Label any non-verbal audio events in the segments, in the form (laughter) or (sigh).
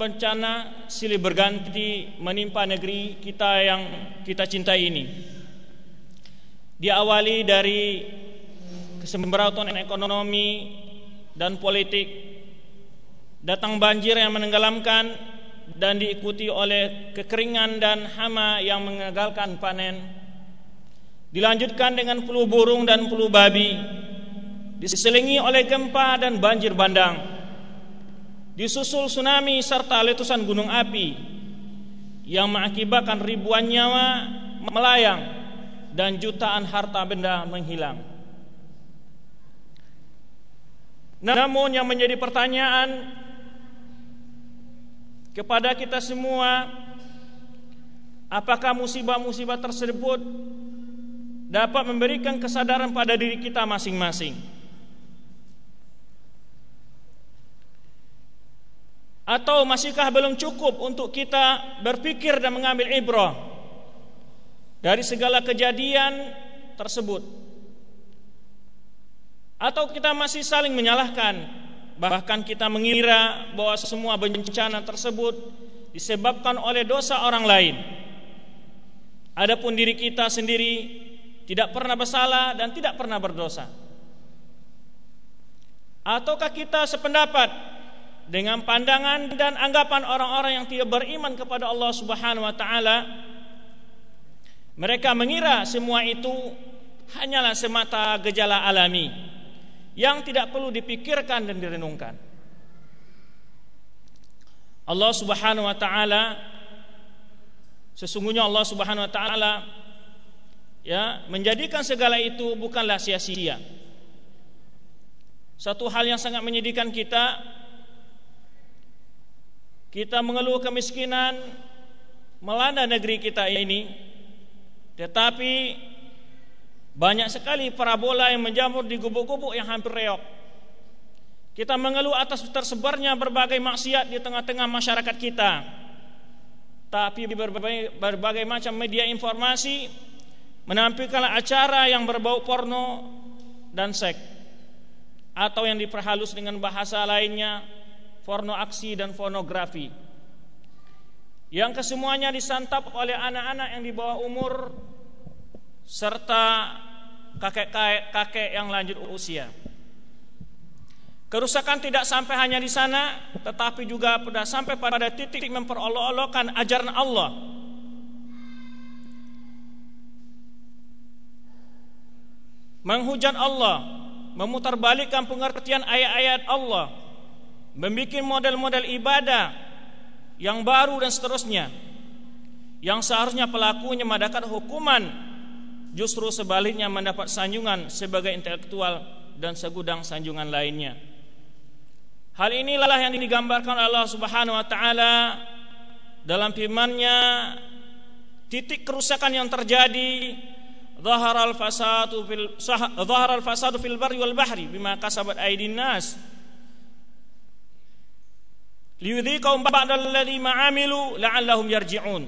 bencana silih berganti menimpa negeri kita yang kita cintai ini. Diawali dari kesemberautan ekonomi dan politik, datang banjir yang menenggelamkan dan diikuti oleh kekeringan dan hama yang mengagalkan panen. Dilanjutkan dengan flu burung dan flu babi, diselingi oleh gempa dan banjir bandang disusul tsunami serta letusan gunung api yang mengakibatkan ribuan nyawa melayang dan jutaan harta benda menghilang. Namun yang menjadi pertanyaan kepada kita semua apakah musibah-musibah tersebut dapat memberikan kesadaran pada diri kita masing-masing? Atau masihkah belum cukup untuk kita berpikir dan mengambil ibrah dari segala kejadian tersebut? Atau kita masih saling menyalahkan bahkan kita mengira bahwa semua bencana tersebut disebabkan oleh dosa orang lain. Adapun diri kita sendiri tidak pernah bersalah dan tidak pernah berdosa. Ataukah kita sependapat dengan pandangan dan anggapan orang-orang yang tidak beriman kepada Allah Subhanahu wa taala mereka mengira semua itu hanyalah semata gejala alami yang tidak perlu dipikirkan dan direnungkan. Allah Subhanahu wa taala sesungguhnya Allah Subhanahu wa taala ya menjadikan segala itu bukanlah sia-sia. Satu hal yang sangat menyedihkan kita kita mengeluh kemiskinan melanda negeri kita ini, tetapi banyak sekali parabola yang menjamur di gubuk-gubuk yang hampir reok. Kita mengeluh atas tersebarnya berbagai maksiat di tengah-tengah masyarakat kita. Tapi berbagai, berbagai macam media informasi menampilkan acara yang berbau porno dan seks atau yang diperhalus dengan bahasa lainnya porno aksi dan pornografi yang kesemuanya disantap oleh anak-anak yang di bawah umur serta kakek-kakek yang lanjut usia. Kerusakan tidak sampai hanya di sana, tetapi juga sudah sampai pada titik memperolok-olokkan ajaran Allah. Menghujat Allah, memutarbalikkan pengertian ayat-ayat Allah membuat model-model ibadah yang baru dan seterusnya. Yang seharusnya pelakunya mendapatkan hukuman. Justru sebaliknya mendapat sanjungan sebagai intelektual dan segudang sanjungan lainnya. Hal inilah yang digambarkan Allah Subhanahu wa taala dalam firman-Nya titik kerusakan yang terjadi zahara al-fasadu fil zahara al-fasadu fil barri wal bahri bima kasabat aydin nas liyudhiqahum ba'dal ladzi ma'amilu la'allahum yarji'un.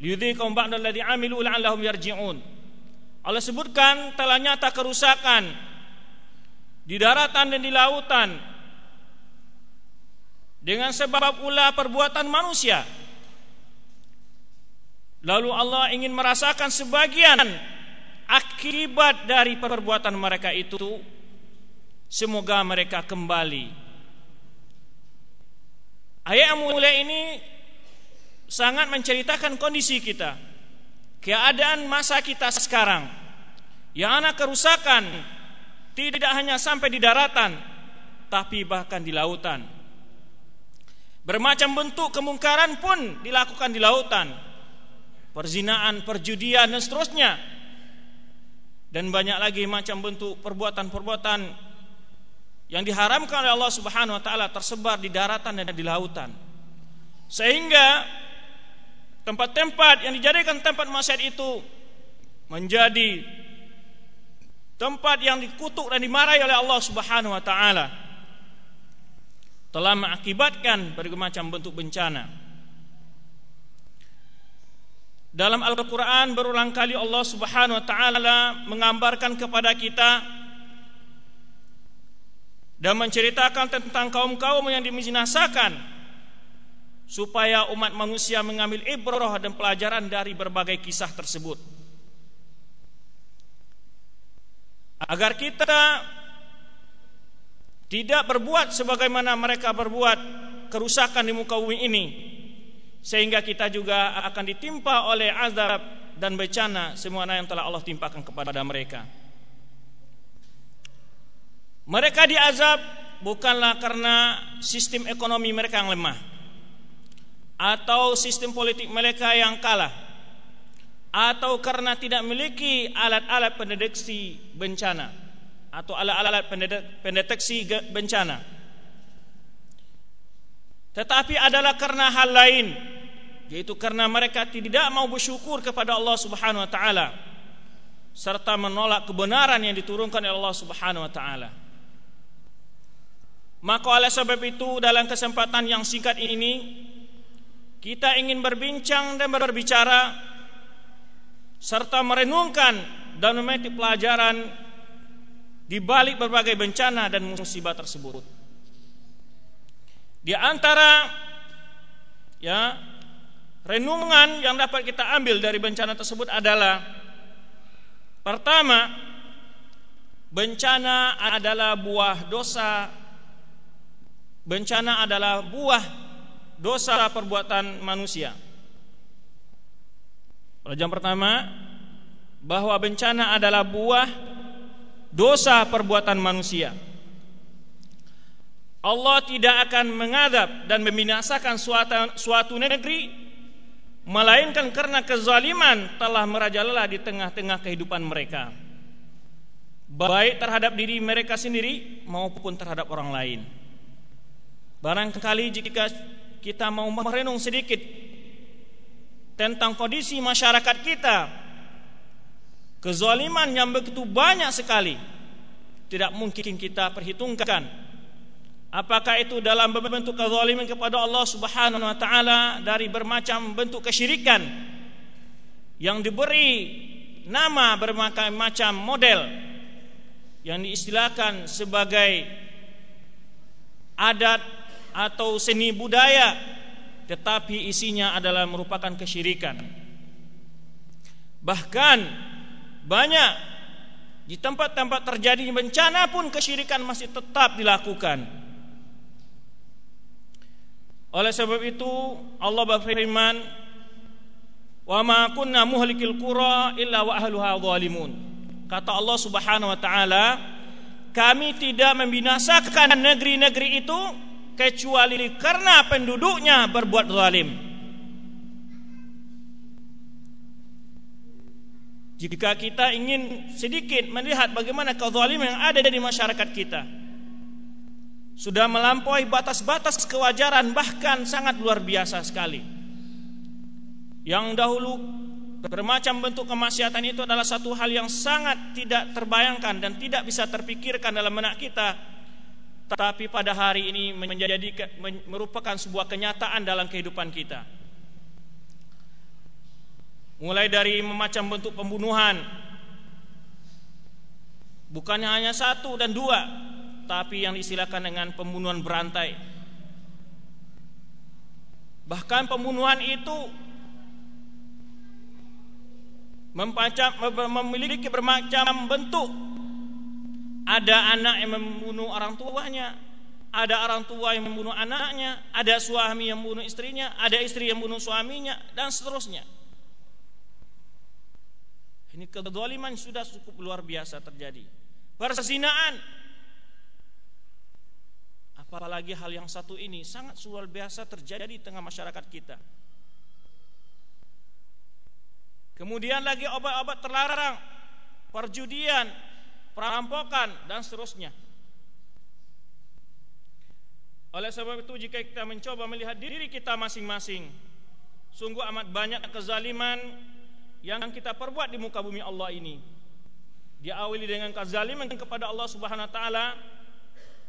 Liyudhiqahum ba'dal ladzi 'amilu la'allahum yarji'un. Allah sebutkan telah nyata kerusakan di daratan dan di lautan dengan sebab ulah perbuatan manusia. Lalu Allah ingin merasakan sebagian akibat dari perbuatan mereka itu. Semoga mereka kembali Ayat yang mulia ini sangat menceritakan kondisi kita. Keadaan masa kita sekarang. Yang anak kerusakan tidak hanya sampai di daratan, tapi bahkan di lautan. Bermacam bentuk kemungkaran pun dilakukan di lautan. Perzinaan, perjudian dan seterusnya. Dan banyak lagi macam bentuk perbuatan-perbuatan yang diharamkan oleh Allah Subhanahu wa taala tersebar di daratan dan di lautan. Sehingga tempat-tempat yang dijadikan tempat maksiat itu menjadi tempat yang dikutuk dan dimarahi oleh Allah Subhanahu wa taala. Telah mengakibatkan berbagai macam bentuk bencana. Dalam Al-Qur'an berulang kali Allah Subhanahu wa taala menggambarkan kepada kita dan menceritakan tentang kaum-kaum yang diminasakan supaya umat manusia mengambil ibrah dan pelajaran dari berbagai kisah tersebut agar kita tidak berbuat sebagaimana mereka berbuat kerusakan di muka bumi ini sehingga kita juga akan ditimpa oleh azab dan bencana semua yang telah Allah timpakan kepada mereka. Mereka diazab bukanlah karena sistem ekonomi mereka yang lemah atau sistem politik mereka yang kalah atau karena tidak memiliki alat-alat pendeteksi bencana atau alat-alat pendeteksi bencana. Tetapi adalah karena hal lain yaitu karena mereka tidak mau bersyukur kepada Allah Subhanahu wa taala serta menolak kebenaran yang diturunkan oleh Allah Subhanahu wa taala maka oleh sebab itu dalam kesempatan yang singkat ini kita ingin berbincang dan berbicara serta merenungkan dan memetik pelajaran di balik berbagai bencana dan musibah tersebut. Di antara ya renungan yang dapat kita ambil dari bencana tersebut adalah pertama bencana adalah buah dosa Bencana adalah buah dosa perbuatan manusia. Pelajaran pertama bahwa bencana adalah buah dosa perbuatan manusia. Allah tidak akan mengadab dan membinasakan suatu, suatu negeri melainkan karena kezaliman telah merajalela di tengah-tengah kehidupan mereka baik terhadap diri mereka sendiri maupun terhadap orang lain. Barangkali jika kita mau merenung sedikit tentang kondisi masyarakat kita, kezaliman yang begitu banyak sekali, tidak mungkin kita perhitungkan. Apakah itu dalam bentuk kezaliman kepada Allah Subhanahu wa taala dari bermacam bentuk kesyirikan yang diberi nama bermacam macam model yang diistilahkan sebagai adat atau seni budaya tetapi isinya adalah merupakan kesyirikan. Bahkan banyak di tempat-tempat terjadi bencana pun kesyirikan masih tetap dilakukan. Oleh sebab itu Allah berfirman, "Wa ma kunna muhlikil qura illa wa ahluha zalimun." Kata Allah Subhanahu wa taala, kami tidak membinasakan negeri-negeri itu kecuali karena penduduknya berbuat zalim. Jika kita ingin sedikit melihat bagaimana kezaliman yang ada di masyarakat kita sudah melampaui batas-batas kewajaran bahkan sangat luar biasa sekali. Yang dahulu bermacam bentuk kemaksiatan itu adalah satu hal yang sangat tidak terbayangkan dan tidak bisa terpikirkan dalam benak kita tapi pada hari ini menjadi merupakan sebuah kenyataan dalam kehidupan kita. Mulai dari macam bentuk pembunuhan, bukannya hanya satu dan dua, tapi yang disilakan dengan pembunuhan berantai. Bahkan pembunuhan itu memiliki bermacam bentuk ada anak yang membunuh orang tuanya, ada orang tua yang membunuh anaknya, ada suami yang membunuh istrinya, ada istri yang membunuh suaminya, dan seterusnya. Ini kezaliman sudah cukup luar biasa terjadi. Perzinaan. Apalagi hal yang satu ini sangat luar biasa terjadi di tengah masyarakat kita. Kemudian lagi obat-obat terlarang, perjudian, perampokan dan seterusnya. Oleh sebab itu jika kita mencoba melihat diri kita masing-masing, sungguh amat banyak kezaliman yang kita perbuat di muka bumi Allah ini. Diawali dengan kezaliman kepada Allah Subhanahu wa taala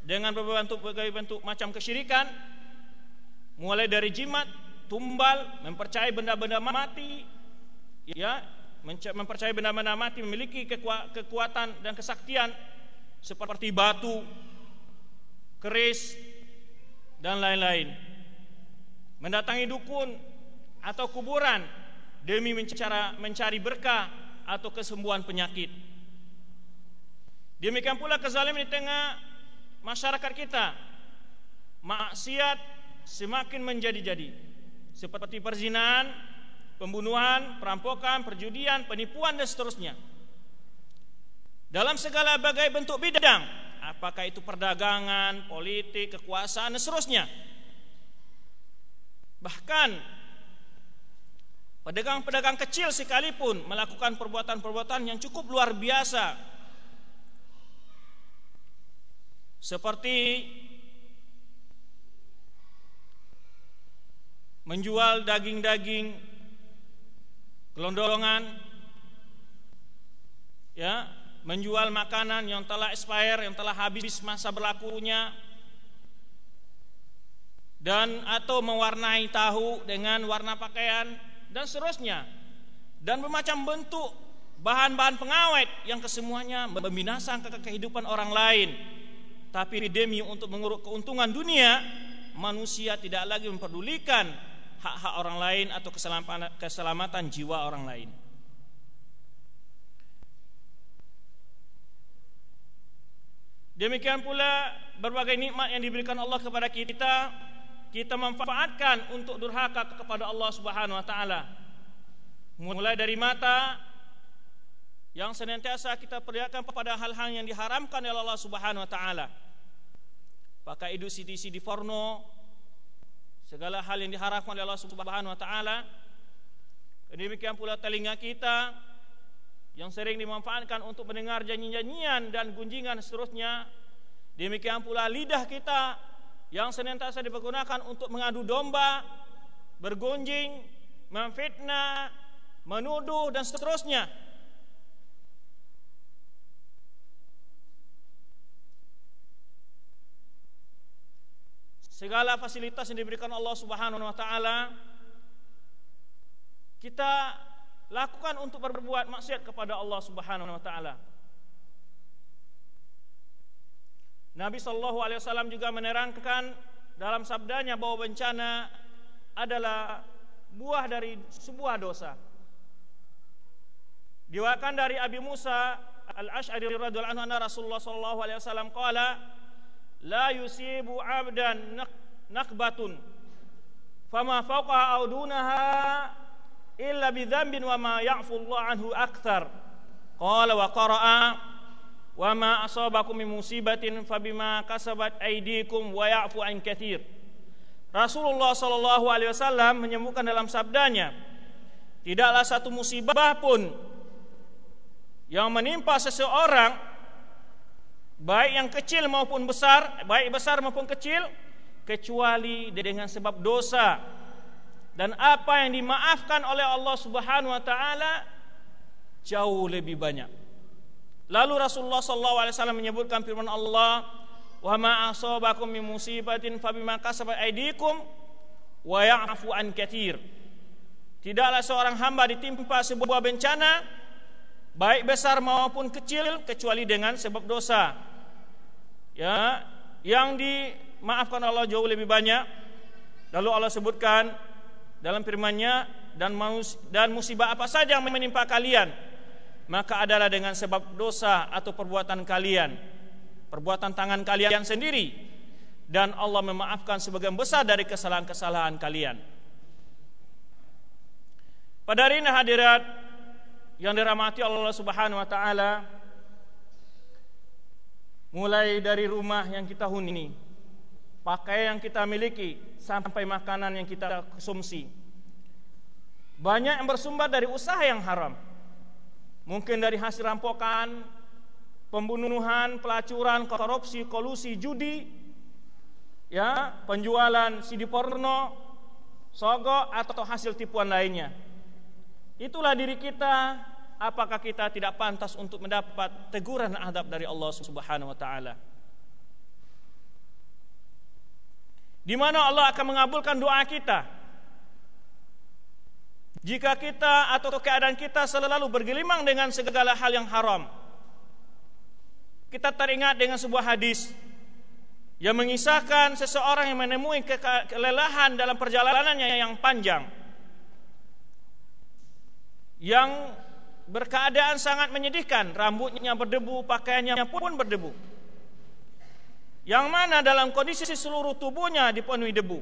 dengan berbagai bentuk berbagai bentuk macam kesyirikan mulai dari jimat, tumbal, mempercayai benda-benda mati, ya, mempercayai benda-benda mati, memiliki kekuatan dan kesaktian seperti batu, keris, dan lain-lain. Mendatangi dukun atau kuburan demi mencari, berkah atau kesembuhan penyakit. Demikian pula kezaliman di tengah masyarakat kita. Maksiat semakin menjadi-jadi. Seperti perzinahan, pembunuhan, perampokan, perjudian, penipuan dan seterusnya. Dalam segala bagai bentuk bidang, apakah itu perdagangan, politik, kekuasaan dan seterusnya. Bahkan pedagang-pedagang kecil sekalipun melakukan perbuatan-perbuatan yang cukup luar biasa. Seperti menjual daging-daging kelondongan ya menjual makanan yang telah expire, yang telah habis masa berlakunya dan atau mewarnai tahu dengan warna pakaian dan seterusnya. Dan bermacam bentuk bahan-bahan pengawet yang kesemuanya membinasakan kehidupan orang lain. Tapi demi untuk menguruk keuntungan dunia manusia tidak lagi memperdulikan hak-hak orang lain atau keselamatan, keselamatan jiwa orang lain Demikian pula berbagai nikmat yang diberikan Allah kepada kita kita manfaatkan untuk durhaka kepada Allah Subhanahu wa taala. Mulai dari mata yang senantiasa kita perlihatkan kepada hal-hal yang diharamkan oleh Allah Subhanahu wa taala. Pakai edisi di porno segala hal yang diharamkan oleh Allah Subhanahu wa taala. Demikian pula telinga kita yang sering dimanfaatkan untuk mendengar janji-janjian dan gunjingan seterusnya. Demikian pula lidah kita yang senantiasa dipergunakan untuk mengadu domba, bergunjing, memfitnah, menuduh dan seterusnya. Segala fasilitas yang diberikan Allah Subhanahu wa taala kita lakukan untuk berbuat maksiat kepada Allah Subhanahu wa taala. Nabi sallallahu alaihi wasallam juga menerangkan dalam sabdanya bahwa bencana adalah buah dari sebuah dosa. Diwakilkan dari Abi Musa Al-Asy'ari radhiyallahu anhu Rasulullah sallallahu alaihi wasallam qala la yusibu 'abdan nakbatun fama fawqa audunaha illa bidzambin wa ma ya'fu Allah anhu akthar. Qala wa qara'a wa ma asabakum min musibatin fabima kasabat aydikum wa ya'fu an katsir. Rasulullah sallallahu alaihi wasallam menyebutkan dalam sabdanya, tidaklah satu musibah pun yang menimpa seseorang baik yang kecil maupun besar, baik besar maupun kecil kecuali dengan sebab dosa dan apa yang dimaafkan oleh Allah Subhanahu wa taala jauh lebih banyak. Lalu Rasulullah sallallahu alaihi wasallam menyebutkan firman Allah, "Wa ma asabakum min musibatin fabima kasabat aydikum wa ya'fu an katsir." Tidaklah seorang hamba ditimpa sebuah bencana baik besar maupun kecil kecuali dengan sebab dosa. Ya, yang dimaafkan Allah jauh lebih banyak. Lalu Allah sebutkan dalam firman-Nya dan dan musibah apa saja yang menimpa kalian maka adalah dengan sebab dosa atau perbuatan kalian perbuatan tangan kalian sendiri dan Allah memaafkan sebagian besar dari kesalahan-kesalahan kalian pada hari ini hadirat yang dirahmati Allah Subhanahu wa taala mulai dari rumah yang kita huni pakaian yang kita miliki sampai makanan yang kita konsumsi. Banyak yang bersumber dari usaha yang haram. Mungkin dari hasil rampokan, pembunuhan, pelacuran, korupsi, kolusi, judi, ya, penjualan CD porno, sogok atau hasil tipuan lainnya. Itulah diri kita, apakah kita tidak pantas untuk mendapat teguran adab dari Allah Subhanahu wa taala? di mana Allah akan mengabulkan doa kita. Jika kita atau keadaan kita selalu bergelimang dengan segala hal yang haram. Kita teringat dengan sebuah hadis yang mengisahkan seseorang yang menemui kelelahan dalam perjalanannya yang panjang yang berkeadaan sangat menyedihkan. Rambutnya berdebu pakaiannya pun berdebu. Yang mana dalam kondisi seluruh tubuhnya dipenuhi debu.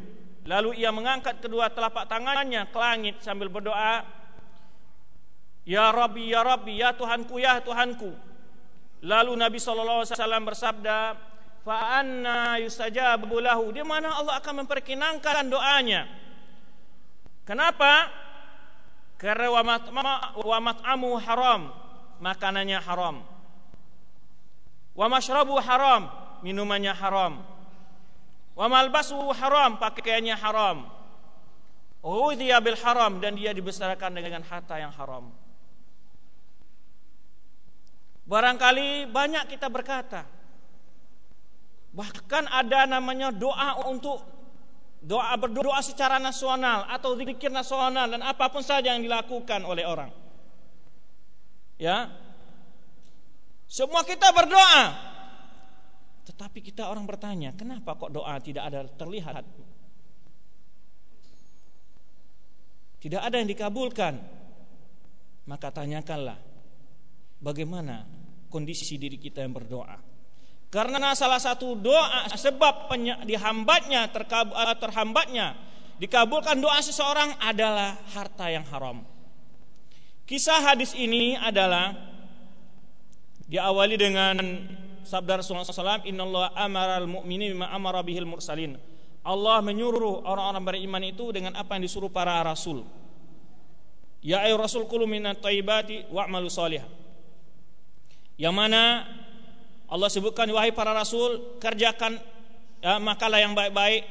Lalu ia mengangkat kedua telapak tangannya ke langit sambil berdoa ya rabbi ya rabbi ya tuhanku ya tuhanku. Lalu nabi sallallahu alaihi wasallam bersabda fa anna yustajabu lahu. Di mana Allah akan memperkenankan doanya? Kenapa karena wa mat'amu haram makanannya haram. Wa mashrabu haram minumannya haram. Wa malbasu haram pakaiannya haram. Udhiya bil haram dan dia dibesarkan dengan harta yang haram. Barangkali banyak kita berkata, Bahkan ada namanya doa untuk doa berdoa secara nasional atau zikir nasional dan apa pun saja yang dilakukan oleh orang. Ya. Semua kita berdoa. Tetapi kita orang bertanya, kenapa kok doa tidak ada terlihat? Tidak ada yang dikabulkan. Maka tanyakanlah bagaimana kondisi diri kita yang berdoa. Karena salah satu doa sebab dihambatnya eh, terhambatnya dikabulkan doa seseorang adalah harta yang haram. Kisah hadis ini adalah diawali dengan sabda Rasulullah SAW, Inna Allah amaral mu'mini bima amara bihil mursalin. Allah menyuruh orang-orang beriman itu dengan apa yang disuruh para rasul. Ya ayu rasul kulu minat taibati wa'malu salih. Yang mana Allah sebutkan wahai para rasul kerjakan ya, makalah yang baik-baik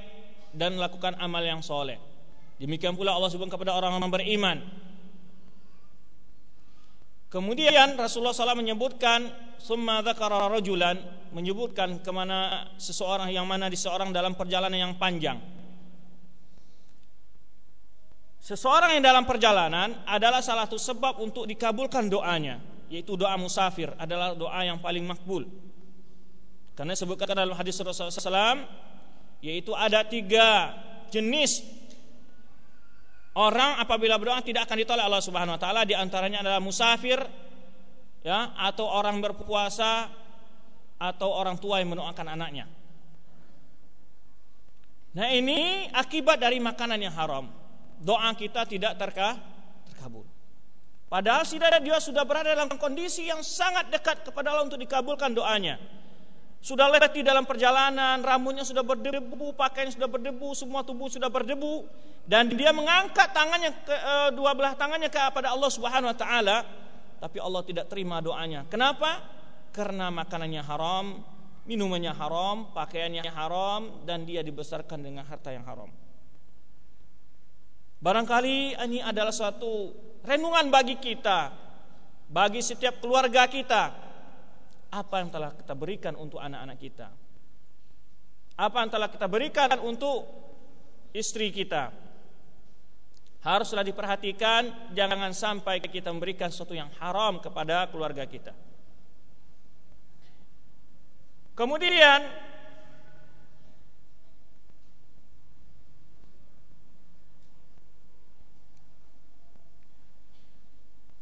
dan lakukan amal yang soleh. Demikian pula Allah sebutkan kepada orang-orang beriman. Kemudian Rasulullah SAW menyebutkan summa dzakara rajulan menyebutkan ke mana seseorang yang mana di seorang dalam perjalanan yang panjang. Seseorang yang dalam perjalanan adalah salah satu sebab untuk dikabulkan doanya, yaitu doa musafir adalah doa yang paling makbul. Karena sebutkan dalam hadis Rasulullah SAW yaitu ada tiga jenis orang apabila berdoa tidak akan ditolak Allah Subhanahu wa taala di antaranya adalah musafir ya atau orang berpuasa atau orang tua yang mendoakan anaknya. Nah, ini akibat dari makanan yang haram. Doa kita tidak terka, terkabul. Padahal dia sudah berada dalam kondisi yang sangat dekat kepada Allah untuk dikabulkan doanya. Sudah letih dalam perjalanan, rambutnya sudah berdebu, pakaian sudah berdebu, semua tubuh sudah berdebu dan dia mengangkat tangannya ke e, dua belah tangannya kepada Allah Subhanahu wa taala, tapi Allah tidak terima doanya. Kenapa? Karena makanannya haram, minumannya haram, pakaiannya haram dan dia dibesarkan dengan harta yang haram. Barangkali ini adalah suatu renungan bagi kita, bagi setiap keluarga kita apa yang telah kita berikan untuk anak-anak kita. Apa yang telah kita berikan untuk istri kita. Haruslah diperhatikan jangan sampai kita memberikan sesuatu yang haram kepada keluarga kita. Kemudian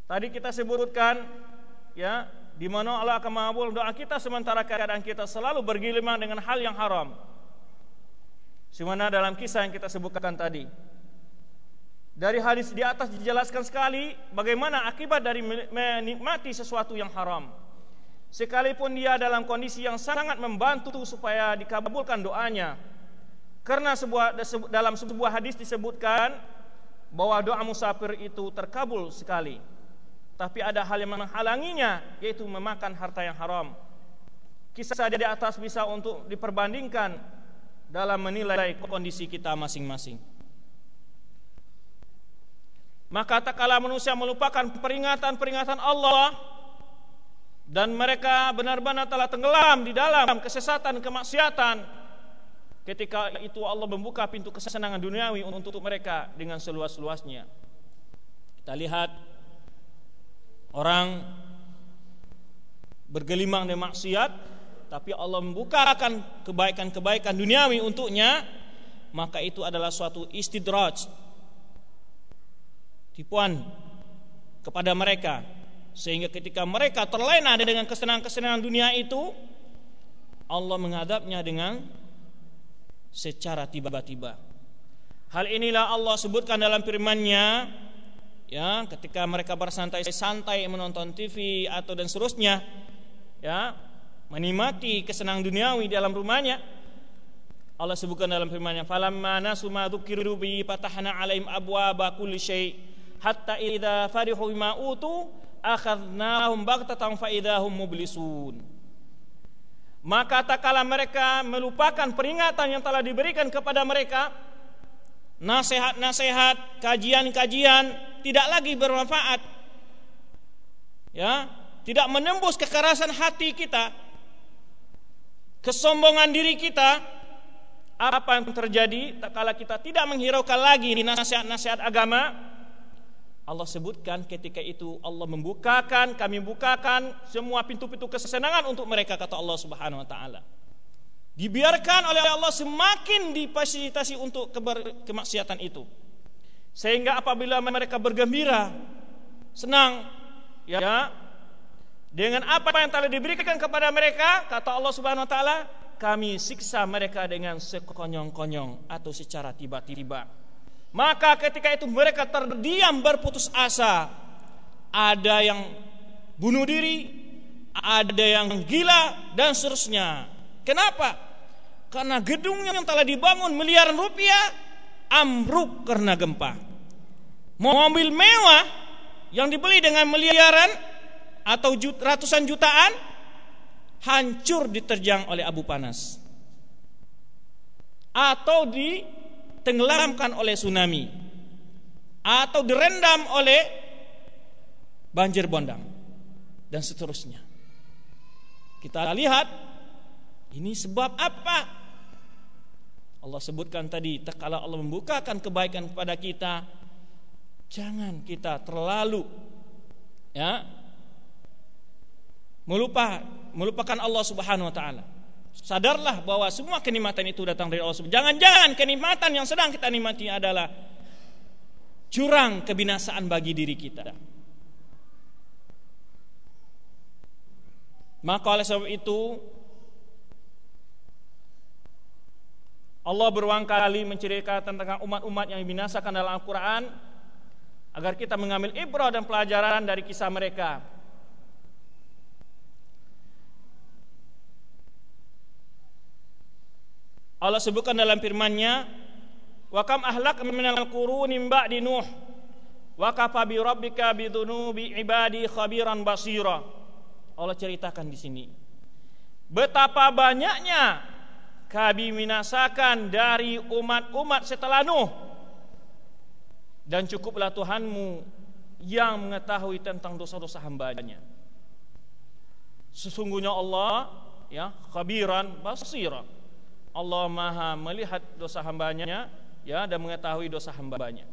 Tadi kita sebutkan ya di mana Allah akan mengabul doa kita sementara keadaan kita selalu bergelimang dengan hal yang haram. Semana dalam kisah yang kita sebutkan tadi. Dari hadis di atas dijelaskan sekali bagaimana akibat dari menikmati sesuatu yang haram. Sekalipun dia dalam kondisi yang sangat membantu supaya dikabulkan doanya. Karena sebuah dalam sebuah hadis disebutkan bahwa doa musafir itu terkabul sekali tapi ada hal yang menghalanginya yaitu memakan harta yang haram. Kisah di atas bisa untuk diperbandingkan dalam menilai kondisi kita masing-masing. Maka tak kala manusia melupakan peringatan-peringatan Allah dan mereka benar-benar telah tenggelam di dalam kesesatan kemaksiatan ketika itu Allah membuka pintu kesenangan duniawi untuk mereka dengan seluas-luasnya. Kita lihat Orang bergelimang dengan maksiat tapi Allah membukakan kebaikan-kebaikan duniawi untuknya, maka itu adalah suatu istidraj. Tipuan kepada mereka sehingga ketika mereka terlena dengan kesenangan-kesenangan dunia itu Allah menghadapnya dengan secara tiba-tiba. Hal inilah Allah sebutkan dalam firman-Nya ya ketika mereka bersantai-santai menonton TV atau dan seterusnya ya menikmati kesenangan duniawi dalam rumahnya Allah sebutkan dalam firman-Nya falamma nasu ma dzukiru bi fatahna alaihim abwaaba kulli syai hatta idza farihu bima utu akhadnahum baghtatan fa idahum mublisun. Maka tak kala mereka melupakan peringatan yang telah diberikan kepada mereka nasihat-nasihat kajian-kajian tidak lagi bermanfaat. Ya tidak menembus kekerasan hati kita kesombongan diri kita. Apa yang terjadi tak kala kita tidak menghiraukan lagi nasihat-nasihat agama? Allah sebutkan ketika itu Allah membukakan, kami bukakan semua pintu-pintu kesenangan untuk mereka kata Allah Subhanahu wa taala. Dibiarkan oleh Allah semakin difasilitasi untuk kemaksiatan itu. Sehingga apabila mereka bergembira, senang, ya, dengan apa yang telah diberikan kepada mereka, kata Allah Subhanahu wa taala, kami siksa mereka dengan sekonyong-konyong atau secara tiba-tiba. Maka ketika itu mereka terdiam berputus asa. Ada yang bunuh diri, ada yang gila dan seterusnya. Kenapa? Karena gedung yang telah dibangun miliaran rupiah ambruk karena gempa. Mobil mewah yang dibeli dengan miliaran atau ratusan jutaan hancur diterjang oleh abu panas atau di ditenggelamkan oleh tsunami atau direndam oleh banjir bondang dan seterusnya. Kita lihat ini sebab apa? Allah sebutkan tadi, kalau Allah membukakan kebaikan kepada kita, jangan kita terlalu ya melupa melupakan Allah Subhanahu wa taala. Sadarlah bahwa semua kenikmatan itu datang dari Allah. Jangan-jangan kenikmatan yang sedang kita nikmati adalah curang kebinasaan bagi diri kita. Maka oleh sebab itu Allah berulang kali menceritakan tentang umat-umat yang dibinasakan dalam Al-Quran agar kita mengambil ibrah dan pelajaran dari kisah mereka. Allah sebutkan dalam firman-Nya, "Wa kam ahlak minal quruni ba'di Nuh, wa kafa bi rabbika bi dhunubi ibadi khabiran basira." Allah ceritakan di sini. Betapa banyaknya kami minasakan dari umat-umat setelah Nuh. Dan cukuplah Tuhanmu yang mengetahui tentang dosa-dosa hambanya. Sesungguhnya Allah ya khabiran basira Allah Maha melihat dosa hambanya ya dan mengetahui dosa hambanya.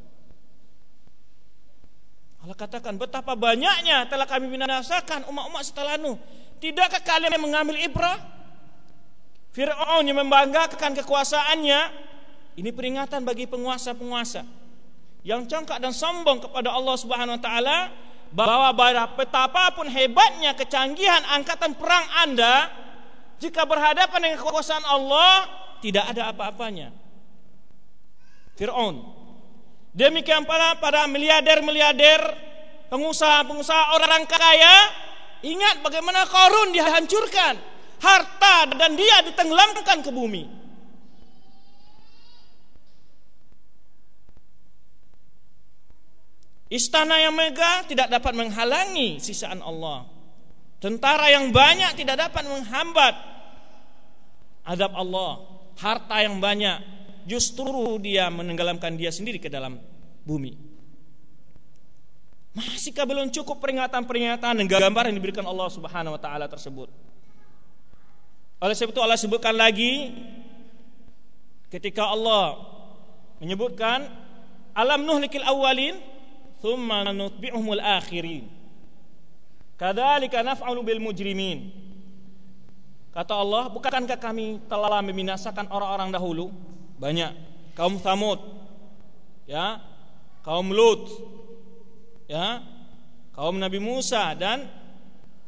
Allah katakan betapa banyaknya telah kami binasakan umat-umat setelah Nuh. Tidakkah kalian mengambil ibrah? Fir'aun yang membanggakan kekuasaannya ini peringatan bagi penguasa-penguasa yang congkak dan sombong kepada Allah Subhanahu wa taala bahwa betapapun hebatnya kecanggihan angkatan perang Anda jika berhadapan dengan kekuasaan Allah, tidak ada apa-apanya. Fir'aun. Demikian pula para miliarder-miliarder, pengusaha-pengusaha orang kaya, ingat bagaimana Korun dihancurkan, harta dan dia ditenggelamkan ke bumi. Istana yang megah tidak dapat menghalangi sisaan Allah. Tentara yang banyak tidak dapat menghambat adab Allah, harta yang banyak, justru dia menenggelamkan dia sendiri ke dalam bumi. Masihkah belum cukup peringatan-peringatan dan gambar yang diberikan Allah Subhanahu wa taala tersebut? Oleh sebab itu Allah sebutkan lagi ketika Allah menyebutkan alam nuhlikil awwalin thumma nutbi'uhumul akhirin. Kadzalika naf'alu bil mujrimin. Kata Allah, bukankah kami telah membinasakan orang-orang dahulu? Banyak. Kaum Thamud, ya, kaum Lut, ya, kaum Nabi Musa dan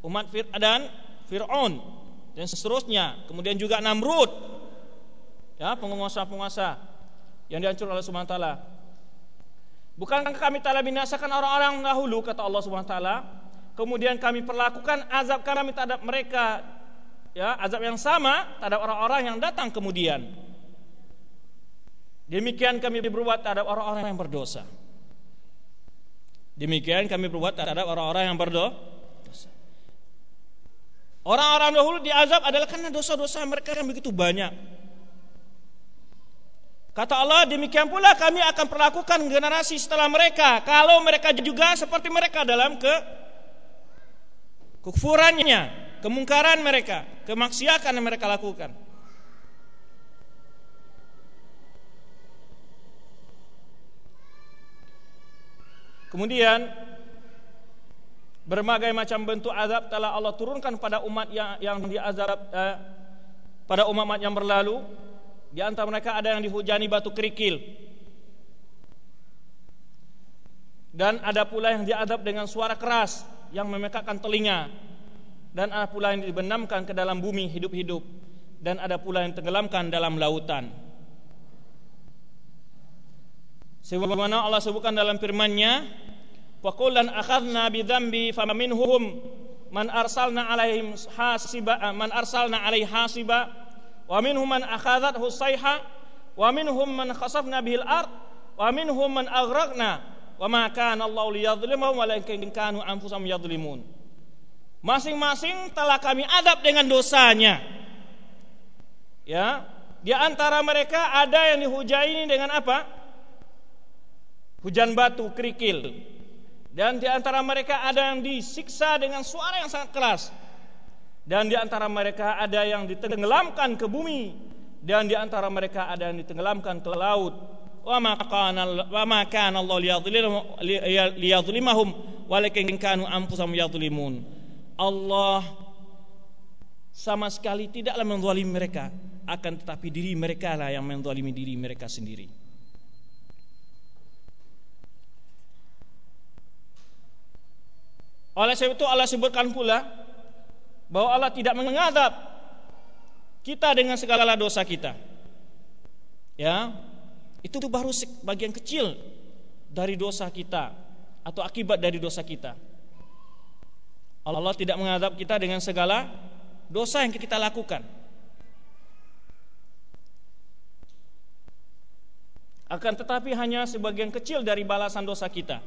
umat Fir dan Fir'aun dan seterusnya. Kemudian juga Namrud, ya, penguasa-penguasa yang dihancurkan oleh Subhanahu taala. Bukankah kami telah binasakan orang-orang dahulu kata Allah Subhanahu taala? Kemudian kami perlakukan azab kami terhadap mereka ya, azab yang sama terhadap orang-orang yang datang kemudian. Demikian kami berbuat terhadap orang-orang yang berdosa. Demikian kami berbuat terhadap orang-orang yang berdosa. Orang-orang dahulu diazab adalah karena dosa-dosa mereka yang begitu banyak. Kata Allah, demikian pula kami akan perlakukan generasi setelah mereka. Kalau mereka juga seperti mereka dalam ke kekufurannya, kemungkaran mereka, kemaksiatan yang mereka lakukan. Kemudian berbagai macam bentuk azab telah Allah turunkan pada umat yang yang diazab eh, pada umat yang berlalu di antara mereka ada yang dihujani batu kerikil. Dan ada pula yang diadab dengan suara keras yang memekakkan telinga. Dan ada pula yang dibenamkan ke dalam bumi hidup-hidup. Dan ada pula yang tenggelamkan dalam lautan. Sebagaimana Allah sebutkan dalam firman-Nya, "Wa kullan akhadna bi dzambi faminhum man arsalna alaihim hasiba man arsalna alaihi hasiba. Wa minhum man akhadhathu sayha wa minhum man khasafna bihil ard wa minhum man aghraqna. Wa ma kana Allah liyadhlimahum walakin kanu anfusahum yadhlimun. Masing-masing telah kami adab dengan dosanya. Ya di antara mereka ada yang dihujai dengan apa? Hujan batu kerikil dan di antara mereka ada yang disiksa dengan suara yang sangat keras. Dan di antara mereka ada yang ditenggelamkan ke bumi. Dan di antara mereka ada yang ditenggelamkan ke laut. Wa Allah liyadhlimahum walakin kanu anfusahum Allah sama sekali tidaklah menzalimi mereka. Akan tetapi diri mereka lah yang menzalimi diri mereka sendiri oleh sebab itu Allah sebutkan pula bahwa Allah tidak mengadab kita dengan segala dosa kita. Ya, itu baru bagian kecil dari dosa kita atau akibat dari dosa kita. Allah tidak mengadab kita dengan segala dosa yang kita lakukan. Akan tetapi hanya sebagian kecil dari balasan dosa kita.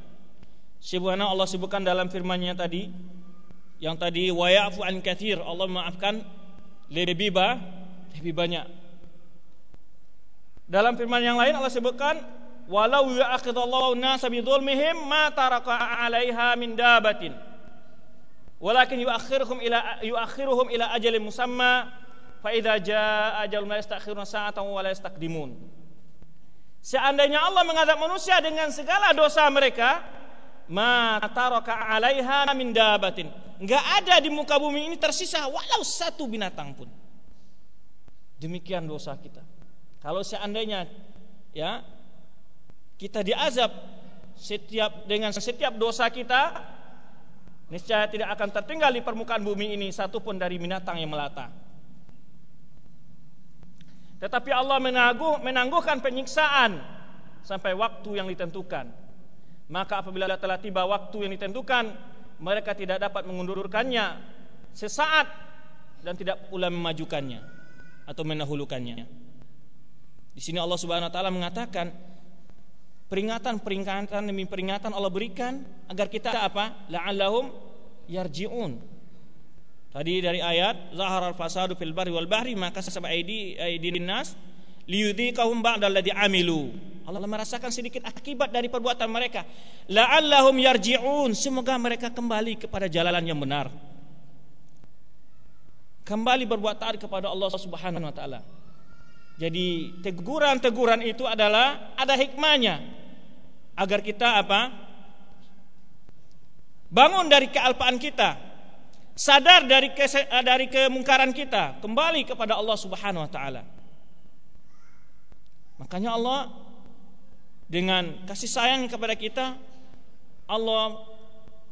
Sebagaimana Allah sebutkan dalam firman-Nya tadi, yang tadi wayafu an kathir. Allah maafkan lebih ba, lebih banyak. Dalam firman yang lain Allah sebutkan walau ya'khidallahu nasa bi dhulmihim ma taraka 'alaiha min dabatin. Walakin yuakhiruhum ila yuakhiruhum ila ajalin musamma fa idza jaa ajalun la yastakhiruna sa'atan wa la yastaqdimun. Seandainya Allah mengadab manusia dengan segala dosa mereka ma taraka 'alaiha min dabatin nggak ada di muka bumi ini tersisa walau satu binatang pun. Demikian dosa kita. Kalau seandainya ya kita diazab setiap dengan setiap dosa kita niscaya tidak akan tertinggal di permukaan bumi ini satu pun dari binatang yang melata. Tetapi Allah menangguh, menangguhkan penyiksaan sampai waktu yang ditentukan. Maka apabila telah tiba waktu yang ditentukan, mereka tidak dapat mengundurkannya sesaat dan tidak pula memajukannya atau menahulukannya. Di sini Allah Subhanahu wa taala mengatakan peringatan-peringatan demi peringatan Allah berikan agar kita apa? La'allahum yarji'un. Tadi dari ayat zahar al-fasadu fil barri wal bahri maka sabab aidi aidin nas liyudhiqahum ba'dalladzi amilu Allah merasakan sedikit akibat dari perbuatan mereka. La'allahum yarji'un. Semoga mereka kembali kepada jalan yang benar. Kembali berbuat taat kepada Allah Subhanahu wa taala. Jadi teguran-teguran itu adalah ada hikmahnya agar kita apa? Bangun dari kealpaan kita. sadar dari dari kemungkaran kita, kembali kepada Allah Subhanahu wa taala. Makanya Allah dengan kasih sayang kepada kita Allah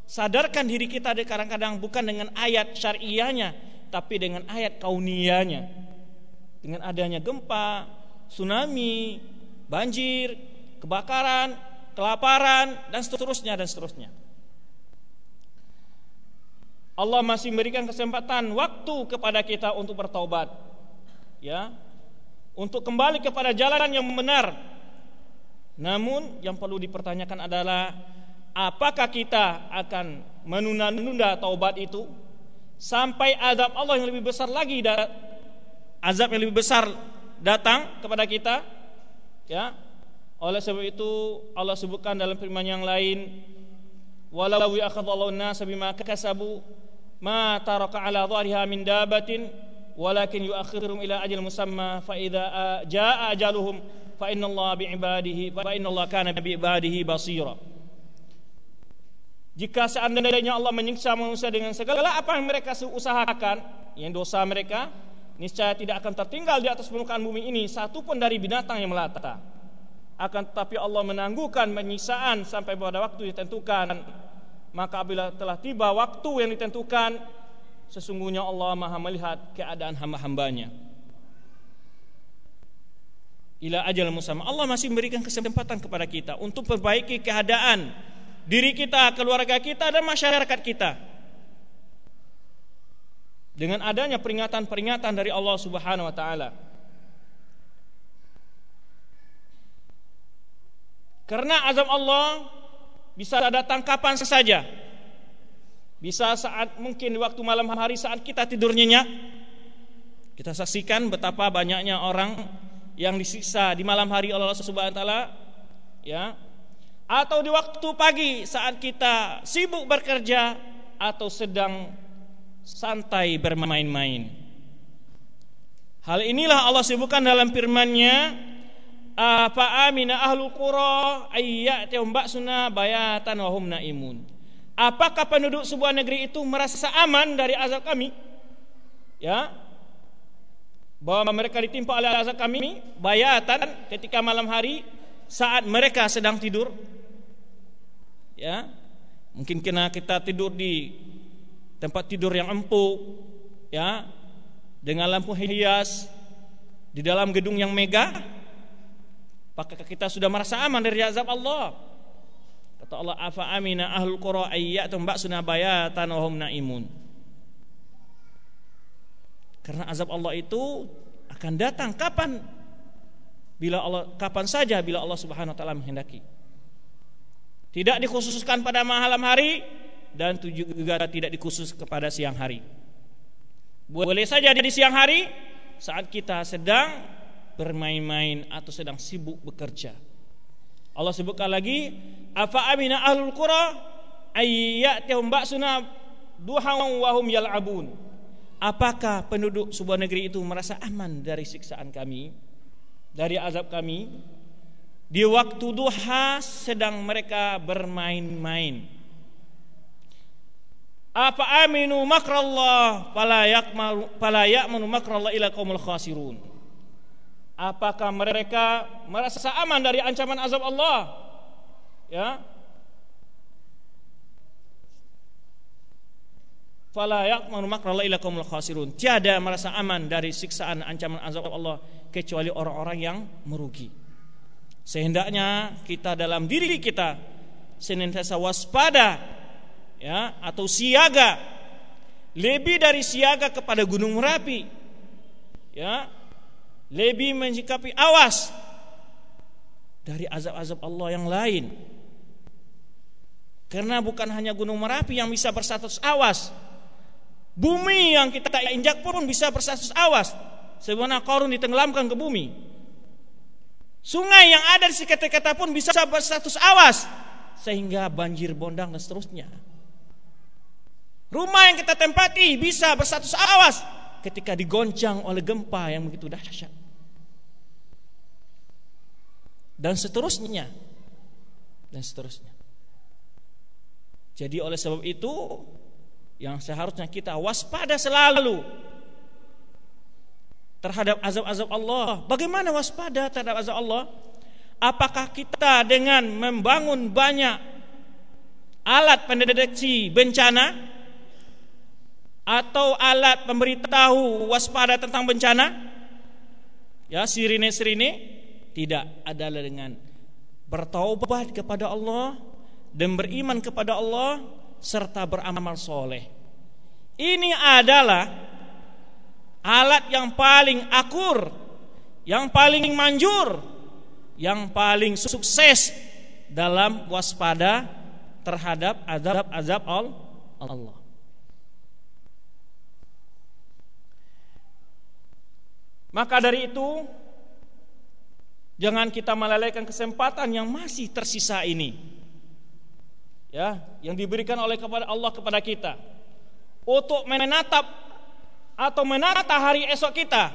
sadarkan diri kita kadang-kadang bukan dengan ayat syariahnya tapi dengan ayat kauniyahnya dengan adanya gempa, tsunami, banjir, kebakaran, kelaparan dan seterusnya dan seterusnya. Allah masih memberikan kesempatan waktu kepada kita untuk bertaubat. Ya. Untuk kembali kepada jalan yang benar. Namun yang perlu dipertanyakan adalah apakah kita akan menunda-nunda taubat itu sampai azab Allah yang lebih besar lagi azab yang lebih besar datang kepada kita ya oleh sebab itu Allah sebutkan dalam firman yang lain walau an-nasa bima kasabu ma taraka ala dhahriha min dabatin walakin yuakhiruhum ila ajal musamma fa idza jaa ajaluhum fa inna Allah bi ibadihi fa Allah kana bi ibadihi basira. Jika seandainya Allah menyiksa manusia dengan segala apa yang mereka usahakan yang dosa mereka niscaya tidak akan tertinggal di atas permukaan bumi ini satu pun dari binatang yang melata. Akan tetapi Allah menangguhkan penyiksaan sampai pada waktu ditentukan. Maka apabila telah tiba waktu yang ditentukan sesungguhnya Allah Maha melihat keadaan hamba-hambanya. Ila ajal musamma Allah masih memberikan kesempatan kepada kita untuk perbaiki keadaan diri kita, keluarga kita dan masyarakat kita. Dengan adanya peringatan-peringatan dari Allah Subhanahu wa taala. Karena azab Allah bisa datang kapan saja. Bisa saat mungkin di waktu malam hari saat kita tidur nyenyak. Kita saksikan betapa banyaknya orang yang disiksa di malam hari oleh Allah Subhanahu wa taala ya. Atau di waktu pagi saat kita sibuk bekerja atau sedang santai bermain-main. Hal inilah Allah sebutkan dalam firman-Nya apa amina ahlul qura ayyatihum ba'suna bayatan wa hum naimun. Apakah penduduk sebuah negeri itu merasa aman dari azab kami? Ya. Bahwa mereka ditimpa oleh azab kami bayatan ketika malam hari saat mereka sedang tidur. Ya. Mungkin kena kita tidur di tempat tidur yang empuk, ya. Dengan lampu hias di dalam gedung yang megah Apakah kita sudah merasa aman dari azab Allah? Kata Allah, "Afa amina ahlul qura ayyatum ba'suna bayatan wa hum naimun." Karena azab Allah itu akan datang kapan? Bila Allah kapan saja bila Allah Subhanahu wa taala menghendaki. Tidak dikhususkan pada malam hari dan juga tidak dikhusus kepada siang hari. Boleh saja di siang hari saat kita sedang bermain-main atau sedang sibuk bekerja. Allah sebutkan lagi, afa amina ahlul qura ayyatihum ba'suna duhan wa hum yal'abun. Apakah penduduk sebuah negeri itu merasa aman dari siksaan kami, dari azab kami? Di waktu duha sedang mereka bermain-main. Apa aminu makrallah fala yakmaru fala ya'manu makrallah ila qaumul khasirun. Apakah mereka merasa aman dari ancaman azab Allah? Ya. Fala yaqmanu makrallah ila qaumul khasirun. Tiada merasa aman dari siksaan ancaman azab Allah kecuali orang-orang yang merugi. Sehendaknya kita dalam diri kita senantiasa waspada ya atau siaga lebih dari siaga kepada gunung Merapi. Ya, lebih menyikapi awas dari azab-azab Allah yang lain. Karena bukan hanya Gunung Merapi yang bisa berstatus awas. Bumi yang kita injak pun bisa berstatus awas. Sebagaimana korun ditenggelamkan ke bumi. Sungai yang ada di sekitar kita pun bisa berstatus awas. Sehingga banjir bondang dan seterusnya. Rumah yang kita tempati bisa berstatus awas ketika digoncang oleh gempa yang begitu dahsyat. Dan seterusnya. Dan seterusnya. Jadi oleh sebab itu yang seharusnya kita waspada selalu terhadap azab-azab Allah. Bagaimana waspada terhadap azab Allah? Apakah kita dengan membangun banyak alat pendeteksi bencana atau alat pemberitahu waspada tentang bencana? Ya, sirine-sirine tidak adalah dengan bertaubat kepada Allah dan beriman kepada Allah serta beramal soleh. Ini adalah alat yang paling akur, yang paling manjur, yang paling sukses dalam waspada terhadap azab-azab Allah. Maka dari itu jangan kita melalaikan kesempatan yang masih tersisa ini. Ya yang diberikan oleh kepada Allah kepada kita. Untuk menatap atau menata hari esok kita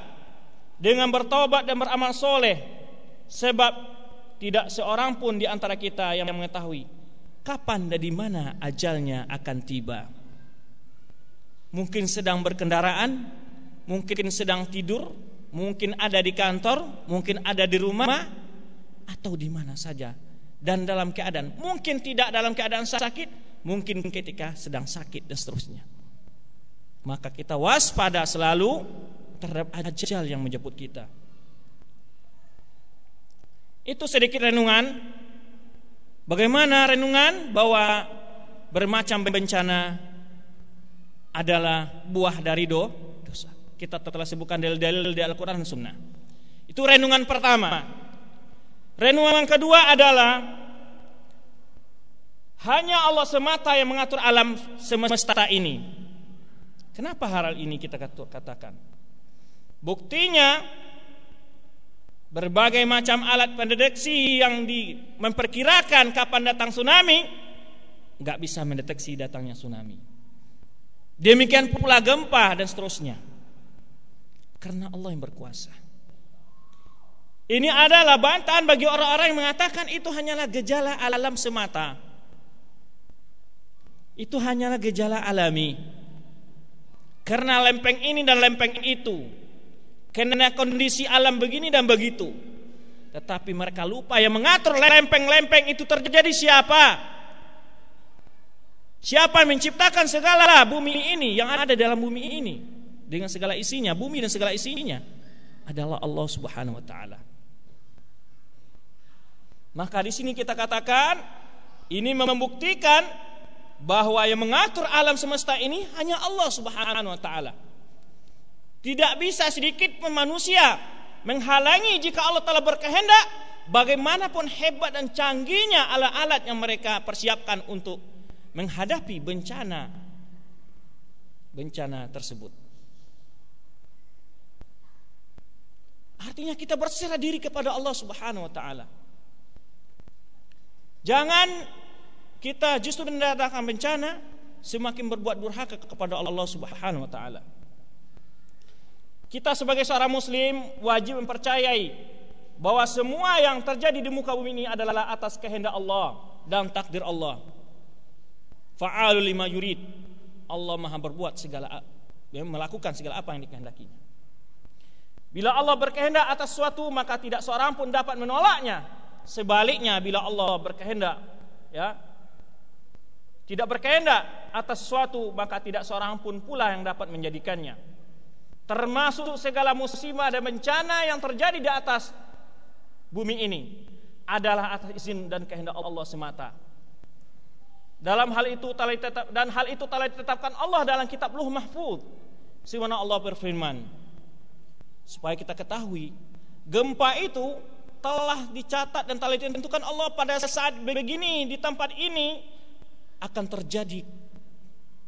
dengan bertobat dan beramal soleh sebab tidak seorang pun di antara kita yang mengetahui kapan dan di mana ajalnya akan tiba. Mungkin sedang berkendaraan mungkin sedang tidur mungkin ada di kantor mungkin ada di rumah atau di mana saja dan dalam keadaan mungkin tidak dalam keadaan sakit, mungkin ketika sedang sakit dan seterusnya. Maka kita waspada selalu terhadap ajal yang menjemput kita. Itu sedikit renungan. Bagaimana renungan bahwa bermacam bencana adalah buah dari do, dosa. Kita telah sebutkan dalil-dalil di Al-Quran dan Sunnah. Itu renungan pertama. Renungan kedua adalah hanya Allah semata yang mengatur alam semesta ini. Kenapa hal ini kita katakan? Buktinya berbagai macam alat pendeteksi yang di, memperkirakan kapan datang tsunami nggak bisa mendeteksi datangnya tsunami. Demikian pula gempa dan seterusnya. Karena Allah yang berkuasa. Ini adalah bantahan bagi orang-orang yang mengatakan itu hanyalah gejala alam semata. Itu hanyalah gejala alami. Karena lempeng ini dan lempeng itu. Karena kondisi alam begini dan begitu. Tetapi mereka lupa yang mengatur lempeng-lempeng itu terjadi siapa? Siapa menciptakan segala bumi ini yang ada dalam bumi ini dengan segala isinya, bumi dan segala isinya adalah Allah Subhanahu wa taala. Maka di sini kita katakan ini membuktikan bahwa yang mengatur alam semesta ini hanya Allah Subhanahu wa taala. Tidak bisa sedikit pun manusia menghalangi jika Allah telah berkehendak bagaimanapun hebat dan canggihnya alat-alat yang mereka persiapkan untuk menghadapi bencana bencana tersebut. Artinya kita berserah diri kepada Allah Subhanahu wa taala. Jangan kita justru mendatangkan bencana semakin berbuat durhaka kepada Allah Subhanahu wa taala. Kita sebagai seorang muslim wajib mempercayai bahwa semua yang terjadi di muka bumi ini adalah atas kehendak Allah dan takdir Allah. Fa'alu lima yurid. Allah Maha berbuat segala melakukan segala apa yang dikehendakinya. Bila Allah berkehendak atas suatu maka tidak seorang pun dapat menolaknya Sebaliknya bila Allah berkehendak ya tidak berkehendak atas sesuatu maka tidak seorang pun pula yang dapat menjadikannya. Termasuk segala musibah dan bencana yang terjadi di atas bumi ini adalah atas izin dan kehendak Allah semata. Dalam hal itu telah tetap, dan hal itu telah ditetapkan Allah dalam kitab Luh Mahfud. Simana Allah berfirman supaya kita ketahui gempa itu telah dicatat dan telah ditentukan Allah pada saat begini di tempat ini akan terjadi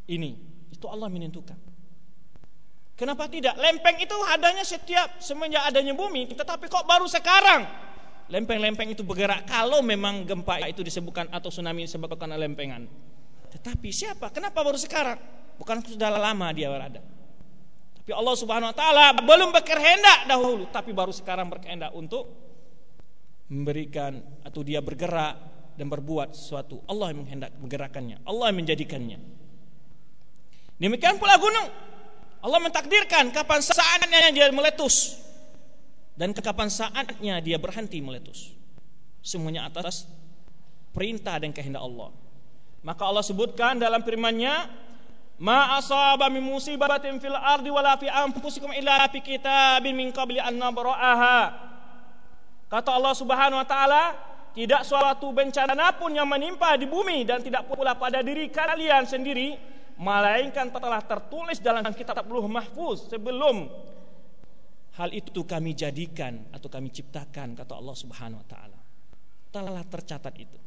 ini. Itu Allah menentukan. Kenapa tidak? Lempeng itu adanya setiap semenjak adanya bumi, tetapi kok baru sekarang lempeng-lempeng itu bergerak kalau memang gempa itu disebutkan atau tsunami disebabkan lempengan. Tetapi siapa? Kenapa baru sekarang? Bukan sudah lama dia berada. Tapi Allah Subhanahu wa taala belum berkehendak dahulu, tapi baru sekarang berkehendak untuk memberikan atau dia bergerak dan berbuat sesuatu Allah yang menghendak menggerakkannya Allah yang menjadikannya Demikian pula gunung. Allah mentakdirkan kapan saatnya dia meletus dan kapan saatnya dia berhenti meletus. Semuanya atas perintah dan kehendak Allah. Maka Allah sebutkan dalam firman-Nya, "Ma asaba min musibatin fil ardi wala fi anfusikum illa fi kitabin min qabli an nabra'aha." Kata Allah Subhanahu wa taala, tidak suatu bencana pun yang menimpa di bumi dan tidak pula pada diri kalian sendiri melainkan telah tertulis dalam kitab Luh Mahfuz sebelum hal itu kami jadikan atau kami ciptakan kata Allah Subhanahu wa taala. Telah tercatat itu.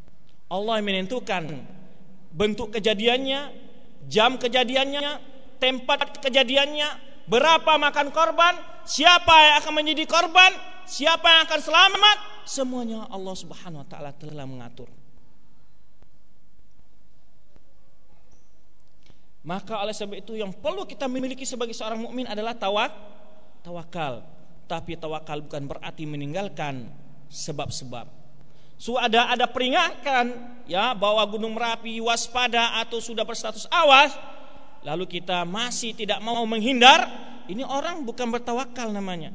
Allah menentukan bentuk kejadiannya, jam kejadiannya, tempat kejadiannya, berapa makan korban, siapa yang akan menjadi korban, siapa yang akan selamat, semuanya Allah Subhanahu wa taala telah mengatur. Maka oleh sebab itu yang perlu kita memiliki sebagai seorang mukmin adalah tawak, tawakal. Tapi tawakal bukan berarti meninggalkan sebab-sebab. Sudah ada peringatan ya bahwa Gunung Merapi waspada atau sudah berstatus awas, lalu kita masih tidak mau menghindar, ini orang bukan bertawakal namanya.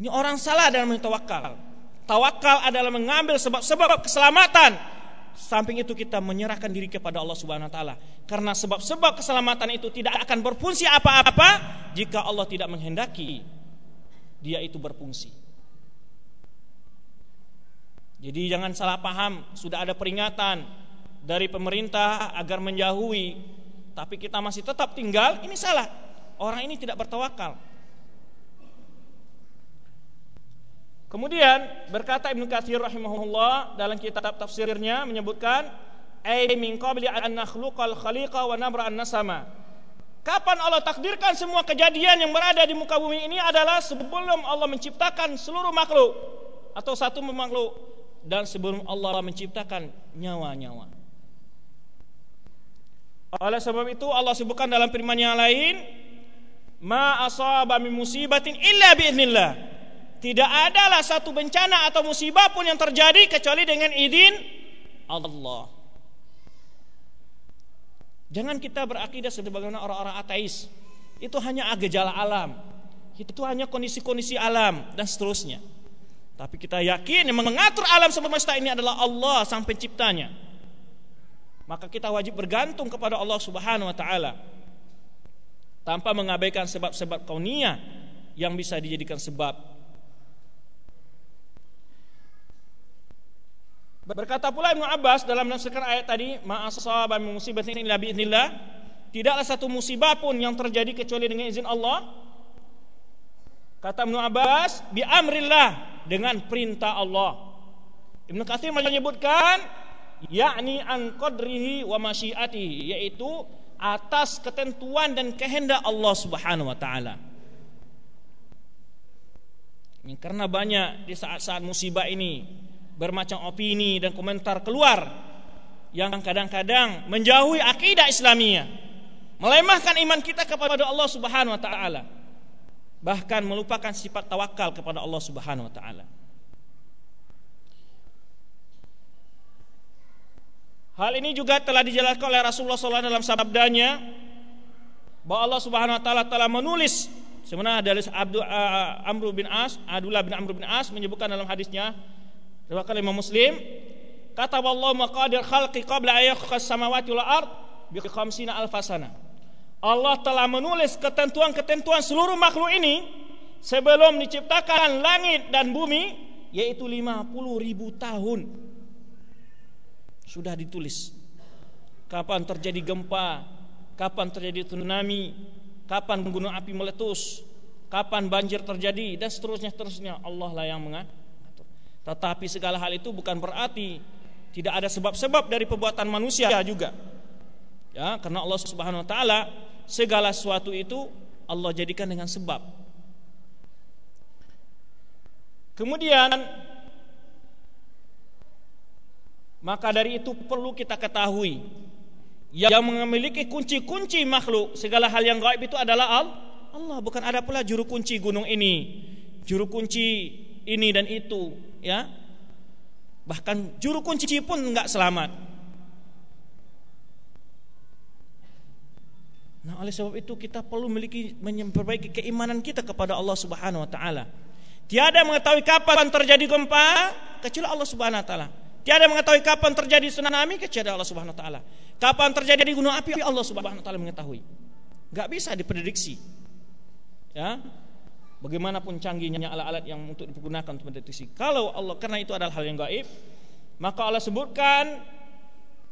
Ini orang salah dalam tawakal. Tawakal adalah mengambil sebab-sebab keselamatan Samping itu kita menyerahkan diri kepada Allah Subhanahu wa taala. Karena sebab-sebab keselamatan itu tidak akan berfungsi apa-apa jika Allah tidak menghendaki dia itu berfungsi. Jadi jangan salah paham, sudah ada peringatan dari pemerintah agar menjauhi, tapi kita masih tetap tinggal, ini salah. Orang ini tidak bertawakal. Kemudian berkata Ibnu Katsir rahimahullah dalam kitab tafsirnya menyebutkan ay min qabli an nakhluqal khaliqa wa nabra an nasama. Kapan Allah takdirkan semua kejadian yang berada di muka bumi ini adalah sebelum Allah menciptakan seluruh makhluk atau satu makhluk dan sebelum Allah menciptakan nyawa-nyawa. Oleh sebab itu Allah sebutkan dalam firman yang lain, "Ma asaba min musibatin illa biidznillah." Tidak adalah satu bencana atau musibah pun yang terjadi kecuali dengan izin Allah. Jangan kita berakidah sebagaimana orang-orang ateis. Itu hanya gejala alam. Itu hanya kondisi-kondisi alam dan seterusnya. Tapi kita yakin yang mengatur alam semesta ini adalah Allah sang penciptanya. Maka kita wajib bergantung kepada Allah Subhanahu wa taala. Tanpa mengabaikan sebab-sebab kauniyah yang bisa dijadikan sebab Berkata pula Ibnu Abbas dalam menafsirkan ayat tadi, "Ma'asaba min musibatin illa biidznillah." Tidaklah satu musibah pun yang terjadi kecuali dengan izin Allah. Kata Ibnu Abbas, "Bi amrillah," dengan perintah Allah. Ibnu Katsir menyebutkan yakni an qadrihi wa masyiatihi yaitu atas ketentuan dan kehendak Allah Subhanahu wa taala. Karena banyak di saat-saat musibah ini bermacam opini dan komentar keluar yang kadang-kadang menjauhi akidah Islamiyah, melemahkan iman kita kepada Allah Subhanahu wa taala. Bahkan melupakan sifat tawakal kepada Allah Subhanahu wa taala. Hal ini juga telah dijelaskan oleh Rasulullah SAW dalam sabdanya bahwa Allah Subhanahu wa taala telah menulis sebenarnya dari Abdul uh, Amr bin As, Abdullah bin Amr bin As menyebutkan dalam hadisnya Riwayat Imam Muslim, kata Allah maqadir khalqi qabla ayakhas samawati wal ard bi khamsina alfasana. Allah telah menulis ketentuan-ketentuan seluruh makhluk ini sebelum diciptakan langit dan bumi yaitu 50 ribu tahun. Sudah ditulis. Kapan terjadi gempa kapan terjadi tsunami kapan gunung api meletus kapan banjir terjadi dan seterusnya seterusnya. Allah lah yang mengatur. Tetapi segala hal itu bukan berarti tidak ada sebab-sebab dari perbuatan manusia juga. Ya, karena Allah Subhanahu wa taala segala sesuatu itu Allah jadikan dengan sebab. Kemudian maka dari itu perlu kita ketahui yang memiliki kunci-kunci makhluk segala hal yang gaib itu adalah Allah. Bukan ada pula juru kunci gunung ini juru kunci ini dan itu ya. Bahkan juru kunci pun nggak selamat nah oleh sebab itu kita perlu memiliki memperbaiki keimanan kita kepada Allah Subhanahu wa taala. Tiada mengetahui kapan terjadi gempa kecuali Allah Subhanahu wa taala. Tiada mengetahui kapan terjadi tsunami kecuali Allah Subhanahu wa taala. Kapan terjadi gunung api Allah Subhanahu wa taala mengetahui. Enggak bisa diprediksi. Ya. Bagaimanapun canggihnya alat-alat yang untuk digunakan untuk mendeteksi. Kalau Allah karena itu adalah hal yang gaib, maka Allah sebutkan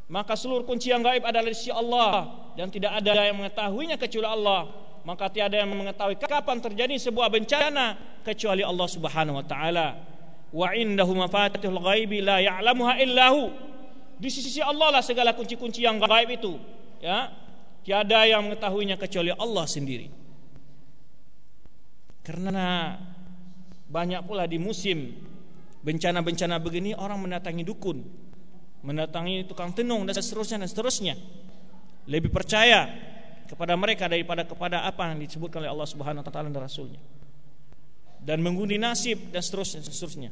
maka seluruh kunci yang gaib adalah di sisi Allah dan tidak ada yang mengetahuinya kecuali Allah. Maka tiada yang mengetahui kapan terjadi sebuah bencana kecuali Allah Subhanahu wa taala. Wa indahu mafatihul ghaibi la ya'lamuha illahu. Di sisi Allah lah segala kunci-kunci yang gaib itu, ya. Tiada yang mengetahuinya kecuali Allah sendiri. Karena banyak pula di musim bencana-bencana begini orang mendatangi dukun, mendatangi tukang tenung dan seterusnya dan seterusnya. Lebih percaya kepada mereka daripada kepada apa yang disebutkan oleh Allah Subhanahu wa taala dan rasulnya. Dan mengundi nasib dan seterusnya dan seterusnya.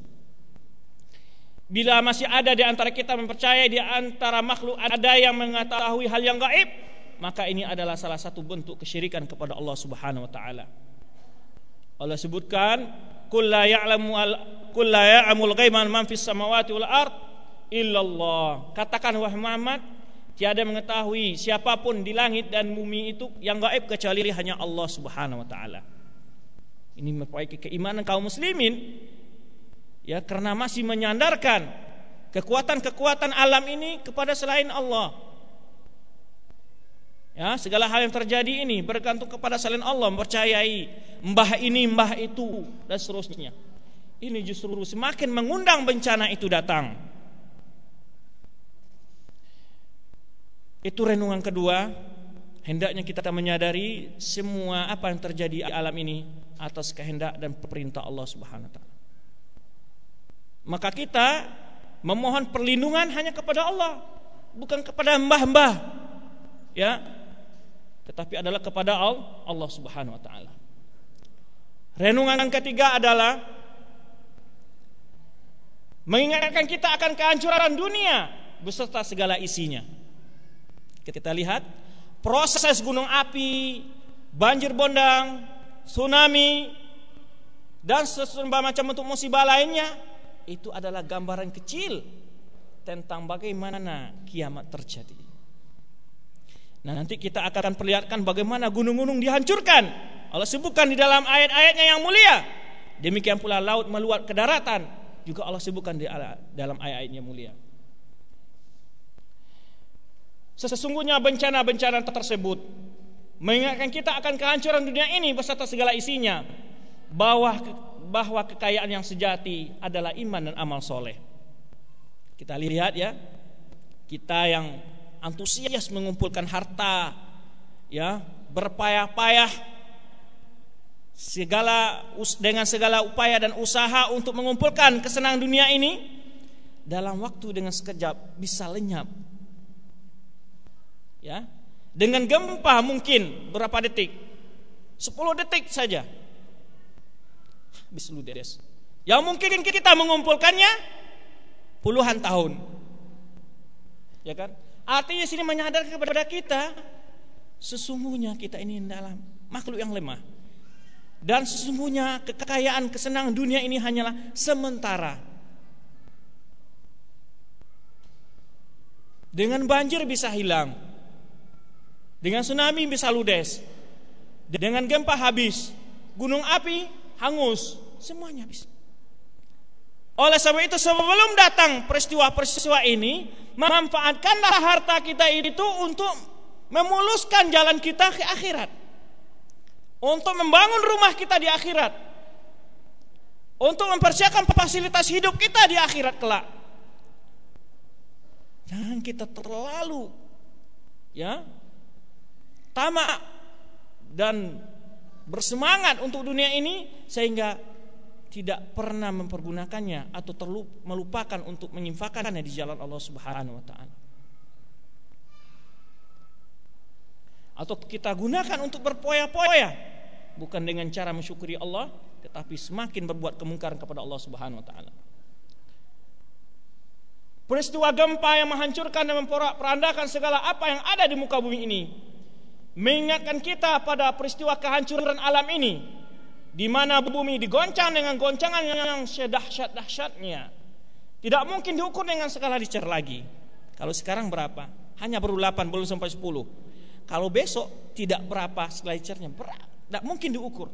Bila masih ada di antara kita mempercayai di antara makhluk ada yang mengetahui hal yang gaib, maka ini adalah salah satu bentuk kesyirikan kepada Allah Subhanahu wa taala. Allah sebutkan la ya'lamu ya'lamul ghaiba man fis samawati wal ard illallah. Katakan wahai Muhammad, tiada mengetahui siapa pun di langit dan bumi itu yang gaib kecuali hanya Allah Subhanahu wa taala. Ini memperbaiki keimanan kaum muslimin ya karena masih menyandarkan kekuatan-kekuatan alam ini kepada selain Allah. Ya, segala hal yang terjadi ini bergantung kepada selain Allah, mempercayai mbah ini, mbah itu dan seterusnya. Ini justru semakin mengundang bencana itu datang. Itu renungan kedua, hendaknya kita menyadari semua apa yang terjadi di alam ini atas kehendak dan perintah Allah Subhanahu wa taala. Maka kita memohon perlindungan hanya kepada Allah, bukan kepada mbah-mbah. Ya, tetapi adalah kepada Allah Subhanahu wa taala. Renungan yang ketiga adalah mengingatkan kita akan kehancuran dunia beserta segala isinya. Kita lihat proses gunung api, banjir bondang, tsunami dan sesuatu macam bentuk musibah lainnya itu adalah gambaran kecil tentang bagaimana kiamat terjadi. Nah, nanti kita akan perlihatkan bagaimana gunung-gunung dihancurkan. Allah sebutkan di dalam ayat-ayatnya yang mulia. Demikian pula laut meluap ke daratan juga Allah sebutkan di dalam ayat-ayatnya mulia. Sesungguhnya bencana-bencana tersebut mengingatkan kita akan kehancuran dunia ini beserta segala isinya. Bahwa bahwa kekayaan yang sejati adalah iman dan amal soleh. Kita lihat ya, kita yang antusias mengumpulkan harta, ya, berpayah-payah segala dengan segala upaya dan usaha untuk mengumpulkan kesenangan dunia ini dalam waktu dengan sekejap bisa lenyap. Ya. Dengan gempa mungkin berapa detik? 10 detik saja. Habis ludes. Yang mungkin kita mengumpulkannya puluhan tahun. Ya kan? Artinya sini menyadarkan kepada kita sesungguhnya kita ini dalam makhluk yang lemah. Dan sesungguhnya kekayaan kesenangan dunia ini hanyalah sementara. Dengan banjir bisa hilang. Dengan tsunami bisa ludes. Dengan gempa habis. Gunung api hangus. Semuanya habis. Oleh sebab itu sebelum datang peristiwa-peristiwa ini, manfaatkanlah harta kita itu untuk memuluskan jalan kita ke akhirat. Untuk membangun rumah kita di akhirat. Untuk mempersiapkan fasilitas hidup kita di akhirat kelak. Jangan kita terlalu ya tamak dan bersemangat untuk dunia ini sehingga tidak pernah mempergunakannya atau terlup, melupakan untuk menyimfakannya di jalan Allah Subhanahu wa taala. Atau kita gunakan untuk berpoya-poya bukan dengan cara mensyukuri Allah tetapi semakin berbuat kemungkaran kepada Allah Subhanahu wa taala. Peristiwa gempa yang menghancurkan dan memporak-perandakan segala apa yang ada di muka bumi ini mengingatkan kita pada peristiwa kehancuran alam ini di mana bumi digoncang dengan goncangan yang sedahsyat-dahsyatnya. Tidak mungkin diukur dengan skala Richter lagi. Kalau sekarang berapa? Hanya baru 8 belum sampai 10. Kalau besok tidak berapa skala Richternya, tidak mungkin diukur.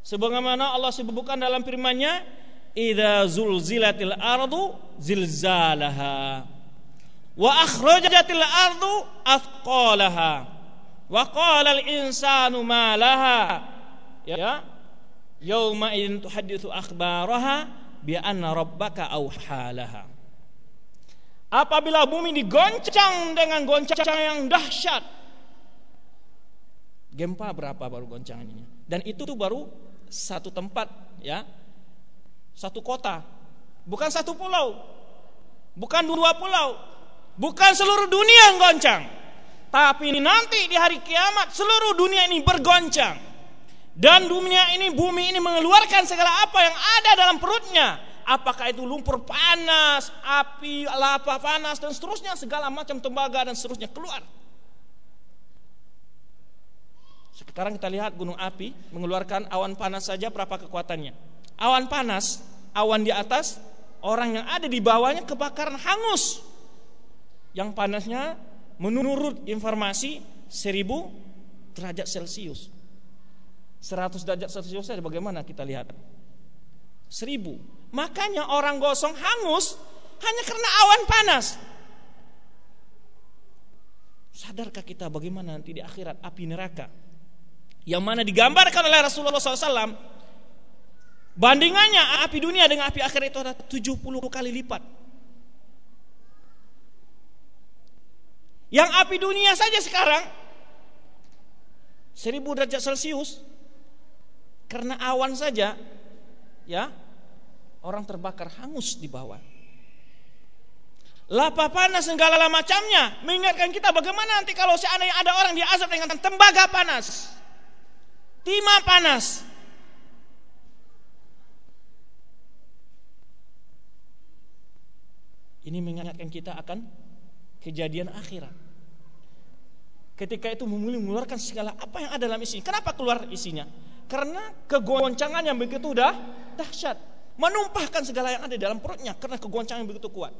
Sebagaimana Allah sebutkan dalam firman-Nya, "Idza zulzilatil ardu zilzalaha wa akhrajatil ardu athqalaha wa qala al insanu ma laha." Ya. Yauma idzin tuhadditsu akhbaraha bi anna rabbaka auhalaha. Apabila bumi digoncang dengan goncangan yang dahsyat. Gempa berapa baru goncangannya? Dan itu baru satu tempat ya satu kota bukan satu pulau bukan dua pulau bukan seluruh dunia yang goncang tapi ini nanti di hari kiamat seluruh dunia ini bergoncang dan dunia ini bumi ini mengeluarkan segala apa yang ada dalam perutnya apakah itu lumpur panas api lava panas dan seterusnya segala macam tembaga dan seterusnya keluar Sekarang kita lihat gunung api mengeluarkan awan panas saja berapa kekuatannya. Awan panas, awan di atas, orang yang ada di bawahnya kebakaran hangus. Yang panasnya menurut informasi 1000 derajat Celcius. 100 derajat Celcius saja bagaimana kita lihat? 1000. Makanya orang gosong hangus hanya karena awan panas. Sadarkah kita bagaimana nanti di akhirat api neraka? yang mana digambarkan oleh Rasulullah SAW bandingannya api dunia dengan api akhir itu ada 70 kali lipat yang api dunia saja sekarang 1000 derajat celcius karena awan saja ya orang terbakar hangus di bawah. Lapa panas segala macamnya. Mengingatkan kita bagaimana nanti kalau seandainya ada orang diazab dengan tembaga panas? Timah panas. Ini mengingatkan kita akan kejadian akhirat. Ketika itu mengeluarkan segala apa yang ada dalam isi. Kenapa keluar isinya? Karena kegoncangan yang begitu dah dahsyat. Menumpahkan segala yang ada dalam perutnya karena kegoncangan yang begitu kuat.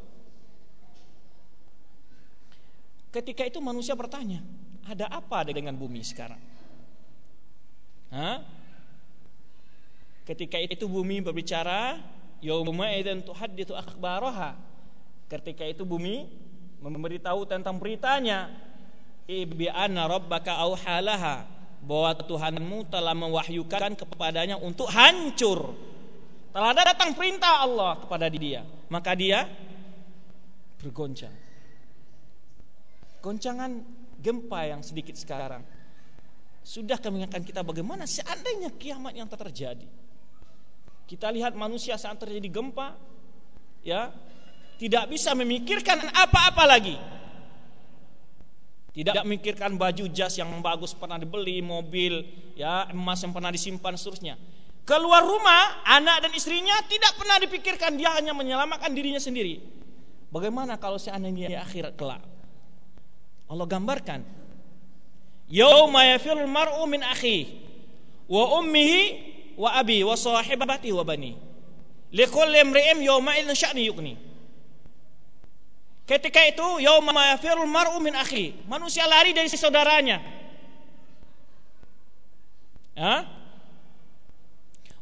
Ketika itu manusia bertanya, ada apa dengan bumi sekarang? Ha? Ketika itu bumi berbicara, yauma idzan tuhadditsu akhbaraha. Ketika itu bumi memberitahu tentang beritanya, ibi anna rabbaka auhalaha bahwa Tuhanmu telah mewahyukan kepadanya untuk hancur. Telah datang perintah Allah kepada dia, maka dia bergoncang. Goncangan gempa yang sedikit sekarang sudah mengingatkan kita bagaimana seandainya kiamat yang terjadi. Kita lihat manusia saat terjadi gempa, ya tidak bisa memikirkan apa-apa lagi. Tidak memikirkan baju jas yang bagus pernah dibeli, mobil, ya emas yang pernah disimpan, seterusnya. Keluar rumah, anak dan istrinya tidak pernah dipikirkan, dia hanya menyelamatkan dirinya sendiri. Bagaimana kalau seandainya di akhirat kelak? Allah gambarkan Yauma yafirul mar'u min akhi wa ummihi wa abi wa sahibati wa bani. Likulli imri'in yawma idzin sya'ni yukni. Ketika itu yauma yafirul mar'u min akhi, manusia lari dari saudaranya. Ya?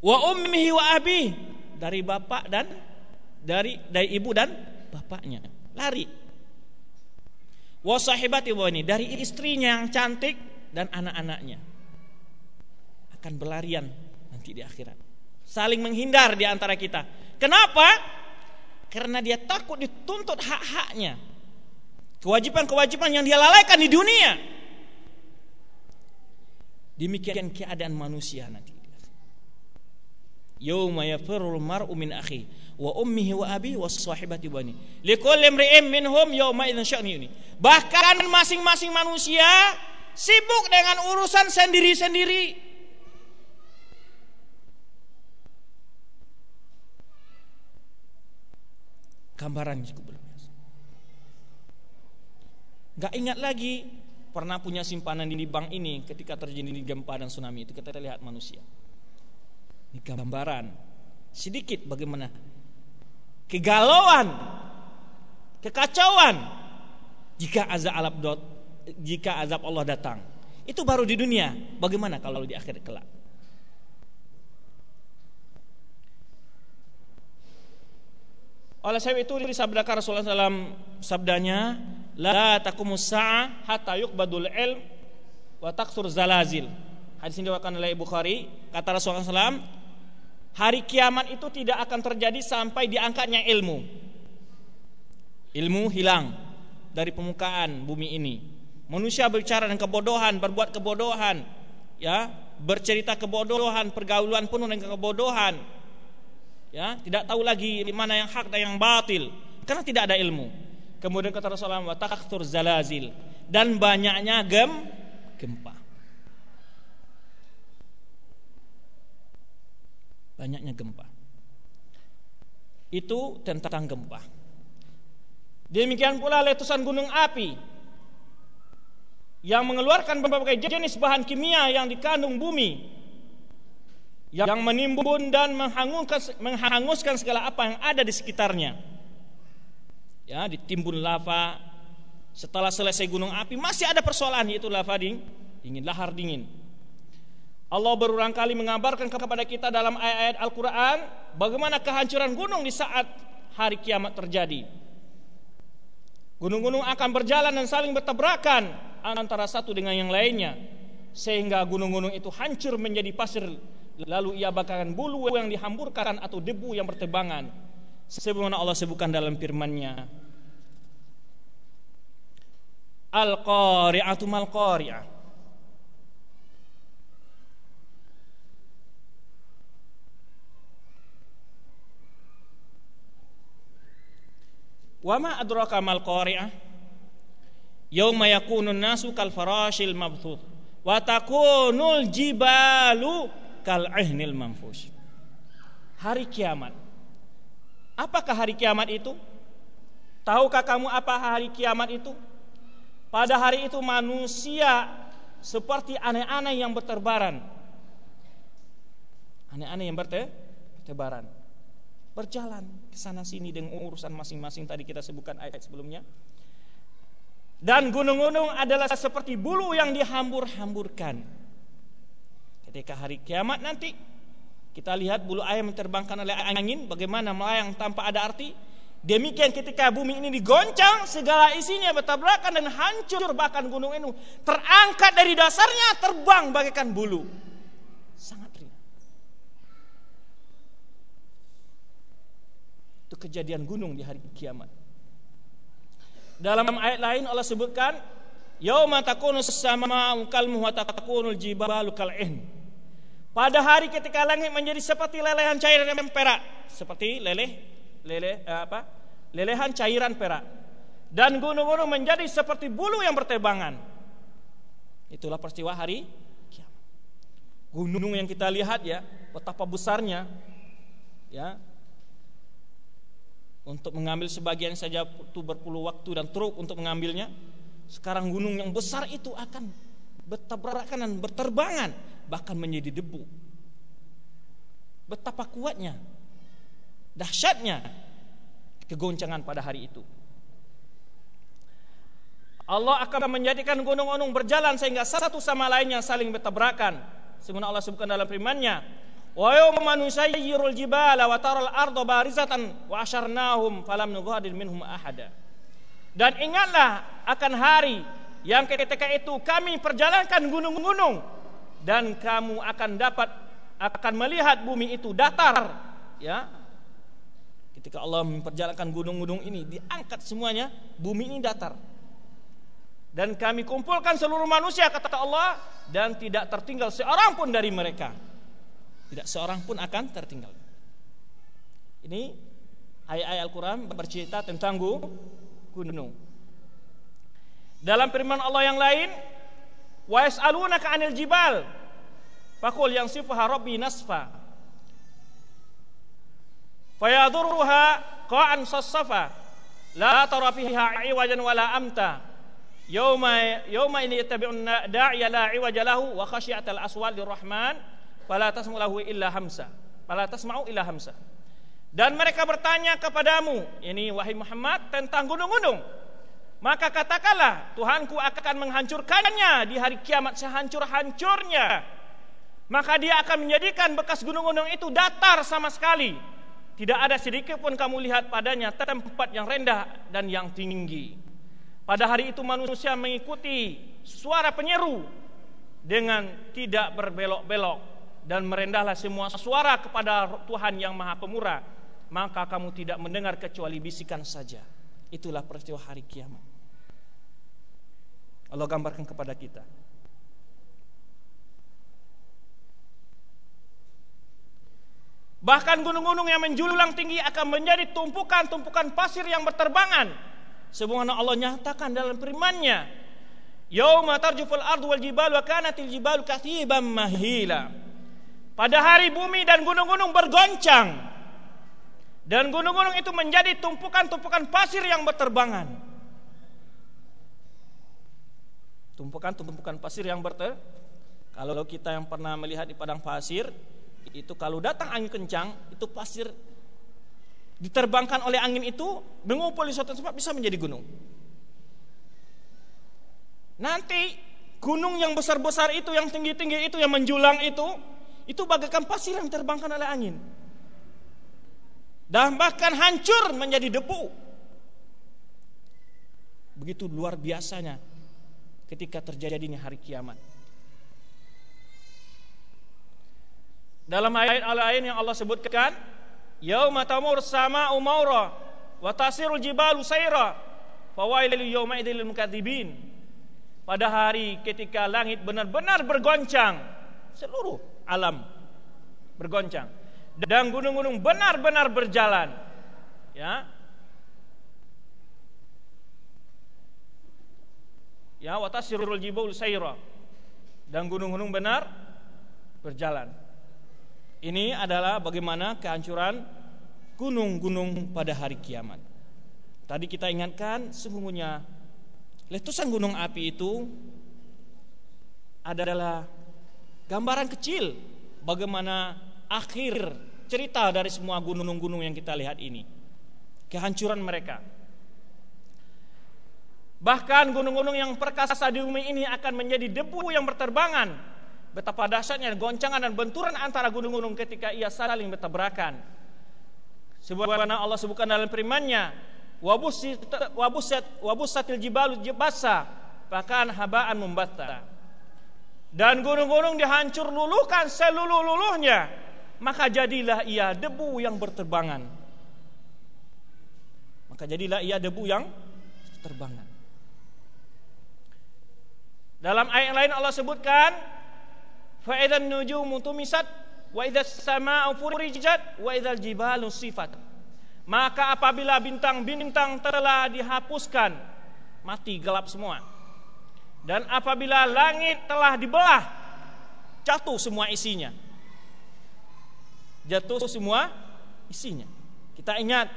Wa ummihi wa abi, dari bapak dan dari dari ibu dan bapaknya. Lari. Wasahibati wani dari istrinya yang cantik dan anak-anaknya. Akan berlarian nanti di akhirat. Saling menghindar di antara kita. Kenapa karena dia takut dituntut hak-haknya kewajiban-kewajiban yang dia lalaikan di dunia demikian keadaan manusia nanti yauma yafirul mar'u min akhi wa ummihi wa abi wa sahibati bani. Likulli imri'in minhum yawma idzin sya'ni Bahkan masing-masing manusia sibuk dengan urusan sendiri-sendiri. Gambaran cukup luar biasa. Gak ingat lagi pernah punya simpanan di bank ini ketika terjadi gempa dan tsunami itu kita lihat manusia. Ini gambaran sedikit bagaimana kegalauan, kekacauan jika azab Allah jika azab Allah datang. Itu baru di dunia. Bagaimana kalau di akhir kelak? Oleh sebab itu disabdakan Rasulullah SAW sabdanya la taqumus sa'ah hatta yuqbadul ilm wa taksur zalazil. Hadis ini diwakilkan oleh Bukhari, kata Rasulullah SAW, hari kiamat itu tidak akan terjadi sampai diangkatnya ilmu. Ilmu hilang dari permukaan bumi ini. Manusia berbicara dengan kebodohan, berbuat kebodohan, ya, bercerita kebodohan, pergaulan penuh dengan kebodohan. Ya, tidak tahu lagi mana yang hak dan yang batil karena tidak ada ilmu. Kemudian kata Rasulullah wa takthur zalazil dan banyaknya gem gempa. Banyaknya gempa. Itu tentang gempa. Demikian pula letusan gunung api yang mengeluarkan berbagai jenis bahan kimia yang dikandung bumi yang menimbun dan menghanguskan, segala apa yang ada di sekitarnya. Ya, ditimbun lava. Setelah selesai gunung api masih ada persoalan yaitu lava dingin, dingin lahar dingin. Allah berulang kali mengabarkan kepada kita dalam ayat-ayat Al-Quran bagaimana kehancuran gunung di saat hari kiamat terjadi. Gunung-gunung akan berjalan dan saling bertabrakan antara satu dengan yang lainnya sehingga gunung-gunung itu hancur menjadi pasir lalu ia bakaran bulu yang dihamburkan atau debu yang bertebangan. Sebagaimana Allah sebutkan dalam firman-Nya. Al-Qari'atu mal qari'ah Wa ma adraka mal qari'ah Yauma yakunun nasu kal farashil mabthuth. Wa takunul jibalu kal ihnil manfush. Hari kiamat. Apakah hari kiamat itu? Tahukah kamu apa hari kiamat itu? Pada hari itu manusia seperti aneh-aneh yang berterbaran. Aneh-aneh yang bertebaran. Berjalan ke sana sini dengan urusan masing-masing tadi kita sebutkan ayat sebelumnya. Dan gunung-gunung adalah seperti bulu yang dihambur-hamburkan. Ketika hari kiamat nanti kita lihat bulu ayam yang terbangkan oleh angin bagaimana melayang tanpa ada arti. Demikian ketika bumi ini digoncang segala isinya bertabrakan dan hancur bahkan gunung ini terangkat dari dasarnya terbang bagaikan bulu. Sangat ringan. Itu kejadian gunung di hari kiamat. Dalam ayat lain Allah sebutkan yauma takunu as-samaa'u kalmuhu wa takunul jibalu kal'in. Pada hari ketika langit menjadi seperti lelehan cairan yang perak, seperti leleh leleh eh, apa? Lelehan cairan perak. Dan gunung-gunung menjadi seperti bulu yang bertebangan. Itulah peristiwa hari kiamat. Gunung yang kita lihat ya, betapa besarnya ya untuk mengambil sebagian saja itu berpuluh waktu dan truk untuk mengambilnya. Sekarang gunung yang besar itu akan bertabrakan dan berterbangan bahkan menjadi debu. Betapa kuatnya, dahsyatnya kegoncangan pada hari itu. Allah akan menjadikan gunung-gunung berjalan sehingga satu sama lainnya saling bertabrakan. Sebagaimana Allah sebutkan dalam firman-Nya, Wa yawma nusayyirul jibala wa taral arda barizatan wa asyarnahum falam nughadir minhum ahada. Dan ingatlah akan hari yang ketika itu kami perjalankan gunung-gunung dan kamu akan dapat akan melihat bumi itu datar ya ketika Allah memperjalankan gunung-gunung ini diangkat semuanya bumi ini datar dan kami kumpulkan seluruh manusia kata Allah dan tidak tertinggal seorang pun dari mereka tidak seorang pun akan tertinggal. Ini ayat-ayat Al-Quran bercerita tentang gunung. Dalam firman Allah yang lain, wa yas'alunaka 'anil jibal. Fakul yang sifaha rabbi nasfa. Fayadurruha qa'an sassafa. La tara fiha iwajan wala amta. Yauma yauma ini yattabi'un da'iya la iwaja lahu wa khasyiatal aswal lirrahman fala tasma'u lahu illa hamsa. Fala tasma'u illa hamsa. Dan mereka bertanya kepadamu, ini wahai Muhammad tentang gunung-gunung. Maka katakanlah, Tuhanku akan menghancurkannya di hari kiamat sehancur-hancurnya. Maka dia akan menjadikan bekas gunung-gunung itu datar sama sekali. Tidak ada sedikit pun kamu lihat padanya tempat yang rendah dan yang tinggi. Pada hari itu manusia mengikuti suara penyeru dengan tidak berbelok-belok dan merendahlah semua suara kepada Tuhan yang Maha Pemurah, maka kamu tidak mendengar kecuali bisikan saja. Itulah peristiwa hari kiamat. Allah gambarkan kepada kita. Bahkan gunung-gunung yang menjulang tinggi akan menjadi tumpukan-tumpukan pasir yang berterbangan Sebagaimana Allah nyatakan dalam firman-Nya, "Yauma tarjuful ardu wal jibalu wa kanatil jibalu kathiban mahila." Pada hari bumi dan gunung-gunung bergoncang. Dan gunung-gunung itu menjadi tumpukan-tumpukan pasir yang berterbangan. Tumpukan-tumpukan pasir yang berter Kalau kita yang pernah melihat di padang pasir, itu kalau datang angin kencang, itu pasir diterbangkan oleh angin itu mengumpul di suatu tempat bisa menjadi gunung. Nanti gunung yang besar-besar itu, yang tinggi-tinggi itu, yang menjulang itu, itu bagaikan pasir yang diterbangkan oleh angin. Dan bahkan hancur menjadi debu. Begitu luar biasanya ketika terjadinya hari kiamat. Dalam ayat lain yang Allah sebutkan, Yauma tamur sama umaura wa tasirul jibalu sayra fawailul yauma idzil mukadzibin. Pada hari ketika langit benar-benar bergoncang, seluruh alam bergoncang dan gunung-gunung benar-benar berjalan. Ya. Ya, wa tasirul jibalu sayra. Dan gunung-gunung benar berjalan. Ini adalah bagaimana kehancuran gunung-gunung pada hari kiamat. Tadi kita ingatkan sesungguhnya letusan gunung api itu adalah gambaran kecil bagaimana akhir cerita dari semua gunung-gunung yang kita lihat ini. Kehancuran mereka. Bahkan gunung-gunung yang perkasa di bumi ini akan menjadi debu yang berterbangan Betapa dahsyatnya goncangan dan benturan antara gunung-gunung ketika ia saling bertabrakan. Sebagaimana Allah sebutkan dalam firman-Nya, wabusat wabusatil jibalu jibasa bahkan habaan membatta. Dan gunung-gunung dihancur luluhkan seluluh-luluhnya, maka jadilah ia debu yang berterbangan. Maka jadilah ia debu yang terbangan. Dalam ayat lain Allah sebutkan fa nujumu tumisat wa idzas furijat wa idzal jibalu sifat. Maka apabila bintang-bintang telah dihapuskan mati gelap semua. Dan apabila langit telah dibelah jatuh semua isinya. Jatuh semua isinya. Kita ingat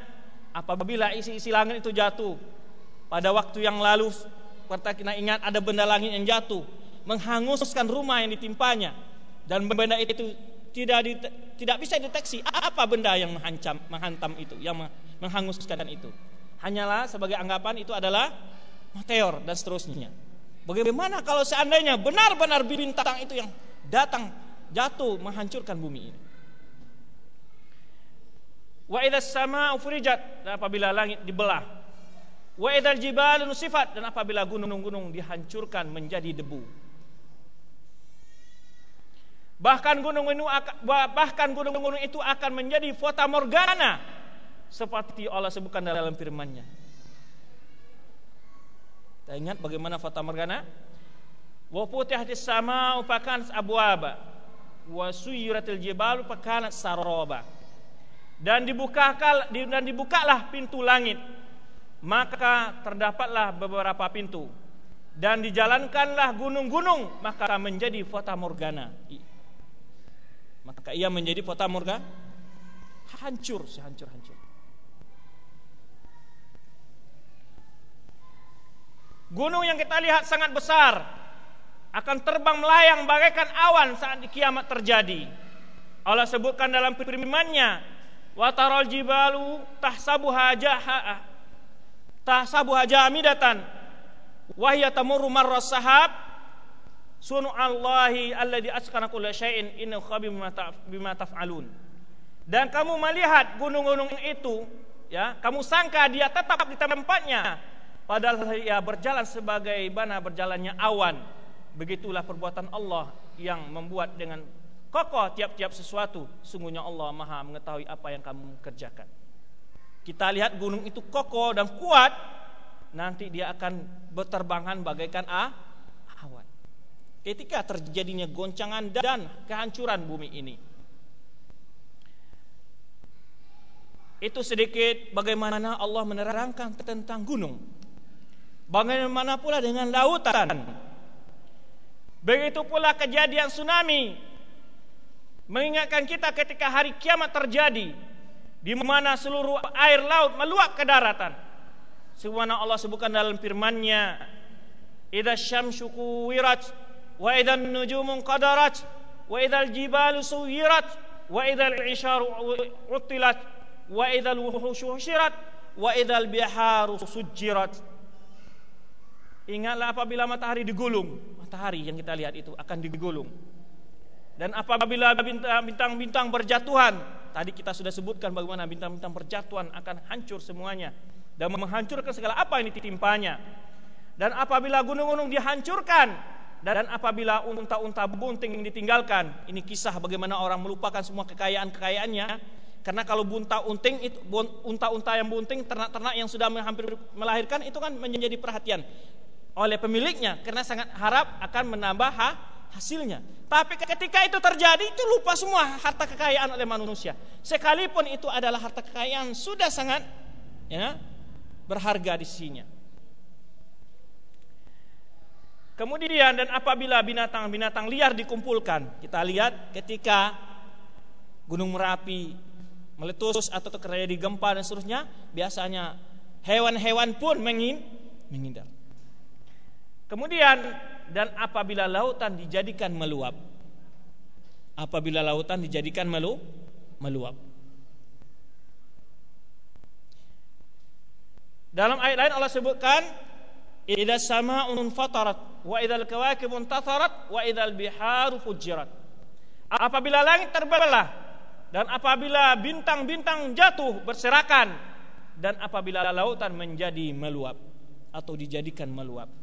apabila isi-isi langit itu jatuh pada waktu yang lalu kita ingat ada benda langit yang jatuh menghanguskan rumah yang ditimpanya. Dan benda itu tidak di, tidak bisa deteksi apa benda yang menghancam menghantam itu yang menghanguskan itu. Hanyalah sebagai anggapan itu adalah meteor dan seterusnya. Bagaimana kalau seandainya benar-benar bintang itu yang datang jatuh menghancurkan bumi ini? Wa idzas samaa'u furijat dan apabila langit dibelah wa idzal jibalu nusifat dan apabila gunung-gunung dihancurkan menjadi debu Bahkan gunung-gunung bahkan gunung-gunung itu akan menjadi fota morgana seperti Allah sebutkan dalam firman-Nya. Kita ingat bagaimana fota morgana? Wa futihatis sama upakan abwaba wa suyiratil jibal saroba. Dan dibukakan dan dibukalah pintu langit. Maka terdapatlah beberapa pintu dan dijalankanlah gunung-gunung maka menjadi fota morgana maka ia menjadi fata morga hancur sehancur-hancur. Gunung yang kita lihat sangat besar akan terbang melayang bagaikan awan saat kiamat terjadi. Allah sebutkan dalam firman-Nya, "Wa jibalu tahsabuha jaha tahsabuha jamidatan wa hiya tamurru marras sahab sunu Allahi alladhi asqana kulla syai'in innahu khabir bima taf'alun." Dan kamu melihat gunung-gunung itu, ya, kamu sangka dia tetap di tempatnya, Padahal ia berjalan sebagai mana berjalannya awan. Begitulah perbuatan Allah yang membuat dengan kokoh tiap-tiap sesuatu. Sungguhnya Allah maha mengetahui apa yang kamu kerjakan. Kita lihat gunung itu kokoh dan kuat. Nanti dia akan berterbangan bagaikan a, awan. Ketika terjadinya goncangan dan kehancuran bumi ini. Itu sedikit bagaimana Allah menerangkan tentang gunung. Bagaimana pula dengan lautan? Begitu pula kejadian tsunami mengingatkan kita ketika hari kiamat terjadi di mana seluruh air laut meluap ke daratan. Sebagaimana Allah sebutkan dalam firman-Nya, "Idza syamsu kuwirat wa idza nujumu qadarat wa idza jibalu suwirat wa idza al-isharu utilat wa idza al-wuhushu husyirat wa idza al-biharu sujjirat." Ingatlah apabila matahari digulung, matahari yang kita lihat itu akan digulung. Dan apabila bintang-bintang berjatuhan, tadi kita sudah sebutkan bagaimana bintang-bintang berjatuhan akan hancur semuanya dan menghancurkan segala apa yang ditimpanya. Dan apabila gunung-gunung dihancurkan dan apabila unta-unta bunting ditinggalkan, ini kisah bagaimana orang melupakan semua kekayaan-kekayaannya karena kalau bunta unting itu unta-unta yang bunting ternak-ternak yang sudah hampir melahirkan itu kan menjadi perhatian oleh pemiliknya karena sangat harap akan menambah hasilnya. Tapi ketika itu terjadi itu lupa semua harta kekayaan oleh manusia. Sekalipun itu adalah harta kekayaan sudah sangat ya berharga di sisinya. Kemudian dan apabila binatang-binatang liar dikumpulkan, kita lihat ketika Gunung Merapi meletus atau terjadi gempa dan seterusnya, biasanya hewan-hewan pun mengin menghindar. Kemudian dan apabila lautan dijadikan meluap. Apabila lautan dijadikan melu meluap. Dalam ayat lain Allah sebutkan idza sama'un fatarat wa idzal kawakibun tatharat wa idzal biharu fujirat. Apabila langit terbelah dan apabila bintang-bintang jatuh berserakan dan apabila lautan menjadi meluap atau dijadikan meluap.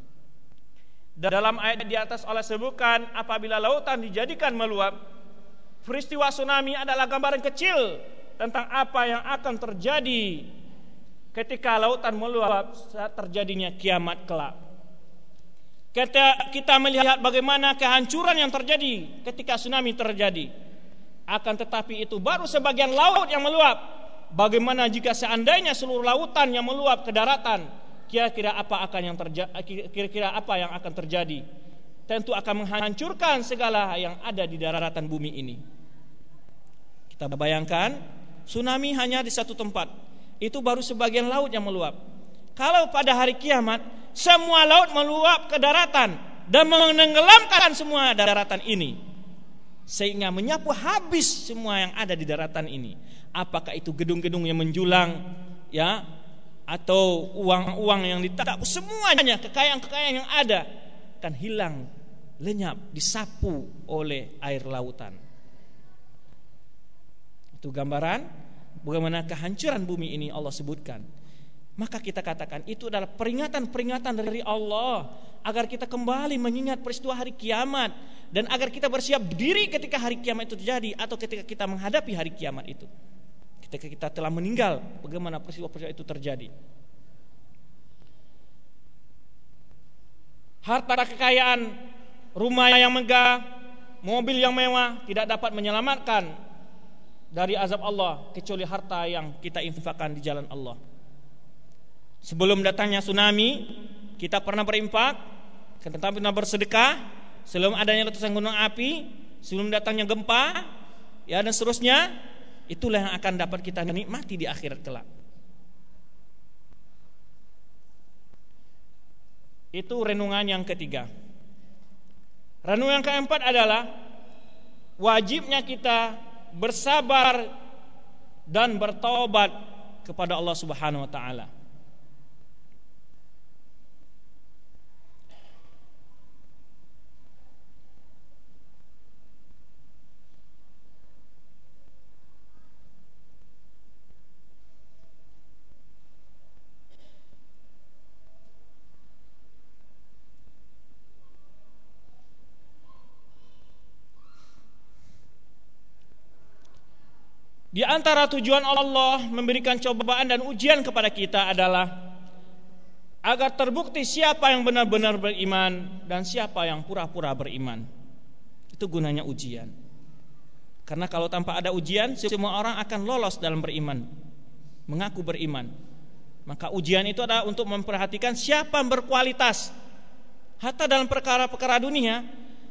Dalam ayat di atas Allah sebutkan apabila lautan dijadikan meluap, peristiwa tsunami adalah gambaran kecil tentang apa yang akan terjadi ketika lautan meluap saat terjadinya kiamat kelak. Kita, kita melihat bagaimana kehancuran yang terjadi ketika tsunami terjadi. Akan tetapi itu baru sebagian laut yang meluap. Bagaimana jika seandainya seluruh lautan yang meluap ke daratan kira-kira apa akan yang terjadi kira-kira apa yang akan terjadi. Tentu akan menghancurkan segala yang ada di daratan bumi ini. Kita bayangkan tsunami hanya di satu tempat. Itu baru sebagian laut yang meluap. Kalau pada hari kiamat semua laut meluap ke daratan dan menenggelamkan semua daratan ini. Sehingga menyapu habis semua yang ada di daratan ini. Apakah itu gedung-gedung yang menjulang ya atau uang-uang yang ditangkap semuanya kekayaan-kekayaan yang ada akan hilang lenyap disapu oleh air lautan. Itu gambaran bagaimana kehancuran bumi ini Allah sebutkan. Maka kita katakan itu adalah peringatan-peringatan dari Allah agar kita kembali mengingat peristiwa hari kiamat dan agar kita bersiap diri ketika hari kiamat itu terjadi atau ketika kita menghadapi hari kiamat itu ketika kita telah meninggal bagaimana peristiwa-peristiwa itu terjadi. Harta kekayaan rumah yang megah mobil yang mewah tidak dapat menyelamatkan dari azab Allah kecuali harta yang kita infakkan di jalan Allah. Sebelum datangnya tsunami kita pernah berimpak kita pernah bersedekah sebelum adanya letusan gunung api sebelum datangnya gempa ya dan seterusnya Itulah yang akan dapat kita nikmati di akhirat kelak. Itu renungan yang ketiga. Renungan yang keempat adalah wajibnya kita bersabar dan bertobat kepada Allah Subhanahu wa taala. Di antara tujuan Allah memberikan cobaan dan ujian kepada kita adalah agar terbukti siapa yang benar-benar beriman dan siapa yang pura-pura beriman. Itu gunanya ujian. Karena kalau tanpa ada ujian, semua orang akan lolos dalam beriman, mengaku beriman. Maka ujian itu adalah untuk memperhatikan siapa berkualitas. Hatta dalam perkara-perkara dunia,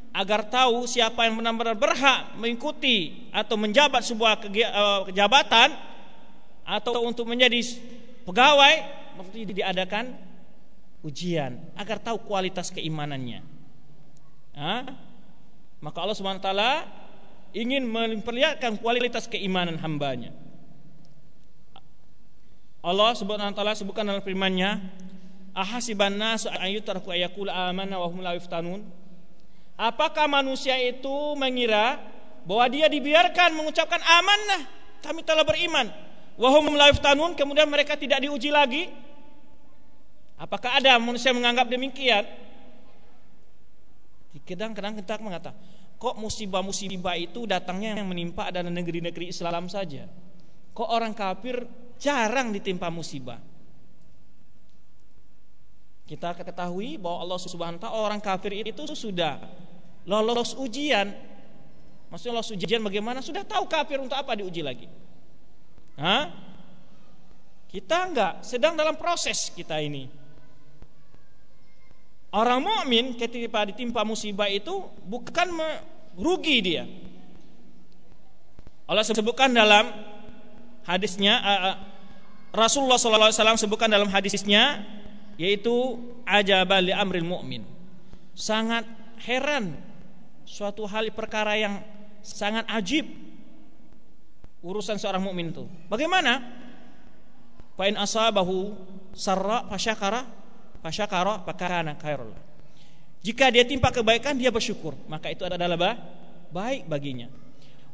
agar tahu siapa yang benar-benar berhak mengikuti atau menjabat sebuah eh, atau untuk menjadi pegawai mesti diadakan ujian agar tahu kualitas keimanannya. Ha? Maka Allah Subhanahu wa taala ingin memperlihatkan kualitas keimanan hambanya. Allah Subhanahu wa taala sebutkan dalam firman-Nya, "Ahasiban nasu ayakul amanna wa hum la yuftanun?" Apakah manusia itu mengira bahwa dia dibiarkan mengucapkan amanah, kami telah beriman. Wahum tanun kemudian mereka tidak diuji lagi? Apakah ada manusia menganggap demikian? Kadang-kadang kita mengatakan, kok musibah-musibah itu datangnya yang menimpa adalah negeri-negeri Islam saja. Kok orang kafir jarang ditimpa musibah? Kita ketahui bahwa Allah Subhanahu wa taala orang kafir itu sudah lolos ujian. Maksudnya lolos ujian bagaimana? Sudah tahu kafir untuk apa diuji lagi? Hah? Kita enggak, sedang dalam proses kita ini. Orang mukmin ketika ditimpa musibah itu bukan merugi dia. Allah sebutkan dalam hadisnya Rasulullah SAW sebutkan dalam hadisnya yaitu ajabal li amril mu'min. Sangat heran suatu hal perkara yang sangat ajib urusan seorang mukmin itu. Bagaimana? Fa'in asabahu sarra fasyakara fasyakara fakana khairul. Jika dia timpa kebaikan dia bersyukur, maka itu adalah baik baginya.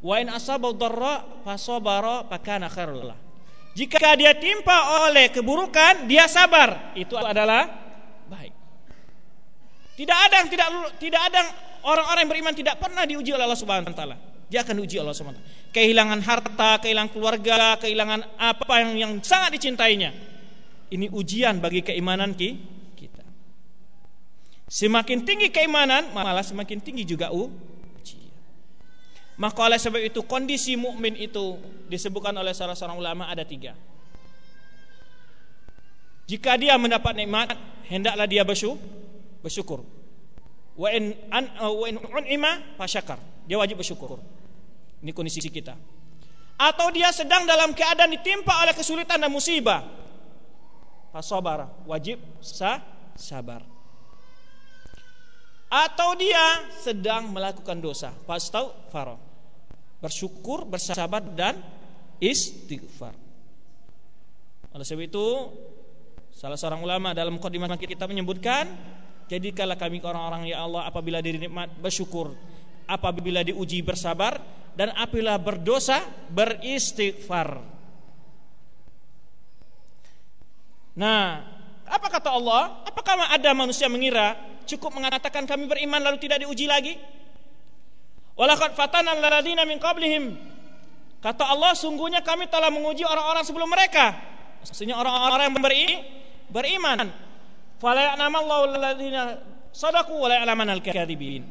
Wa in asabahu darra fasabara fakana khairul. Jika dia timpa oleh keburukan, dia sabar, itu adalah baik. Tidak ada yang tidak tidak ada Orang-orang yang beriman tidak pernah diuji oleh Allah Subhanahu wa taala. Dia akan diuji Allah Subhanahu wa taala. Kehilangan harta, kehilangan keluarga, kehilangan apa yang yang sangat dicintainya. Ini ujian bagi keimanan kita. Semakin tinggi keimanan, malah semakin tinggi juga ujian. Maka oleh sebab itu kondisi mukmin itu disebutkan oleh salah seorang ulama ada tiga. Jika dia mendapat nikmat, hendaklah dia bersyukur wa in an uh, wa in un'ima fasyakar. Dia wajib bersyukur. Ini kondisi kita. Atau dia sedang dalam keadaan ditimpa oleh kesulitan dan musibah. Fasabar, wajib sa sabar. Atau dia sedang melakukan dosa, fastaghfar. Bersyukur, bersabar dan istighfar. Oleh sebab itu, salah seorang ulama dalam qadimah kita menyebutkan Jadikanlah kami orang-orang ya Allah apabila diri nikmat bersyukur, apabila diuji bersabar dan apabila berdosa beristighfar. Nah, apa kata Allah? Apakah ada manusia mengira cukup mengatakan kami beriman lalu tidak diuji lagi? Walaqad fatana alladziina min qablihim. Kata Allah, sungguhnya kami telah menguji orang-orang sebelum mereka. Maksudnya orang-orang yang beri, beriman. Fala ya'lamallahu alladziina sadaqu wa la ya'lamanal kadhibin.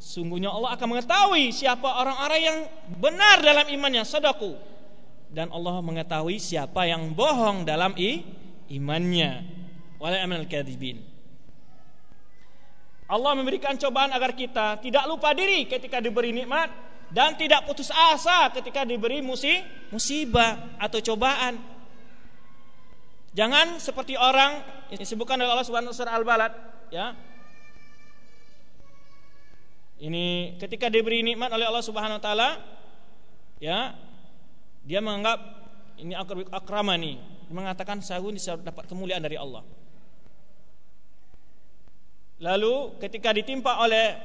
Sungguhnya Allah akan mengetahui siapa orang-orang yang benar dalam imannya, sadaku. Dan Allah mengetahui siapa yang bohong dalam i, imannya. Wala ya'lamanal kadhibin. Allah memberikan cobaan agar kita tidak lupa diri ketika diberi nikmat dan tidak putus asa ketika diberi musibah atau cobaan. Jangan seperti orang yang disebutkan oleh Allah Subhanahu surah Al-Balad, ya. Ini ketika diberi nikmat oleh Allah Subhanahu wa taala, ya, dia menganggap ini akramani, mengatakan saya bisa dapat kemuliaan dari Allah. Lalu ketika ditimpa oleh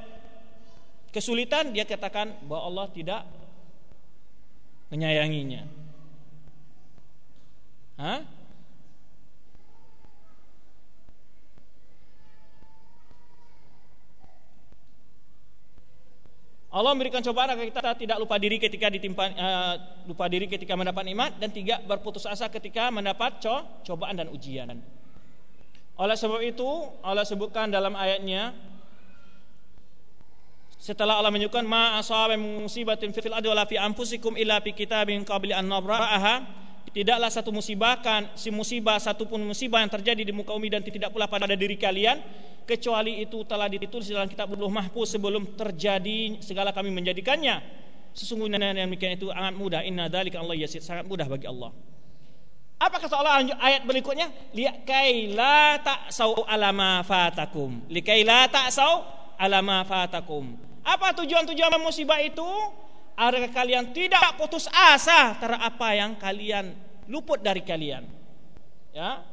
kesulitan dia katakan bahwa Allah tidak menyayanginya. Hah? Allah memberikan cobaan agar kita tidak lupa diri ketika ditimpa uh, lupa diri ketika mendapat nikmat dan tidak berputus asa ketika mendapat co cobaan dan ujian. Oleh sebab itu Allah sebutkan dalam ayatnya setelah Allah menyebutkan ma asaba musibatin fil ardi wala fi anfusikum illa fi kitabin qabli an nabra'aha tidaklah satu musibah kan si musibah satupun musibah yang terjadi di muka bumi dan tidak pula pada diri kalian kecuali itu telah ditulis dalam kitab Lauh Mahfuz sebelum terjadi segala kami menjadikannya. Sesungguhnya yang demikian itu sangat mudah. Inna dzalika Allah yasir, sangat mudah bagi Allah. Apa Allah ayat berikutnya? Likai la ta'sau alama fatakum. Likai la ta'sau alama fatakum. Apa tujuan-tujuan musibah itu? Agar kalian tidak putus asa terhadap apa yang kalian luput dari kalian. Ya.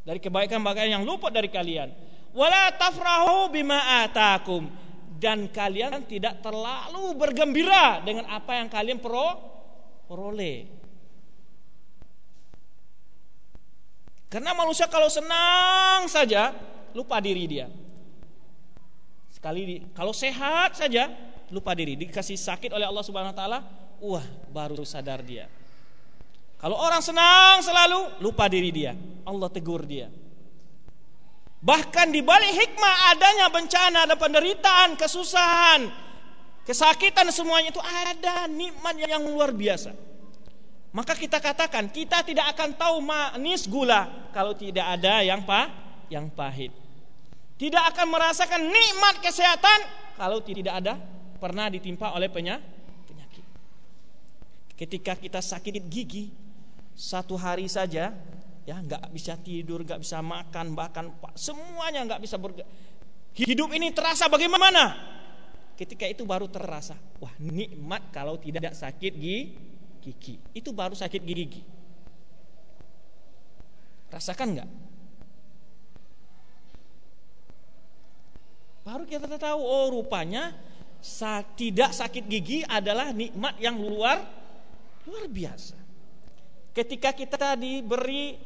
Dari kebaikan-kebaikan yang luput dari kalian wala tafrahu bima atakum dan kalian tidak terlalu bergembira dengan apa yang kalian pro peroleh. Karena manusia kalau senang saja lupa diri dia. Sekali di, kalau sehat saja lupa diri, dikasih sakit oleh Allah Subhanahu wa taala, wah baru sadar dia. Kalau orang senang selalu lupa diri dia, Allah tegur dia. Bahkan di balik hikmah adanya bencana dan penderitaan, kesusahan, kesakitan semuanya itu ada nikmat yang luar biasa. Maka kita katakan kita tidak akan tahu manis gula kalau tidak ada yang pa, yang pahit. Tidak akan merasakan nikmat kesehatan kalau tidak ada pernah ditimpa oleh penyakit. Ketika kita sakit gigi satu hari saja ya nggak bisa tidur, nggak bisa makan, bahkan semuanya nggak bisa bergerak. Hidup ini terasa bagaimana? Ketika itu baru terasa, wah nikmat kalau tidak sakit gigi. Itu baru sakit gigi. Rasakan nggak? Baru kita tahu, oh rupanya tidak sakit gigi adalah nikmat yang luar luar biasa. Ketika kita diberi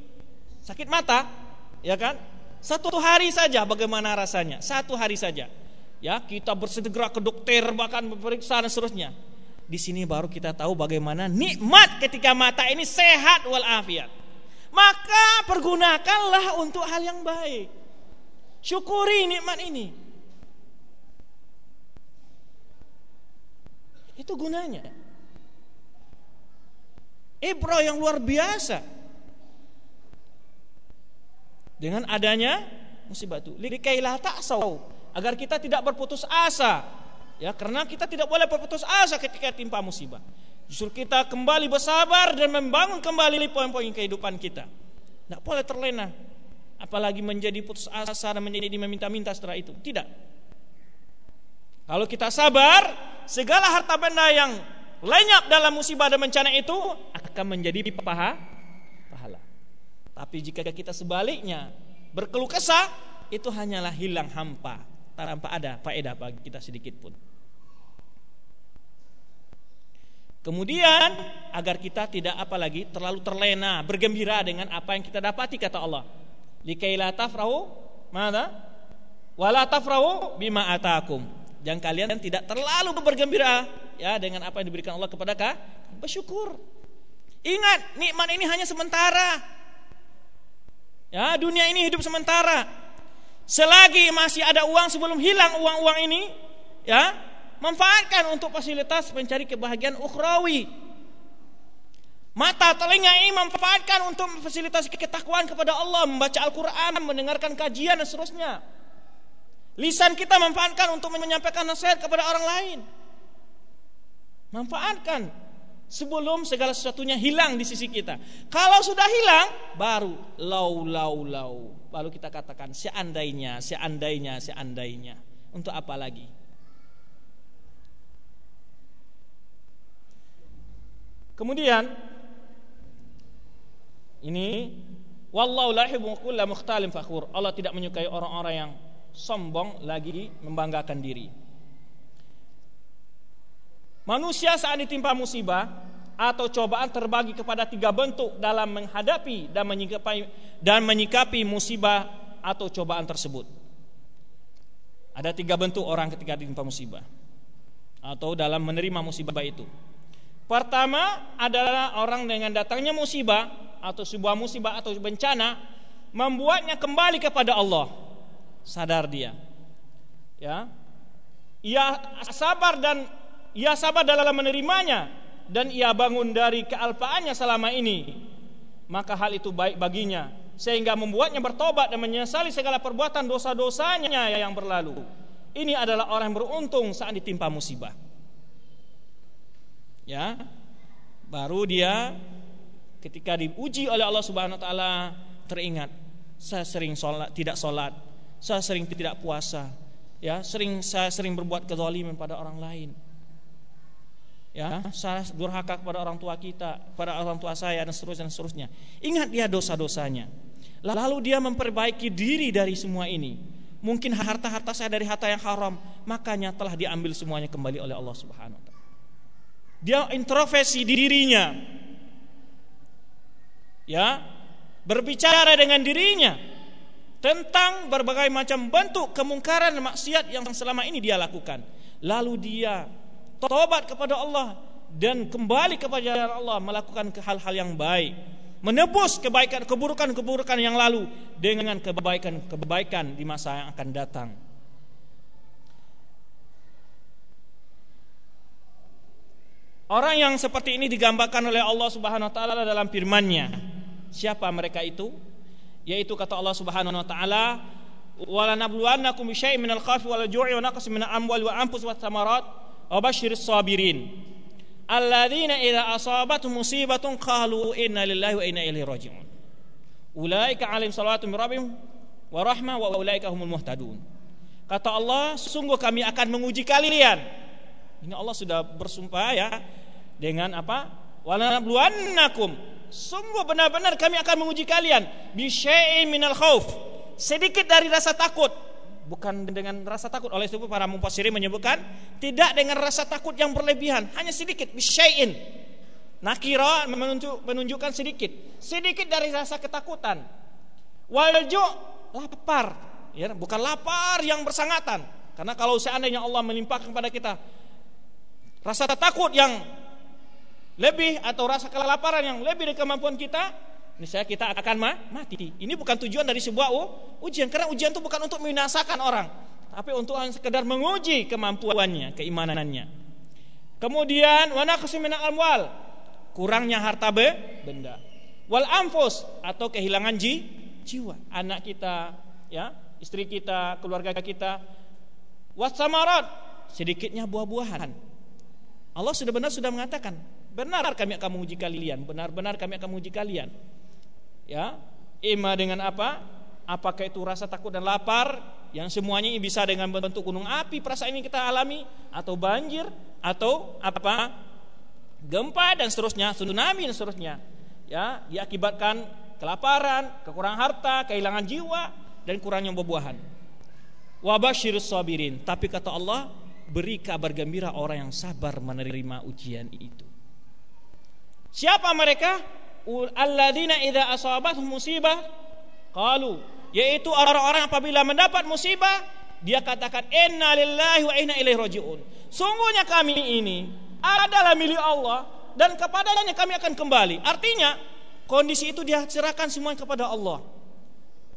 sakit mata, ya kan? Satu hari saja bagaimana rasanya? Satu hari saja. Ya, kita bersegera ke dokter bahkan periksa dan seterusnya. Di sini baru kita tahu bagaimana nikmat ketika mata ini sehat walafiat. Maka pergunakanlah untuk hal yang baik. Syukuri nikmat ini. Itu gunanya. Ibro yang luar biasa dengan adanya musibah itu. Likailah taksau agar kita tidak berputus asa. Ya, karena kita tidak boleh berputus asa ketika timpa musibah. Justru kita kembali bersabar dan membangun kembali poin-poin kehidupan kita. Tidak boleh terlena. Apalagi menjadi putus asa dan menjadi meminta-minta setelah itu. Tidak. Kalau kita sabar, segala harta benda yang lenyap dalam musibah dan bencana itu akan menjadi paha tapi jika kita sebaliknya berkeluh kesah, itu hanyalah hilang hampa tanpa ada faedah bagi kita sedikit pun. Kemudian agar kita tidak apalagi terlalu terlena, bergembira dengan apa yang kita dapati kata Allah. Likaila tafrahu mana? Wala tafrahu bima atakum. Jangan kalian tidak terlalu bergembira ya dengan apa yang diberikan Allah kepada kah? Bersyukur. Ingat, nikmat ini hanya sementara. Ya, dunia ini hidup sementara. Selagi masih ada uang sebelum hilang uang-uang ini, ya, manfaatkan untuk fasilitas mencari kebahagiaan ukhrawi. Mata telinga ini manfaatkan untuk fasilitas ketakwaan kepada Allah, membaca Al-Quran, mendengarkan kajian dan seterusnya. Lisan kita manfaatkan untuk menyampaikan nasihat kepada orang lain. Manfaatkan. sebelum segala sesuatunya hilang di sisi kita. Kalau sudah hilang, baru lau lau lau. Baru kita katakan seandainya, seandainya, seandainya. Untuk apa lagi? Kemudian ini wallahu la yuhibbu mukhtalin fakhur. Allah tidak menyukai orang-orang yang sombong lagi membanggakan diri. Manusia saat ditimpa musibah atau cobaan terbagi kepada tiga bentuk dalam menghadapi dan menyikapi dan menyikapi musibah atau cobaan tersebut. Ada tiga bentuk orang ketika ditimpa musibah atau dalam menerima musibah itu. Pertama adalah orang dengan datangnya musibah atau sebuah musibah atau bencana membuatnya kembali kepada Allah. Sadar dia. Ya. Ia sabar dan ia sabar dalam menerimanya dan ia bangun dari kealpaannya selama ini maka hal itu baik baginya sehingga membuatnya bertobat dan menyesali segala perbuatan dosa-dosanya yang berlalu ini adalah orang yang beruntung saat ditimpa musibah ya. Baru dia ketika diuji oleh Allah Subhanahu wa taala teringat saya sering sholat tidak sholat. Saya sering tidak puasa. Ya sering saya sering berbuat kezaliman pada orang lain. Ya saya durhaka kepada orang tua kita pada orang tua saya dan seterusnya dan seterusnya. Ingat dia dosa-dosanya. Lalu dia memperbaiki diri dari semua ini. Mungkin harta-harta saya dari harta yang haram makanya telah diambil semuanya kembali oleh Allah Subhanahu wa taala dia introspeksi dirinya. Ya berbicara dengan dirinya tentang berbagai macam bentuk kemungkaran maksiat yang selama ini dia lakukan. Lalu dia tobat kepada Allah dan kembali kepada Allah melakukan hal-hal yang baik. Menebus kebaikan keburukan-keburukan yang lalu dengan kebaikan-kebaikan di masa yang akan datang Orang yang seperti ini digambarkan oleh Allah Subhanahu wa taala dalam firman-Nya. Siapa mereka itu? Yaitu kata Allah Subhanahu wa taala, "Wa lanabluwannakum bisyai'in minal khawfi wal ju'i wa naqsin minal amwali wa anfus wat thamarat wa basyiris sabirin." Alladzina idza asabatuhum musibatun qalu inna lillahi wa inna ilaihi raji'un. Ulaika 'alaihim salawatu mir rabbihim wa rahmah wa ulaika humul muhtadun. Kata Allah, sungguh kami akan menguji kalian. Ini Allah sudah bersumpah ya, dengan apa? Walanabluwannakum. Sungguh benar-benar kami akan menguji kalian. Bisyai'in minal khauf. Sedikit dari rasa takut. Bukan dengan rasa takut. Oleh itu para mufassirin menyebutkan tidak dengan rasa takut yang berlebihan. Hanya sedikit. Bisyai'in. Nakira menunjuk, menunjukkan sedikit. Sedikit dari rasa ketakutan. Walju lapar. Ya bukan lapar yang bersangatan. Karena kalau seandainya Allah melimpahkan kepada kita rasa takut yang lebih atau rasa kelaparan yang lebih dari kemampuan kita niscaya kita akan mati. Ini bukan tujuan dari sebuah ujian karena ujian itu bukan untuk membinasakan orang, tapi untuk sekedar menguji kemampuannya, keimanannya. Kemudian wana kesimina alwal, kurangnya harta be, benda. Wal anfus atau kehilangan ji, jiwa, anak kita, ya, istri kita, keluarga kita. Wasamarat, sedikitnya buah-buahan. Allah sudah benar sudah mengatakan, benar kami akan menguji kalian, benar-benar kami akan menguji kalian. Ya. Ima dengan apa? Apakah itu rasa takut dan lapar yang semuanya bisa dengan bentuk gunung api perasaan ini kita alami? Atau banjir? Atau apa? Gempa dan seterusnya tsunami dan seterusnya. Ya. Diakibatkan kelaparan kekurangan harta kehilangan jiwa dan kurangnya buah-buahan. Wabashir sabirin. Tapi kata Allah beri kabar gembira orang yang sabar menerima ujian itu siapa mereka? Alladzina idza asabathum musibah. Qalu yaitu orang-orang apabila mendapat musibah dia katakan inna lillahi wa inna ilaihi rajiun. Sungguhnya kami ini adalah milik Allah dan kepadanya kami akan kembali. Artinya kondisi itu dia serahkan semua kepada Allah.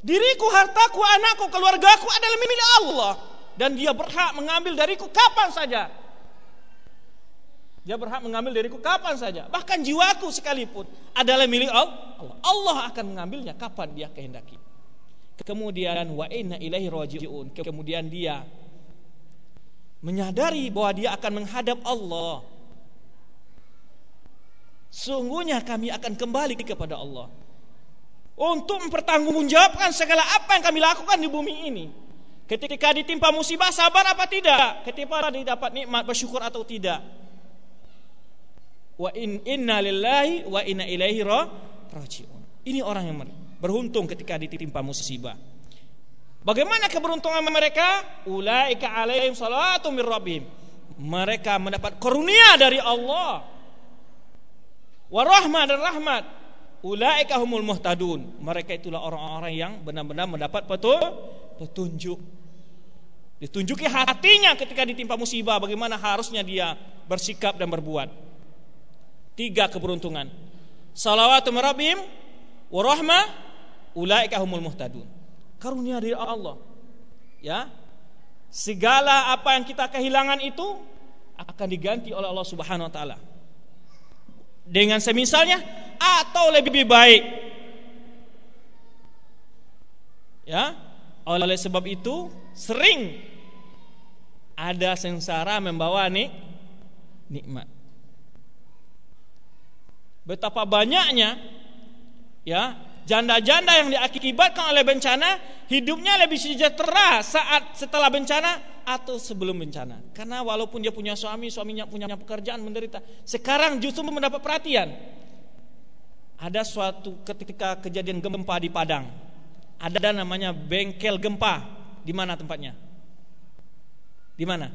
Diriku hartaku anakku keluargaku adalah milik Allah. Dan dia berhak mengambil dariku kapan saja dia berhak mengambil dariku kapan saja. Bahkan jiwaku sekalipun adalah milik Allah. Allah akan mengambilnya kapan dia kehendaki. Kemudian wa inna ilaihi rajiun. Kemudian dia menyadari bahwa dia akan menghadap Allah. Sungguhnya kami akan kembali kepada Allah untuk mempertanggungjawabkan segala apa yang kami lakukan di bumi ini. Ketika ditimpa musibah sabar apa tidak? Ketika didapat nikmat bersyukur atau tidak? Wa in inna lillahi wa inna ilaihi rajiun. Ini orang yang beruntung ketika ditimpa musibah. Bagaimana keberuntungan mereka? Ulaika alaihim salatu mir rabbihim. Mereka mendapat karunia dari Allah warahmah dan rahmat ulaika humul muhtadun mereka itulah orang-orang yang benar-benar mendapat petunjuk ditunjuki hatinya ketika ditimpa musibah bagaimana harusnya dia bersikap dan berbuat tiga keberuntungan. Salawatu rabbihim warahmah ulaika humul muhtadun. Karunia dari Allah. Ya. Segala apa yang kita kehilangan itu akan diganti oleh Allah Subhanahu wa taala. Dengan semisalnya atau lebih baik. Ya, oleh sebab itu sering ada sengsara membawa nik nikmat. Betapa banyaknya ya janda-janda yang diakibatkan oleh bencana hidupnya lebih sejahtera saat setelah bencana atau sebelum bencana. Karena walaupun dia punya suami, suaminya punya pekerjaan menderita, sekarang justru mendapat perhatian. Ada suatu ketika kejadian gempa di Padang. Ada namanya bengkel gempa. Di mana tempatnya? Di mana?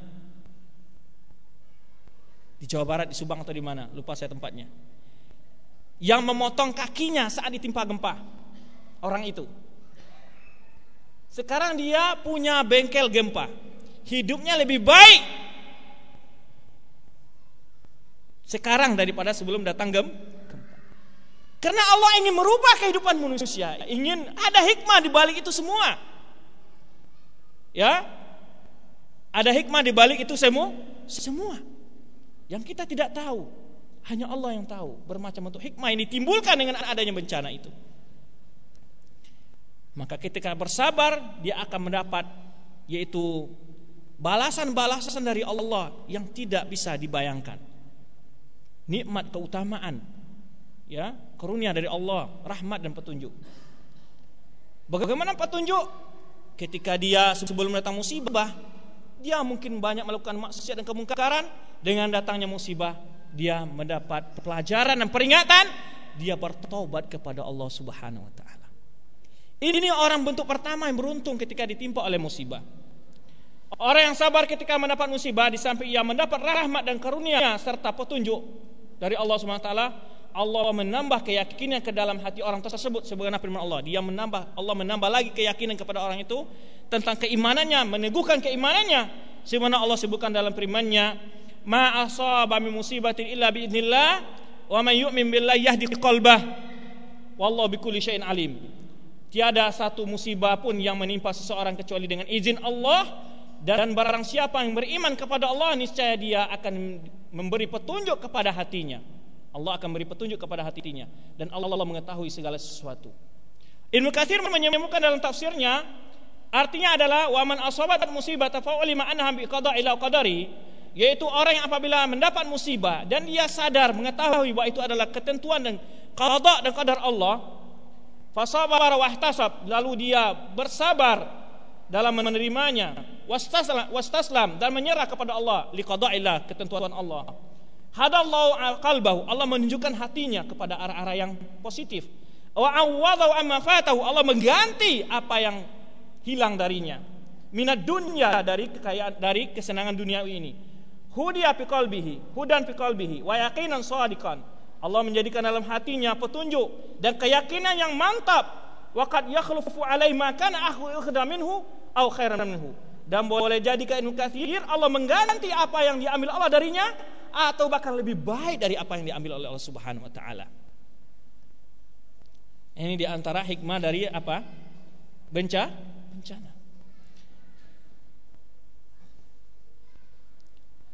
Di Jawa Barat, di Subang atau di mana? Lupa saya tempatnya yang memotong kakinya saat ditimpa gempa. Orang itu. Sekarang dia punya bengkel gempa. Hidupnya lebih baik sekarang daripada sebelum datang gem gempa. Karena Allah ingin merubah kehidupan manusia, ingin ada hikmah di balik itu semua. Ya. Ada hikmah di balik itu semua, semua. Yang kita tidak tahu. Hanya Allah yang tahu bermacam bentuk hikmah yang ditimbulkan dengan adanya bencana itu. Maka ketika bersabar dia akan mendapat yaitu balasan-balasan dari Allah yang tidak bisa dibayangkan. Nikmat keutamaan ya, karunia dari Allah, rahmat dan petunjuk. Bagaimana petunjuk? Ketika dia sebelum datang musibah, dia mungkin banyak melakukan maksiat dan kemungkaran dengan datangnya musibah dia mendapat pelajaran dan peringatan, dia bertobat kepada Allah Subhanahu wa taala. Ini orang bentuk pertama yang beruntung ketika ditimpa oleh musibah. Orang yang sabar ketika mendapat musibah di samping ia mendapat rahmat dan karunia serta petunjuk dari Allah Subhanahu wa taala, Allah menambah keyakinan ke dalam hati orang tersebut sebagaimana firman Allah. Dia menambah Allah menambah lagi keyakinan kepada orang itu tentang keimanannya, meneguhkan keimanannya sebagaimana Allah sebutkan dalam firman-Nya, ma asaba min musibatin illa bi idznillah wa man yu'min billahi yahdi qalbah wallahu bikulli syai'in alim. Tiada satu musibah pun yang menimpa seseorang kecuali dengan izin Allah dan barang siapa yang beriman kepada Allah niscaya dia akan memberi petunjuk kepada hatinya. Allah akan beri petunjuk kepada hatinya dan Allah, Allah mengetahui segala sesuatu. Ibnu Katsir menyebutkan dalam tafsirnya artinya adalah wa man asabat musibata fa ulima anha bi qada ila qadari yaitu orang yang apabila mendapat musibah dan dia sadar mengetahui bahwa itu adalah ketentuan dan qada dan qadar Allah fasabar wahtasab lalu dia bersabar dalam menerimanya wastaslam, wastaslam dan menyerah kepada Allah liqada'illah ketentuan Allah. Hadallahu qalbahu Allah menunjukkan hatinya kepada arah-arah yang positif. Wa awwadhu amma fatahu Allah mengganti apa yang hilang darinya. Minat dunia dari kekayaan dari kesenangan duniawi ini hudiya fi qalbihi hudan fi qalbihi wa yaqinan shadiqan Allah menjadikan dalam hatinya petunjuk dan keyakinan yang mantap waqad yakhlufu alai ma kana akhu minhu au khairan minhu dan boleh jadi ke Ibnu Katsir Allah mengganti apa yang diambil Allah darinya atau bahkan lebih baik dari apa yang diambil oleh Allah Subhanahu wa taala. Ini di antara hikmah dari apa? Benca, bencana.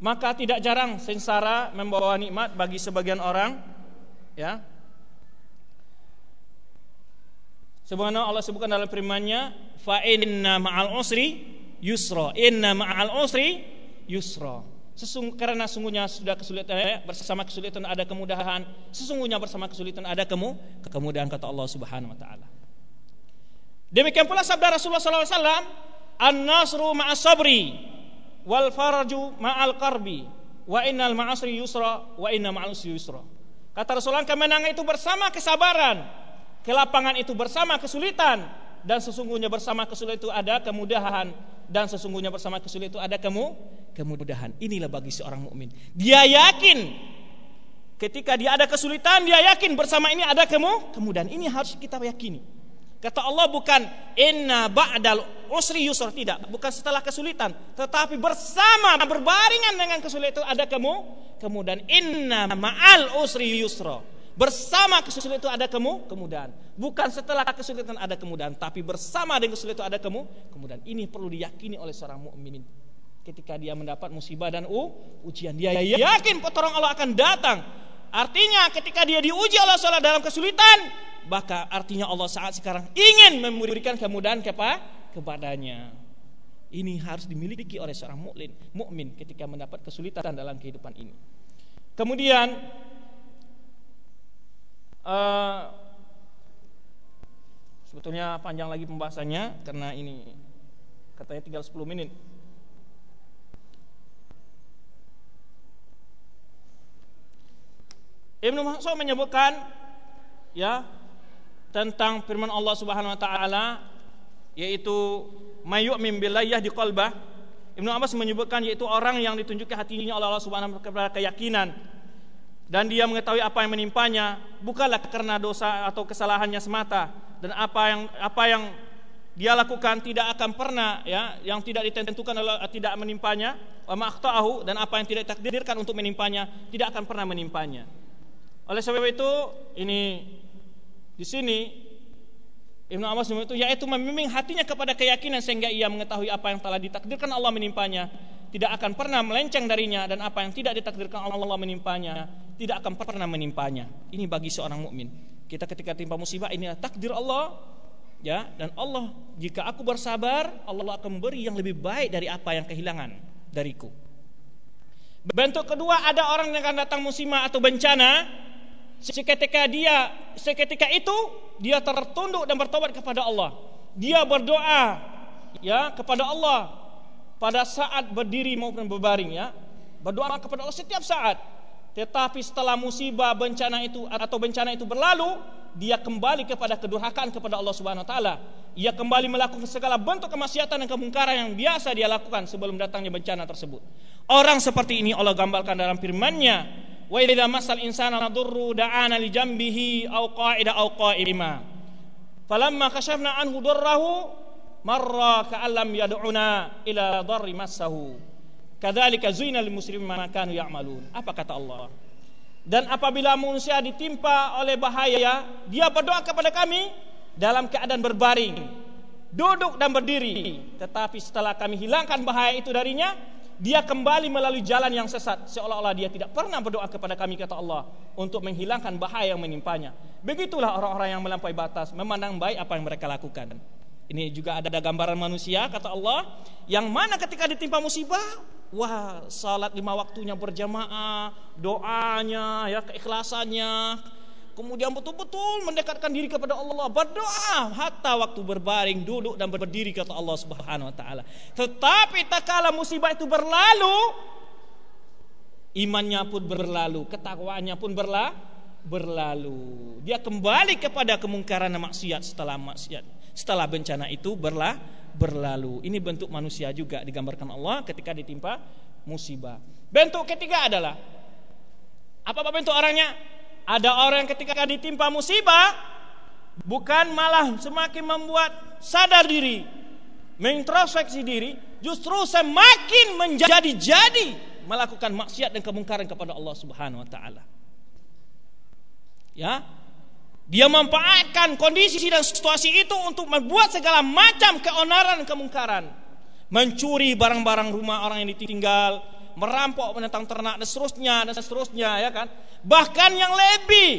Maka tidak jarang sengsara membawa nikmat bagi sebagian orang, ya. Sebagaimana Allah sebutkan dalam firman-Nya, "Fa inna ma'al usri yusra." Inna ma'al usri yusra. Sesung, karena sungguhnya sudah kesulitan eh, bersama kesulitan ada kemudahan. Sesungguhnya bersama kesulitan ada kemu kemudahan kata Allah Subhanahu wa taala. Demikian pula sabda Rasulullah SAW, An-nasru ma'as sabri wal faraju ma'al qarbi wa innal ma'asri yusra wa inna ma'al yusra. Kata Rasulullah kemenangan itu bersama kesabaran, kelapangan itu bersama kesulitan dan sesungguhnya bersama kesulitan itu ada kemudahan dan sesungguhnya bersama kesulitan itu ada kemu kemudahan. Inilah bagi seorang mukmin. Dia yakin ketika dia ada kesulitan, dia yakin bersama ini ada kemu kemudahan. Ini harus kita yakini. Kata Allah bukan inna ba'dal usri yusra tidak, bukan setelah kesulitan, tetapi bersama berbaringan dengan kesulitan ada kemu kemudahan. Inna ma'al usri yusra. Bersama kesulitan itu ada kemu kemudahan. Bukan setelah kesulitan ada kemudahan, tapi bersama dengan kesulitan itu ada kemu kemudahan. Ini perlu diyakini oleh seorang mukmin ketika dia mendapat musibah dan u, ujian dia yakin pertolongan Allah akan datang artinya ketika dia diuji Allah SWT dalam kesulitan maka artinya Allah saat sekarang ingin memberikan kemudahan kepa kepadanya. Ini harus dimiliki oleh seorang mukmin mukmin ketika mendapat kesulitan dalam kehidupan ini. Kemudian uh, sebetulnya panjang lagi pembahasannya karena ini katanya tinggal 10 menit Ibnu Mas'ud menyebutkan ya tentang firman Allah Subhanahu wa taala yaitu mayyu'min billahi di qalbah. Ibnu Abbas menyebutkan yaitu orang yang ditunjukkan hatinya oleh Allah Subhanahu wa taala keyakinan. Dan dia mengetahui apa yang menimpanya bukanlah karena dosa atau kesalahannya semata. Dan apa yang apa yang dia lakukan tidak akan pernah ya yang tidak ditentukan oleh tidak menimpanya. Wa dan apa yang tidak ditakdirkan untuk menimpanya tidak akan pernah menimpanya oleh sebab itu ini di sini Ibnu Abbas itu yaitu membimbing hatinya kepada keyakinan sehingga ia mengetahui apa yang telah ditakdirkan Allah menimpanya tidak akan pernah melenceng darinya dan apa yang tidak ditakdirkan Allah menimpanya tidak akan pernah menimpanya. Ini bagi seorang mukmin. Kita ketika timpa musibah ini takdir Allah ya dan Allah jika aku bersabar Allah akan memberi yang lebih baik dari apa yang kehilangan dariku. Bentuk kedua ada orang yang akan datang musibah atau bencana Seketika dia seketika itu dia tertunduk dan bertobat kepada Allah. Dia berdoa ya kepada Allah pada saat berdiri maupun berbaring ya. Berdoa kepada Allah setiap saat. Tetapi setelah musibah bencana itu atau bencana itu berlalu, dia kembali kepada kedurhakaan kepada Allah Subhanahu wa taala. Ia kembali melakukan segala bentuk kemaksiatan dan kemungkaran yang biasa dia lakukan sebelum datangnya bencana tersebut. Orang seperti ini Allah gambarkan dalam firman-Nya, wa idza masal insana nadurru da'ana li jambihi aw qa'ida aw qa'ima. Falamma kashafna anhu darrahu marra ka'allam yad'una ila darri massahu. Kadzalika zuina lil muslimin ma kanu ya'malun. Apa kata Allah? Dan apabila manusia ditimpa oleh bahaya dia berdoa kepada kami dalam keadaan berbaring duduk dan berdiri. Tetapi setelah kami hilangkan bahaya itu darinya dia kembali melalui jalan yang sesat seolah-olah dia tidak pernah berdoa kepada kami kata Allah untuk menghilangkan bahaya yang menimpanya. Begitulah orang-orang yang melampaui batas memandang baik apa yang mereka lakukan. Ini juga ada gambaran manusia kata Allah yang mana ketika ditimpa musibah wah salat lima waktunya berjamaah, doanya ya keikhlasannya, kemudian betul-betul mendekatkan diri kepada Allah berdoa hatta waktu berbaring duduk dan berdiri kata Allah Subhanahu wa taala. Tetapi tak kala musibah itu berlalu imannya pun berlalu ketakwaannya pun berla berlalu. Dia kembali kepada kemungkaran dan maksiat setelah maksiat setelah bencana itu berla berlalu. Ini bentuk manusia juga digambarkan Allah ketika ditimpa musibah. Bentuk ketiga adalah apa bentuk orangnya ada orang yang ketika ditimpa musibah bukan malah semakin membuat sadar diri, mengintrospeksi diri, justru semakin menjadi-jadi melakukan maksiat dan kemungkaran kepada Allah Subhanahu wa taala. Ya. Dia memanfaatkan kondisi dan situasi itu untuk membuat segala macam keonaran dan kemungkaran. Mencuri barang-barang rumah orang yang ditinggal, merampok menentang ternak dan seterusnya dan seterusnya ya kan. Bahkan yang lebih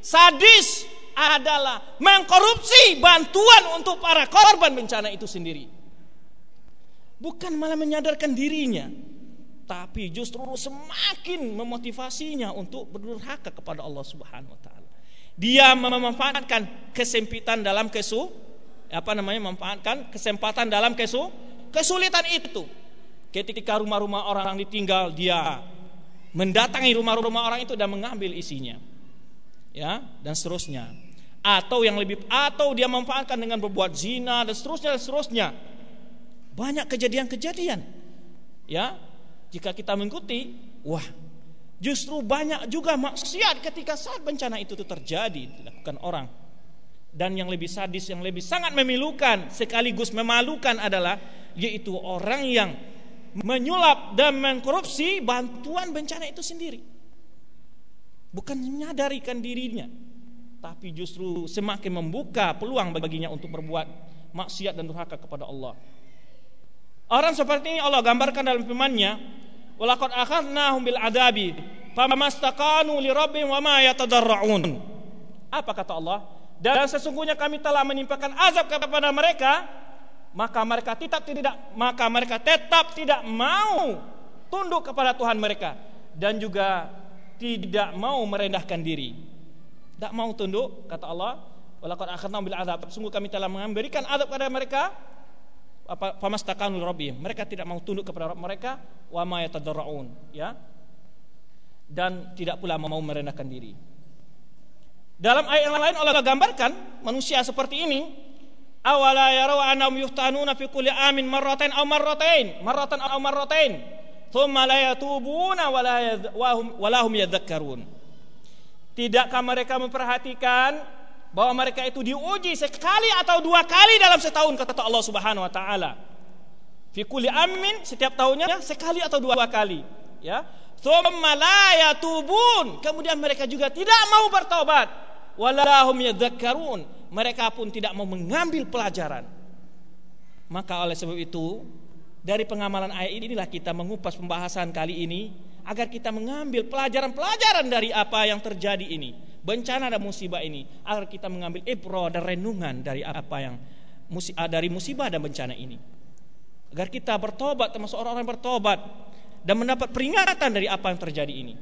sadis adalah mengkorupsi bantuan untuk para korban bencana itu sendiri. Bukan malah menyadarkan dirinya. tapi justru semakin memotivasinya untuk berdurhaka kepada Allah Subhanahu wa taala. Dia memanfaatkan kesempitan dalam kesu apa namanya memanfaatkan kesempatan dalam kesu kesulitan itu. Ketika rumah-rumah orang ditinggal, dia mendatangi rumah-rumah orang itu dan mengambil isinya. Ya, dan seterusnya atau yang lebih atau dia memanfaatkan dengan berbuat zina dan seterusnya dan seterusnya. Banyak kejadian-kejadian. Ya, jika kita mengikuti, wah, justru banyak juga maksiat ketika saat bencana itu terjadi dilakukan orang. Dan yang lebih sadis, yang lebih sangat memilukan sekaligus memalukan adalah yaitu orang yang menyulap dan mengkorupsi bantuan bencana itu sendiri. Bukan menyadarikan dirinya, tapi justru semakin membuka peluang baginya untuk berbuat maksiat dan durhaka kepada Allah. Orang seperti ini Allah gambarkan dalam firman-Nya, "Walaqad akhadnahum bil adabi famastaqanu li rabbihim wa yatadarra'un." Apa kata Allah? Dan sesungguhnya kami telah menimpakan azab kepada mereka, maka mereka tetap tidak maka mereka tetap tidak mau tunduk kepada Tuhan mereka. Dan juga tidak mau merendahkan diri. Tak mau tunduk kata Allah. Walaqad akhadna bil azab. Sungguh kami telah memberikan azab kepada mereka. Apa famastakanu rabbihim mereka tidak mau tunduk kepada Rabb mereka. Wa ma yatadarraun. Ya. Dan tidak pula mau merendahkan diri. Dalam ayat yang lain Allah gambarkan manusia seperti ini awala yarau annahum yuftanuna fi kulli amin marratain aw marratain marratan aw marratain thumma la yatubuna wa la hum yadhakkarun Tidakkah mereka memperhatikan bahwa mereka itu diuji sekali atau dua kali dalam setahun kata Allah Subhanahu wa taala. Fi kulli amin setiap tahunnya sekali atau dua kali, ya. Tsumma la yatubun. Kemudian mereka juga tidak mau bertobat. Walahum yadzakkarun. Mereka pun tidak mau mengambil pelajaran. Maka oleh sebab itu dari pengamalan ayat inilah kita mengupas pembahasan kali ini agar kita mengambil pelajaran-pelajaran dari apa yang terjadi ini, bencana dan musibah ini, agar kita mengambil ibro dan renungan dari apa yang ah, dari musibah dan bencana ini. Agar kita bertobat termasuk orang-orang bertobat dan mendapat peringatan dari apa yang terjadi ini.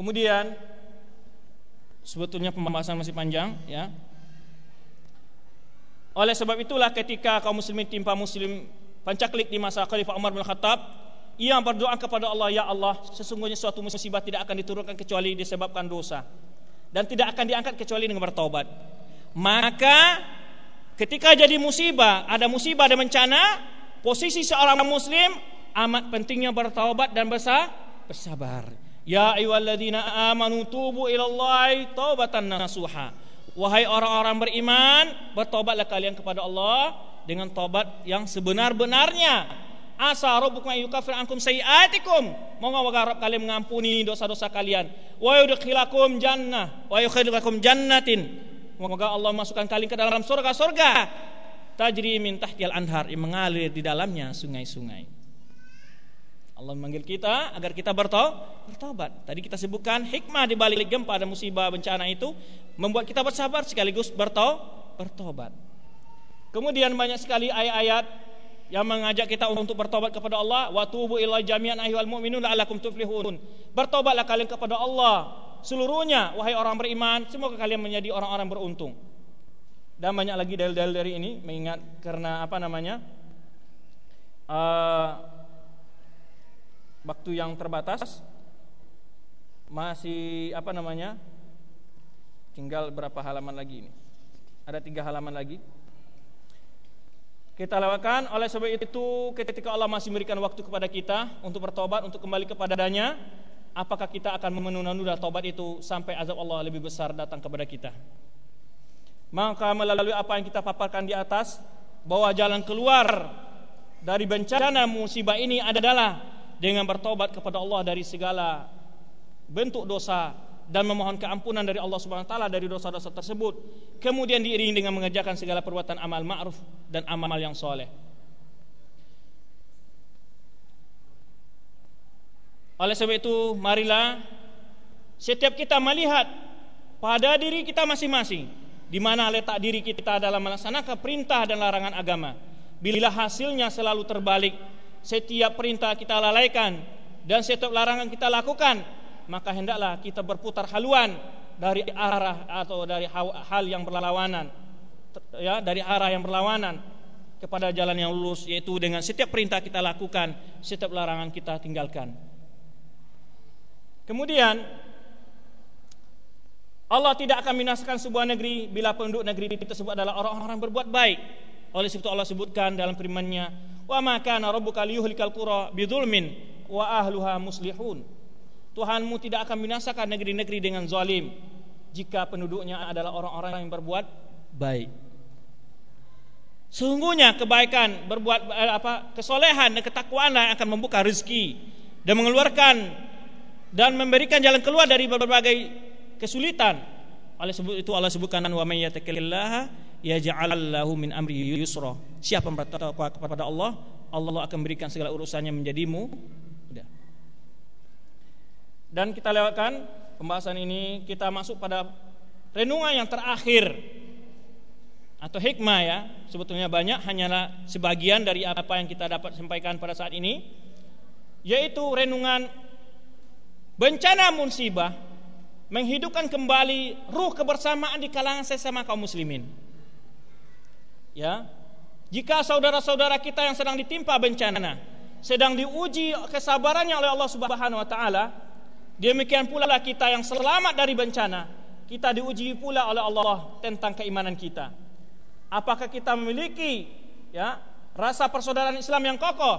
Kemudian sebetulnya pembahasan masih panjang ya. Oleh sebab itulah ketika kaum muslimin timpa muslim pancaklik di masa Khalifah Umar bin Khattab, ia berdoa kepada Allah, "Ya Allah, sesungguhnya suatu musibah tidak akan diturunkan kecuali disebabkan dosa dan tidak akan diangkat kecuali dengan bertobat." Maka ketika jadi musibah, ada musibah dan bencana, posisi seorang muslim amat pentingnya bertaubat dan bersabar. Ya ayyuhalladzina amanu tubu ilallahi taubatan nasuha. Wahai orang-orang beriman, bertobatlah kalian kepada Allah dengan tobat yang sebenar-benarnya. Asa rabbukum yukaffir ankum sayiatikum. Moga-moga Rabb kalian mengampuni dosa-dosa kalian. Wa yudkhilakum jannah wa yudkhilakum jannatin. Moga Allah masukkan kalian ke dalam surga-surga tajri min tahtil anhar yang mengalir di dalamnya sungai-sungai. Allah memanggil kita agar kita bertobat. Tadi kita sebutkan hikmah di balik gempa dan musibah bencana itu membuat kita bersabar sekaligus bertobat. Kemudian banyak sekali ayat-ayat yang mengajak kita untuk bertobat kepada Allah wa tubu ila jami'an ayyuhal mu'minun la'allakum tuflihun. Bertobatlah kalian kepada Allah seluruhnya wahai orang beriman, semoga kalian menjadi orang-orang beruntung. Dan banyak lagi dalil-dalil dari ini mengingat karena apa namanya? Uh, waktu yang terbatas masih apa namanya tinggal berapa halaman lagi ini? Ada tiga halaman lagi. Kita lewatkan. Oleh sebab itu ketika Allah masih memberikan waktu kepada kita untuk bertobat untuk kembali kepadanya apakah kita akan menunda-nunda tobat itu sampai azab Allah lebih besar datang kepada kita? Maka melalui apa yang kita paparkan di atas bahwa jalan keluar dari bencana musibah ini adalah dengan bertobat kepada Allah dari segala bentuk dosa dan memohon keampunan dari Allah Subhanahu wa taala dari dosa-dosa tersebut kemudian diiringi dengan mengerjakan segala perbuatan amal ma'ruf dan amal yang soleh oleh sebab itu marilah setiap kita melihat pada diri kita masing-masing di mana letak diri kita dalam melaksanakan perintah dan larangan agama. Bila hasilnya selalu terbalik, setiap perintah kita lalaikan dan setiap larangan kita lakukan, maka hendaklah kita berputar haluan dari arah atau dari hal yang berlawanan ya dari arah yang berlawanan kepada jalan yang lurus yaitu dengan setiap perintah kita lakukan, setiap larangan kita tinggalkan. Kemudian Allah tidak akan binasakan sebuah negeri bila penduduk negeri tersebut adalah orang-orang berbuat baik. Oleh sebab itu Allah sebutkan dalam firman-Nya, "Wa ma kana rabbuka liyuhlikal qura bidzulmin wa ahluha muslihun." Tuhanmu tidak akan binasakan negeri-negeri dengan zalim jika penduduknya adalah orang-orang yang berbuat baik. Sungguhnya kebaikan berbuat eh, apa kesolehan dan ketakwaan yang akan membuka rezeki dan mengeluarkan dan memberikan jalan keluar dari berbagai kesulitan. Oleh sebut itu Allah sebutkan wa may yattaqillaha yaj'al lahu min amri yusra. Siapa bertakwa kepada Allah, Allah akan berikan segala urusannya menjadimu mudah. Dan kita lewatkan pembahasan ini, kita masuk pada renungan yang terakhir atau hikmah ya sebetulnya banyak hanyalah sebagian dari apa yang kita dapat sampaikan pada saat ini yaitu renungan bencana musibah menghidupkan kembali ruh kebersamaan di kalangan sesama kaum muslimin ya. Jika saudara-saudara kita yang sedang ditimpa bencana sedang diuji kesabarannya oleh Allah Subhanahu wa taala demikian pula kita yang selamat dari bencana kita diuji pula oleh Allah tentang keimanan kita. Apakah kita memiliki ya rasa persaudaraan Islam yang kokoh?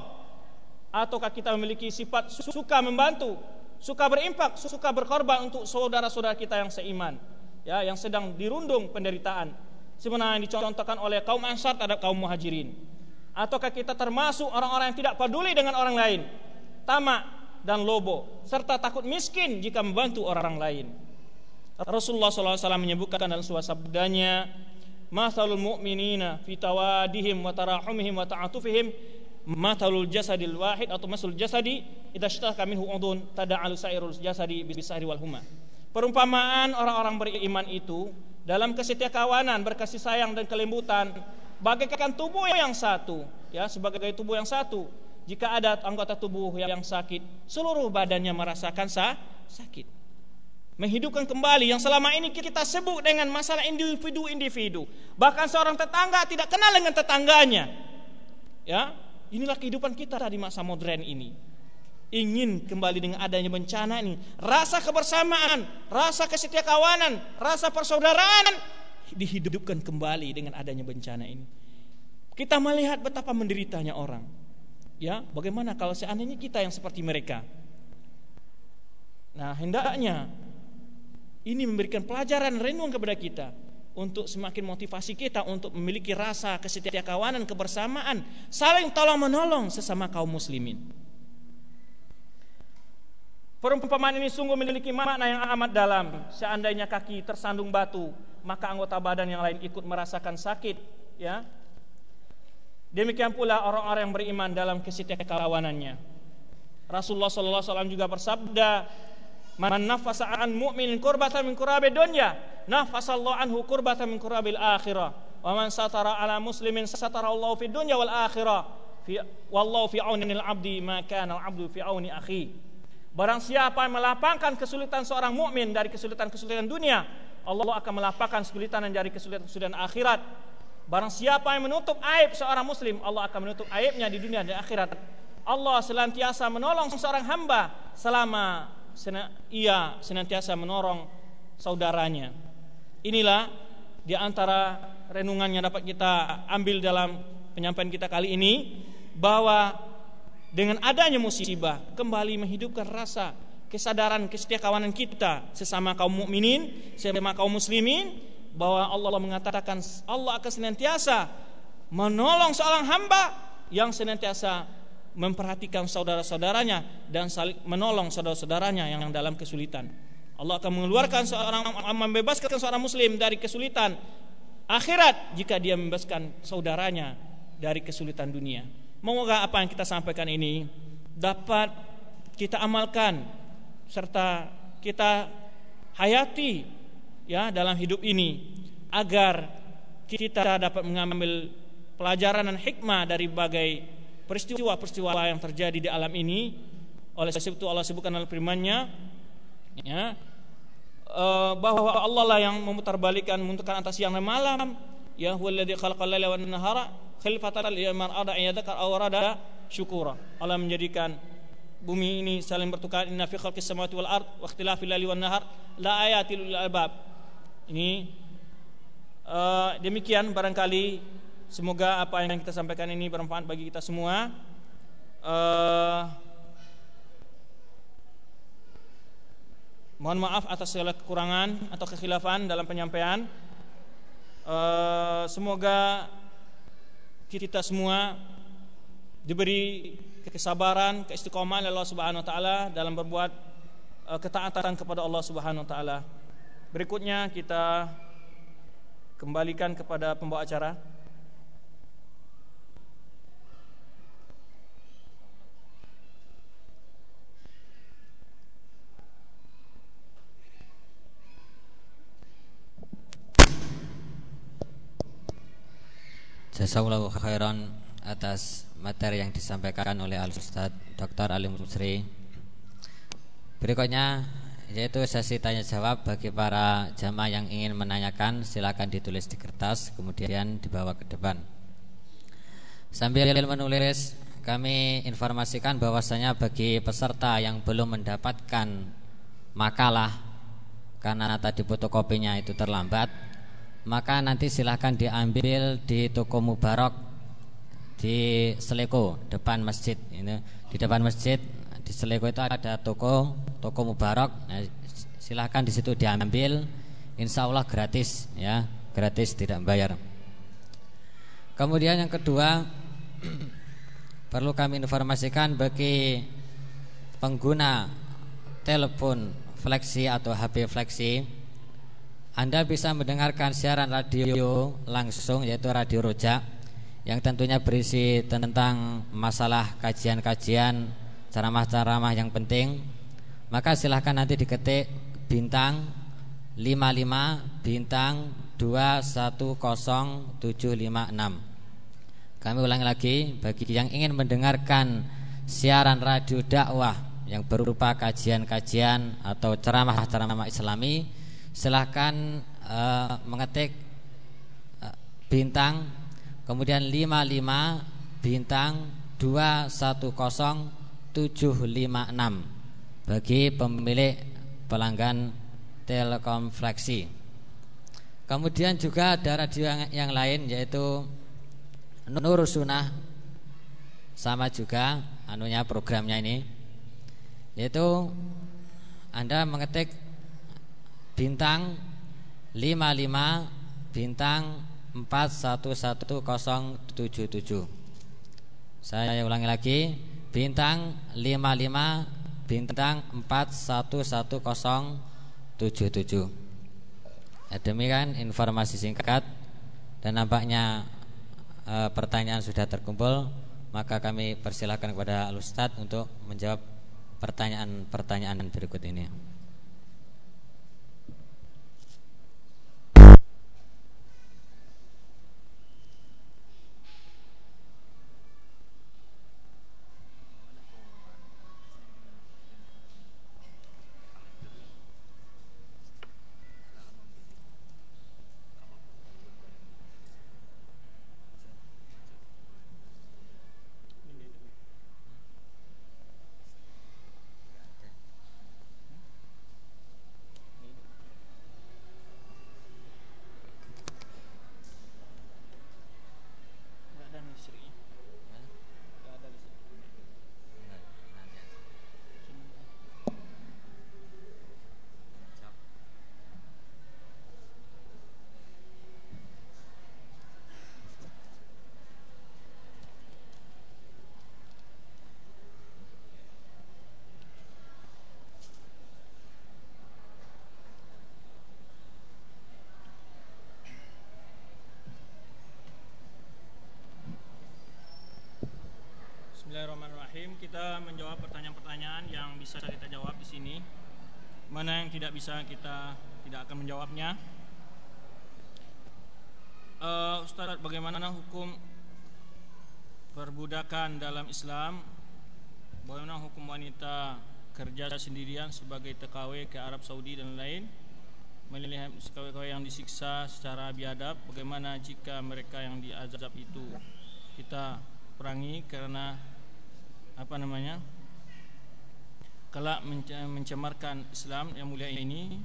Ataukah kita memiliki sifat suka membantu, suka berimpak, suka berkorban untuk saudara-saudara kita yang seiman, ya yang sedang dirundung penderitaan. Sebenarnya yang dicontohkan oleh kaum Ansar terhadap kaum Muhajirin. Ataukah kita termasuk orang-orang yang tidak peduli dengan orang lain, tamak dan lobo, serta takut miskin jika membantu orang lain. Rasulullah SAW menyebutkan dalam sebuah sabdanya, mathalul mu'minina fi tawadihim wa tarahumihim wa ta'atufihim mathalul jasadil wahid atau masul jasadi idza ishtaka minhu udhun tada'alu sairul jasadi bisahri wal huma perumpamaan orang-orang beriman itu dalam kesetiakawanan berkasih sayang dan kelembutan bagaikan tubuh yang satu ya sebagai tubuh yang satu jika ada anggota tubuh yang sakit seluruh badannya merasakan sah, sakit menghidupkan kembali yang selama ini kita sebut dengan masalah individu-individu. Bahkan seorang tetangga tidak kenal dengan tetangganya. Ya, inilah kehidupan kita di masa modern ini. Ingin kembali dengan adanya bencana ini, rasa kebersamaan, rasa kesetiakawanan, rasa persaudaraan dihidupkan kembali dengan adanya bencana ini. Kita melihat betapa menderitanya orang. Ya, bagaimana kalau seandainya kita yang seperti mereka? Nah, hendaknya ini memberikan pelajaran renung kepada kita untuk semakin motivasi kita untuk memiliki rasa kesetiakawanan, kebersamaan, saling tolong menolong sesama kaum muslimin. Perumpamaan ini sungguh memiliki makna yang amat dalam. Seandainya kaki tersandung batu, maka anggota badan yang lain ikut merasakan sakit, ya. Demikian pula orang-orang yang beriman dalam kesetiakawanannya. Rasulullah SAW juga bersabda, Man nafasa an kurbatan min kurabi dunya, nafasallahu anhu kurbatan min kurabil akhirah. Wa man satara ala muslimin satara Allah fi dunya wal akhirah. Fi wallahu fi aunil abdi ma kana al abdu fi auni akhi. Barang siapa yang melapangkan kesulitan seorang mukmin dari kesulitan-kesulitan dunia, Allah akan melapangkan kesulitan dari kesulitan-kesulitan akhirat. Barang siapa yang menutup aib seorang muslim, Allah akan menutup aibnya di dunia dan akhirat. Allah senantiasa menolong seorang hamba selama ia senantiasa menorong saudaranya. Inilah di antara renungan yang dapat kita ambil dalam penyampaian kita kali ini bahwa dengan adanya musibah kembali menghidupkan rasa kesadaran kesetiakawanan kita sesama kaum mukminin, sesama kaum muslimin bahwa Allah mengatakan Allah akan senantiasa menolong seorang hamba yang senantiasa memperhatikan saudara-saudaranya dan saling menolong saudara-saudaranya yang dalam kesulitan. Allah akan mengeluarkan seorang membebaskan seorang muslim dari kesulitan akhirat jika dia membebaskan saudaranya dari kesulitan dunia. Semoga apa yang kita sampaikan ini dapat kita amalkan serta kita hayati ya dalam hidup ini agar kita dapat mengambil pelajaran dan hikmah dari berbagai peristiwa-peristiwa yang terjadi di alam ini. Oleh sebab itu Allah sebutkan dalam firman-Nya ya uh, bahwa Allah lah yang memutarbalikkan memutarkan antara siang dan malam. Ya huwallazi khalaqal laila wan nahara khilfatan liman ada yadakar aw rada syukura Allah menjadikan bumi ini saling bertukar. Inna fi khalqis samawati wal ard wa ikhtilafil laili wan nahar la ayatil lil albab. Ini uh, demikian barangkali. Semoga apa yang kita sampaikan ini bermanfaat bagi kita semua. Uh, Mohon maaf atas segala kekurangan atau kekhilafan dalam penyampaian. Uh, semoga kita semua diberi kesabaran, keistiqomahan oleh Allah Subhanahu wa taala dalam berbuat uh, ketaatan kepada Allah Subhanahu wa taala. Berikutnya kita kembalikan kepada pembawa acara. Jazakallahu khairan atas materi yang disampaikan oleh Al Ustaz Dr. Ali Musri. Berikutnya yaitu sesi tanya jawab bagi para jamaah yang ingin menanyakan silakan ditulis di kertas kemudian dibawa ke depan. Sambil menulis kami informasikan bahwasanya bagi peserta yang belum mendapatkan makalah karena tadi fotokopinya itu terlambat maka nanti silahkan diambil di toko Mubarak di Seleko depan masjid ini. Di depan masjid di Seleko itu ada toko toko Mubarak. Nah, silahkan di situ diambil. Insya Allah gratis ya. Gratis tidak bayar. Kemudian yang kedua (clears throat) perlu kami informasikan bagi pengguna telepon fleksi atau HP fleksi anda bisa mendengarkan siaran radio langsung yaitu Radio Rojak yang tentunya berisi tentang masalah kajian-kajian ceramah-ceramah yang penting. Maka silahkan nanti diketik bintang 55 bintang 210756. Kami ulangi lagi bagi yang ingin mendengarkan siaran radio dakwah yang berupa kajian-kajian atau ceramah-ceramah Islami silahkan uh, mengetik uh, bintang kemudian 55 bintang 210756 bagi pemilik pelanggan Telekom Fleksi. Kemudian juga ada radio yang, yang lain yaitu Nur Sunnah sama juga anunya programnya ini. Yaitu Anda mengetik bintang 55 bintang 411077. Saya ulangi lagi, bintang 55 bintang 411077. Ya, demikian informasi singkat dan nampaknya e, pertanyaan sudah terkumpul, maka kami persilahkan kepada Al Ustadz untuk menjawab pertanyaan-pertanyaan berikut ini. Pertanyaan-pertanyaan yang bisa kita jawab di sini. Mana yang tidak bisa kita tidak akan menjawabnya. uh, Ustaz bagaimana hukum perbudakan dalam Islam bagaimana hukum wanita kerja sendirian sebagai TKW ke Arab Saudi dan lain melihat TKW yang disiksa secara biadab bagaimana jika mereka yang diazab itu kita perangi karena apa namanya kelak mencemarkan Islam yang mulia ini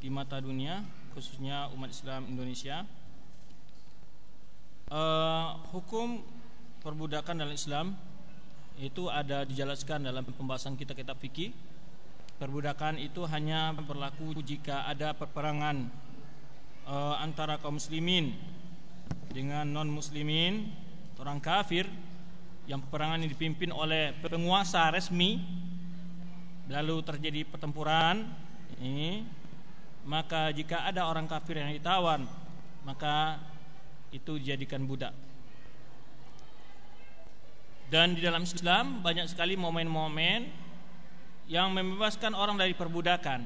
di mata dunia khususnya umat Islam Indonesia uh, hukum perbudakan dalam Islam itu ada dijelaskan dalam pembahasan kita kitab fikih. Perbudakan itu hanya berlaku jika ada peperangan uh, antara kaum muslimin dengan non muslimin, orang kafir yang peperangan ini dipimpin oleh penguasa resmi lalu terjadi pertempuran ini maka jika ada orang kafir yang ditawan maka itu dijadikan budak dan di dalam Islam banyak sekali momen-momen yang membebaskan orang dari perbudakan.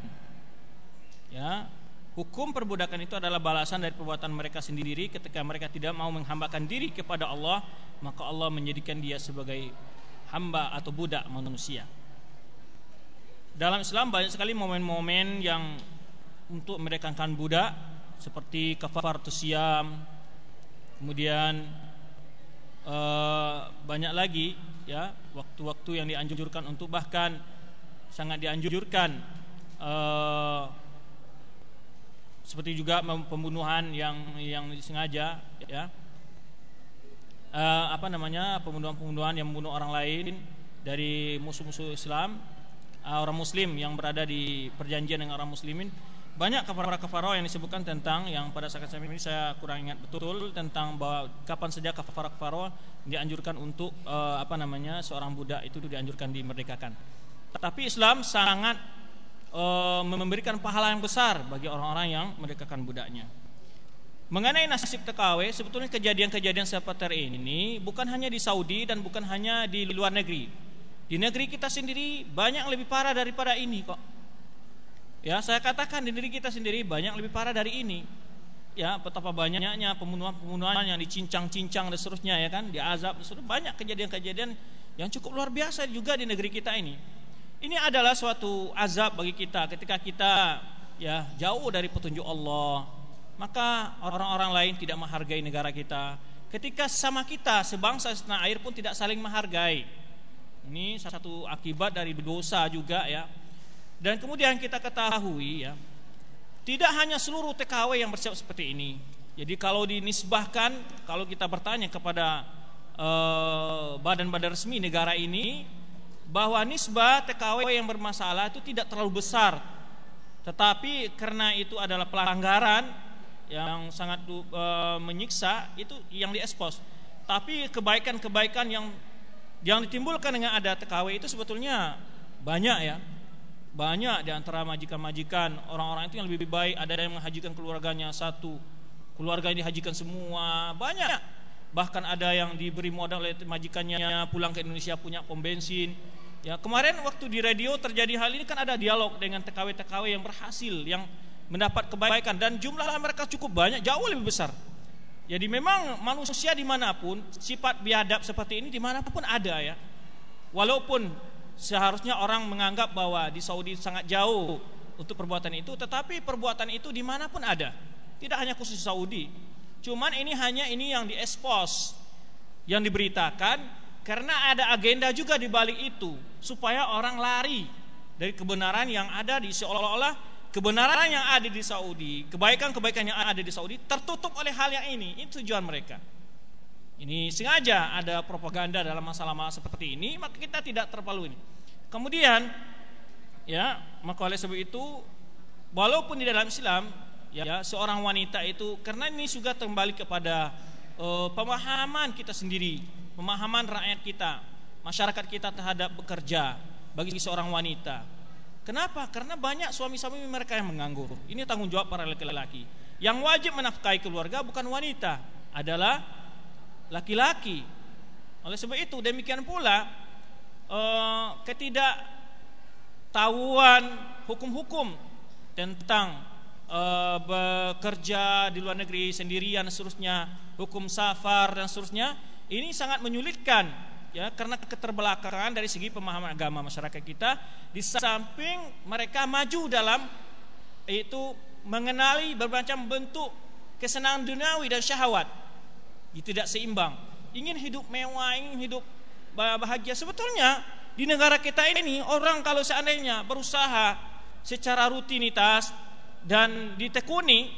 Ya, hukum perbudakan itu adalah balasan dari perbuatan mereka sendiri ketika mereka tidak mau menghambakan diri kepada Allah, maka Allah menjadikan dia sebagai hamba atau budak manusia. Dalam Islam banyak sekali momen-momen yang untuk mereka akan budak seperti kafaratus siam, kemudian uh, banyak lagi ya waktu-waktu yang dianjurkan untuk bahkan sangat dianjurkan uh, seperti juga pembunuhan yang yang disengaja ya. Uh, apa namanya pembunuhan-pembunuhan yang membunuh orang lain dari musuh-musuh Islam uh, orang Muslim yang berada di perjanjian dengan orang Muslimin banyak kafara-kafara yang disebutkan tentang yang pada saat ini saya kurang ingat betul tentang bahwa kapan saja kafara-kafara dianjurkan untuk uh, apa namanya seorang budak itu dianjurkan dimerdekakan. Tapi Islam sangat uh, memberikan pahala yang besar bagi orang-orang yang merdekakan budaknya. Mengenai nasib TKW, sebetulnya kejadian-kejadian seperti ini bukan hanya di Saudi dan bukan hanya di luar negeri. Di negeri kita sendiri banyak lebih parah daripada ini kok. Ya, saya katakan di diri kita sendiri banyak lebih parah dari ini. Ya, betapa banyaknya pembunuhan-pembunuhan yang dicincang-cincang dan seterusnya ya kan, diazab dan seterusnya. Banyak kejadian-kejadian yang cukup luar biasa juga di negeri kita ini. Ini adalah suatu azab bagi kita ketika kita ya jauh dari petunjuk Allah. Maka orang-orang lain tidak menghargai negara kita. Ketika sama kita sebangsa setanah air pun tidak saling menghargai. Ini satu akibat dari dosa juga ya dan kemudian kita ketahui ya, tidak hanya seluruh TKW yang bersiap seperti ini. Jadi kalau dinisbahkan, kalau kita bertanya kepada eh, badan-badan resmi negara ini bahwa nisbah TKW yang bermasalah itu tidak terlalu besar. Tetapi karena itu adalah pelanggaran yang sangat uh, menyiksa itu yang diekspos. Tapi kebaikan-kebaikan yang yang ditimbulkan dengan ada TKW itu sebetulnya banyak ya. Banyak di antara majikan-majikan orang-orang itu yang lebih baik ada yang menghajikan keluarganya satu keluarga yang dihajikan semua banyak. Bahkan ada yang diberi modal oleh majikannya pulang ke Indonesia punya pom bensin. Ya kemarin waktu di radio terjadi hal ini kan ada dialog dengan TKW-TKW yang berhasil yang mendapat kebaikan. Dan jumlah mereka cukup banyak jauh lebih besar jadi memang manusia di mana pun sifat biadab seperti ini di mana pun ada ya walaupun seharusnya orang menganggap bahwa di Saudi sangat jauh untuk perbuatan itu, tetapi perbuatan itu di mana pun ada, tidak hanya khusus Saudi. Cuman ini hanya ini yang diekspos, yang diberitakan, karena ada agenda juga di balik itu, supaya orang lari dari kebenaran yang ada di seolah-olah kebenaran yang ada di Saudi, kebaikan-kebaikan yang ada di Saudi tertutup oleh hal yang ini. Itu tujuan mereka. Ini sengaja ada propaganda dalam masalah-masalah seperti ini, maka kita tidak terpalu ini. Kemudian, ya, maka oleh sebab itu, walaupun di dalam Islam, ya, seorang wanita itu karena ini juga kembali kepada uh, pemahaman kita sendiri, pemahaman rakyat kita, masyarakat kita terhadap bekerja bagi seorang wanita. Kenapa? Karena banyak suami-suami mereka yang menganggur. Ini tanggung jawab para laki-laki. Yang wajib menafkahi keluarga bukan wanita, adalah laki-laki. Oleh sebab itu demikian pula eh, ketidaktahuan hukum-hukum tentang uh, bekerja di luar negeri sendirian seterusnya, hukum safar dan seterusnya, ini sangat menyulitkan ya karena keterbelakangan dari segi pemahaman agama masyarakat kita di samping mereka maju dalam itu mengenali bermacam bentuk kesenangan duniawi dan syahwat. Itu tidak seimbang. Ingin hidup mewah ingin hidup bahagia. Sebetulnya di negara kita ini orang kalau seandainya berusaha secara rutinitas dan ditekuni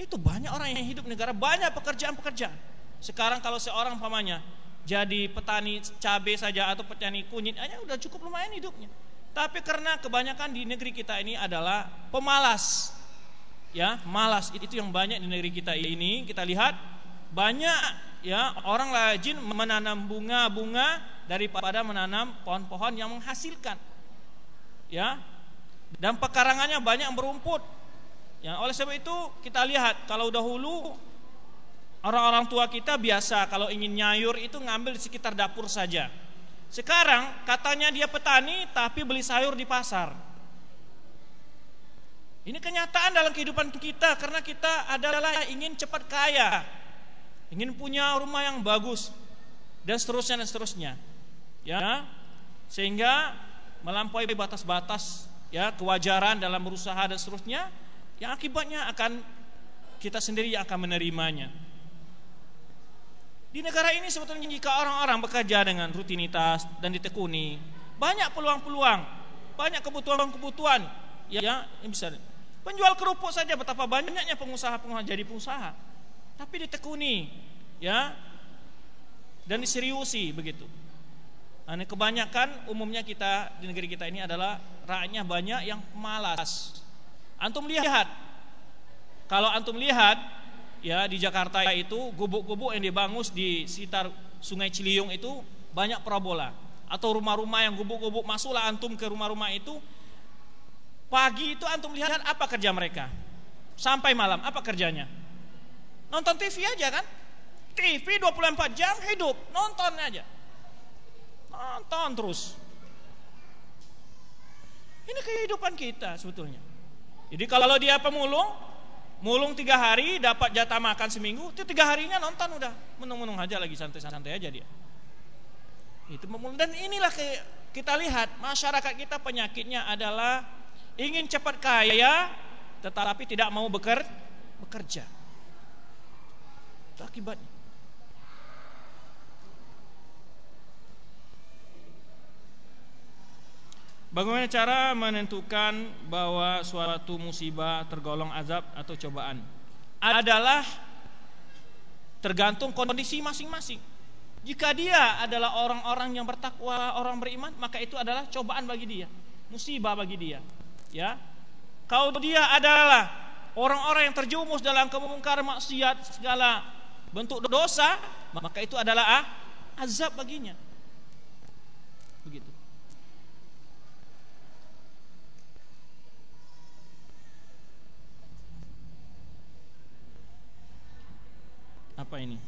itu banyak orang yang hidup negara banyak pekerjaan-pekerjaan. Sekarang kalau seorang pamannya jadi petani cabai saja atau petani kunyit hanya udah cukup lumayan hidupnya. Tapi karena kebanyakan di negeri kita ini adalah pemalas. Ya, malas itu yang banyak di negeri kita ini. Kita lihat banyak ya orang rajin menanam bunga-bunga daripada menanam pohon-pohon yang menghasilkan. Ya. Dan pekarangannya banyak berumput. Ya, oleh sebab itu kita lihat kalau dahulu Orang-orang tua kita biasa kalau ingin nyayur itu ngambil di sekitar dapur saja. Sekarang katanya dia petani tapi beli sayur di pasar. Ini kenyataan dalam kehidupan kita karena kita adalah ingin cepat kaya. Ingin punya rumah yang bagus dan seterusnya dan seterusnya. Ya. Sehingga melampaui batas-batas ya kewajaran dalam berusaha dan seterusnya yang akibatnya akan kita sendiri yang akan menerimanya. Di negara ini sebetulnya jika orang-orang bekerja dengan rutinitas dan ditekuni, banyak peluang-peluang, banyak kebutuhan-kebutuhan ya yang bisa. Penjual kerupuk saja betapa banyaknya pengusaha-pengusaha jadi pengusaha. Tapi ditekuni, ya. Dan diseriusi begitu. Nah, kebanyakan umumnya kita di negeri kita ini adalah rakyatnya banyak yang malas. Antum lihat, kalau antum lihat ya di Jakarta itu gubuk-gubuk yang dibangun di sekitar Sungai Ciliwung itu banyak parabola. Atau rumah-rumah yang gubuk-gubuk masuklah antum ke rumah-rumah itu. Pagi itu antum lihat apa kerja mereka? Sampai malam apa kerjanya? Nonton TV aja kan? TV 24 jam hidup nonton aja. Nonton terus. Ini kehidupan kita sebetulnya. Jadi kalau dia pemulung mulung tiga hari dapat jatah makan seminggu itu tiga harinya nonton udah. Menung-menung aja lagi santai-santai aja dia. Itu dan inilah kita lihat masyarakat kita penyakitnya adalah ingin cepat kaya tetapi tidak mau beker, bekerja. Itu akibatnya Bagaimana cara menentukan bahwa suatu musibah tergolong azab atau cobaan? Adalah tergantung kondisi masing-masing. Jika dia adalah orang-orang yang bertakwa, orang beriman, maka itu adalah cobaan bagi dia, musibah bagi dia. Ya. Kalau dia adalah orang-orang yang terjumus dalam kemungkaran maksiat segala bentuk dosa, maka itu adalah ah, azab baginya. Begitu. Apa ini?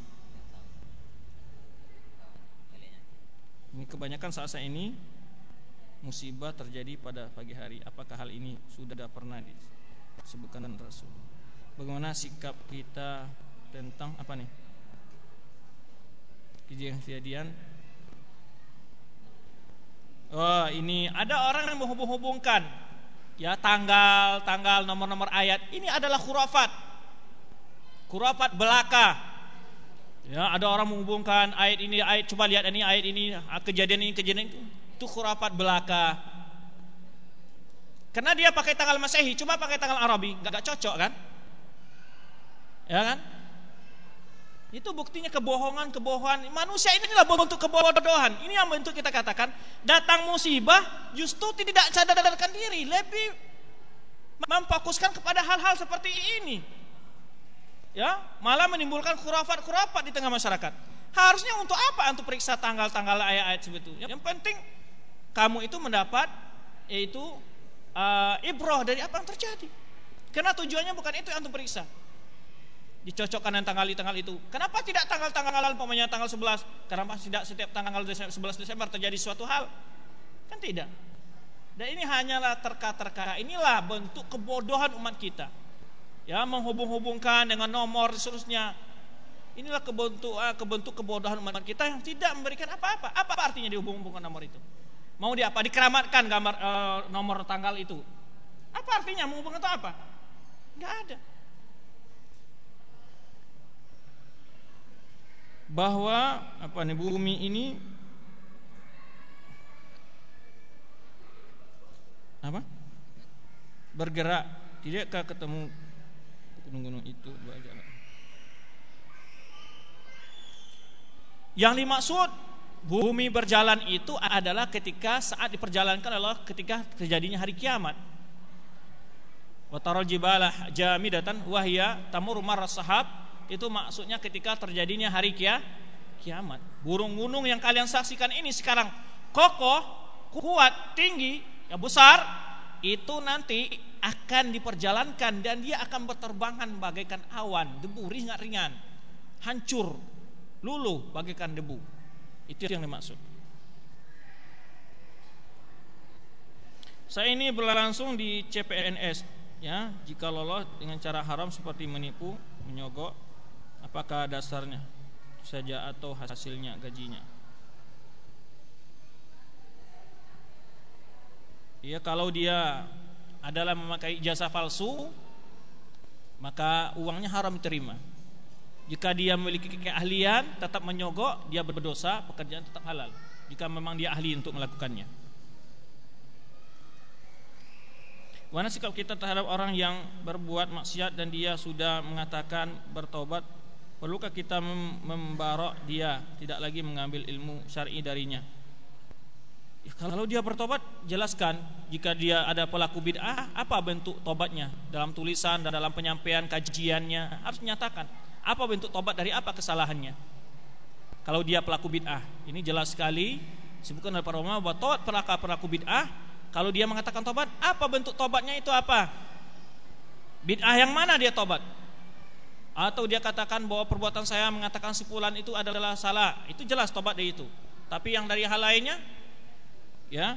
Ini kebanyakan saat-saat ini musibah terjadi pada pagi hari. Apakah hal ini sudah pernah disebutkan Rasul? Bagaimana sikap kita tentang apa nih? Kejadian Oh ini ada orang yang menghubung-hubungkan ya tanggal, tanggal, nomor-nomor ayat. Ini adalah khurafat. Khurafat belaka. Ya, ada orang menghubungkan ayat ini ayat coba lihat ini ayat ini kejadian ini kejadian itu itu khurafat belaka. Karena dia pakai tanggal Masehi, coba pakai tanggal Arabi, nggak cocok kan? Ya kan? Itu buktinya kebohongan, kebohongan. Manusia ini inilah bentuk kebodohan. Ini yang bentuk kita katakan datang musibah justru tidak sadarkan diri, lebih memfokuskan kepada hal-hal seperti ini ya malah menimbulkan khurafat-khurafat di tengah masyarakat. Harusnya untuk apa? Untuk periksa tanggal-tanggal ayat-ayat sebetulnya. Yang penting kamu itu mendapat yaitu uh, ibroh dari apa yang terjadi. Karena tujuannya bukan itu yang periksa. Dicocokkan dengan tanggal tanggal itu. Kenapa tidak tanggal-tanggal umpamanya tanggal 11? Kenapa tidak setiap tanggal 11 Desember terjadi suatu hal? Kan tidak. Dan ini hanyalah terka-terka. Inilah bentuk kebodohan umat kita. Ya menghubung-hubungkan dengan nomor seterusnya. Inilah kebentuk ah, kebentuk kebodohan umat kita yang tidak memberikan apa-apa. Apa artinya dihubung-hubungkan nomor itu? Mau di apa? Dikeramatkan gambar uh, nomor tanggal itu. Apa artinya menghubungkan itu apa? Enggak ada. Bahwa apa nih bumi ini apa? Bergerak, tidakkah ketemu gunung-gunung itu Yang dimaksud bumi berjalan itu adalah ketika saat diperjalankan adalah ketika terjadinya hari kiamat. Watarul jibalah jamidatan wahya tamur sahab itu maksudnya ketika terjadinya hari kia, kiamat. Burung gunung yang kalian saksikan ini sekarang kokoh, kuat, tinggi, yang besar itu nanti akan diperjalankan dan dia akan berterbangan bagaikan awan, debu ringan-ringan, hancur, luluh bagaikan debu. Itu yang dimaksud. Saya ini berlangsung di CPNS ya, jika lolos dengan cara haram seperti menipu, menyogok, apakah dasarnya saja atau hasilnya gajinya? Ya kalau dia adalah memakai jasa palsu maka uangnya haram diterima. Jika dia memiliki keahlian tetap menyogok, dia berdosa, pekerjaan tetap halal. Jika memang dia ahli untuk melakukannya. Mana sikap kita terhadap orang yang berbuat maksiat dan dia sudah mengatakan bertobat? Perlukah kita membarok dia tidak lagi mengambil ilmu syar'i darinya? Kalau dia bertobat, jelaskan jika dia ada pelaku bid'ah, apa bentuk tobatnya dalam tulisan dan dalam penyampaian kajiannya harus nyatakan apa bentuk tobat dari apa kesalahannya. Kalau dia pelaku bid'ah, ini jelas sekali disebutkan oleh para ulama bahwa tobat pelaku pelaku bid'ah, kalau dia mengatakan tobat, apa bentuk tobatnya itu apa? Bid'ah yang mana dia tobat? Atau dia katakan bahwa perbuatan saya mengatakan sipulan itu adalah salah, itu jelas tobat dia itu. Tapi yang dari hal lainnya ya.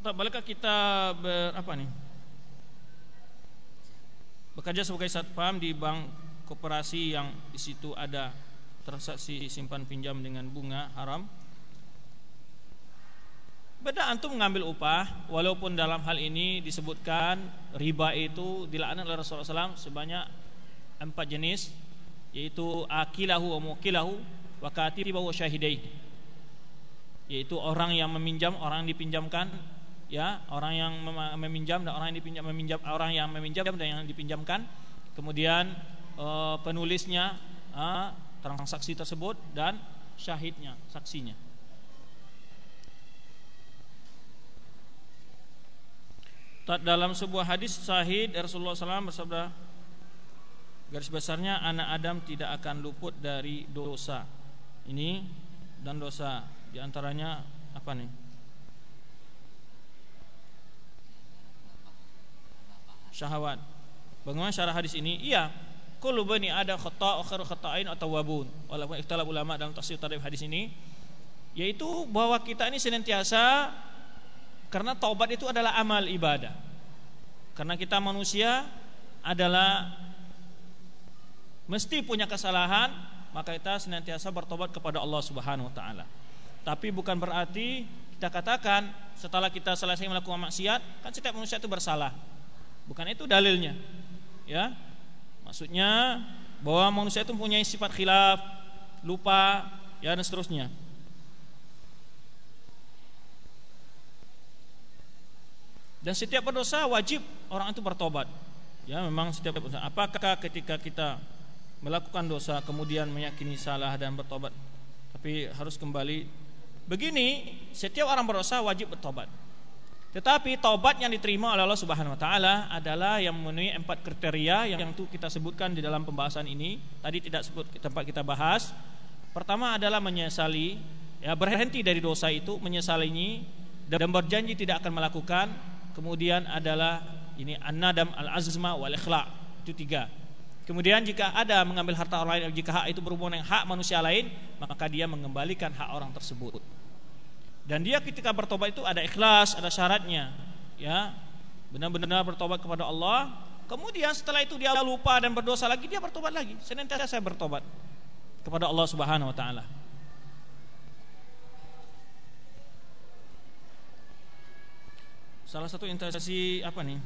Tak balikkah kita ber, apa nih? Bekerja sebagai satpam di bank koperasi yang di situ ada transaksi simpan pinjam dengan bunga haram? Beda antum mengambil upah Walaupun dalam hal ini disebutkan Riba itu dilaknat oleh Rasulullah SAW Sebanyak empat jenis Yaitu akilahu wa mukilahu Wa katiba wa yaitu orang yang meminjam, orang yang dipinjamkan, ya, orang yang meminjam dan orang yang dipinjam meminjam orang yang meminjam dan yang dipinjamkan. Kemudian e, penulisnya, transaksi tersebut dan syahidnya, saksinya. Dalam sebuah hadis sahih Rasulullah SAW bersabda Garis besarnya anak Adam tidak akan luput dari dosa Ini dan dosa di antaranya apa nih? Syahwat. Bagaimana syarah hadis ini? Iya, kullu bani ada khata' akhir khata'in atau wabun. Walaupun ikhtilaf ulama dalam tafsir tarif hadis ini yaitu bahwa kita ini senantiasa karena taubat itu adalah amal ibadah. Karena kita manusia adalah mesti punya kesalahan, maka kita senantiasa bertobat kepada Allah Subhanahu wa taala. Tapi bukan berarti kita katakan setelah kita selesai melakukan maksiat, kan setiap manusia itu bersalah. Bukan itu dalilnya. Ya. Maksudnya bahwa manusia itu mempunyai sifat khilaf, lupa, ya dan seterusnya. Dan setiap berdosa wajib orang itu bertobat. Ya, memang setiap berdosa. Apakah ketika kita melakukan dosa kemudian meyakini salah dan bertobat tapi harus kembali Begini, setiap orang berdosa wajib bertobat. Tetapi tobat yang diterima oleh Allah Subhanahu wa taala adalah yang memenuhi empat kriteria yang itu kita sebutkan di dalam pembahasan ini. Tadi tidak sebut tempat kita bahas. Pertama adalah menyesali, ya berhenti dari dosa itu, menyesalinya dan berjanji tidak akan melakukan. Kemudian adalah ini an-nadam al-azma wal ikhla. Itu tiga. Kemudian jika ada mengambil harta orang lain, jika hak itu berhubungan dengan hak manusia lain, maka dia mengembalikan hak orang tersebut. Dan dia ketika bertobat itu ada ikhlas, ada syaratnya, ya. benar-benar bertobat kepada Allah. Kemudian setelah itu dia lupa dan berdosa lagi, dia bertobat lagi. Senantiasa saya bertobat kepada Allah Subhanahu wa taala. Salah satu interaksi apa nih?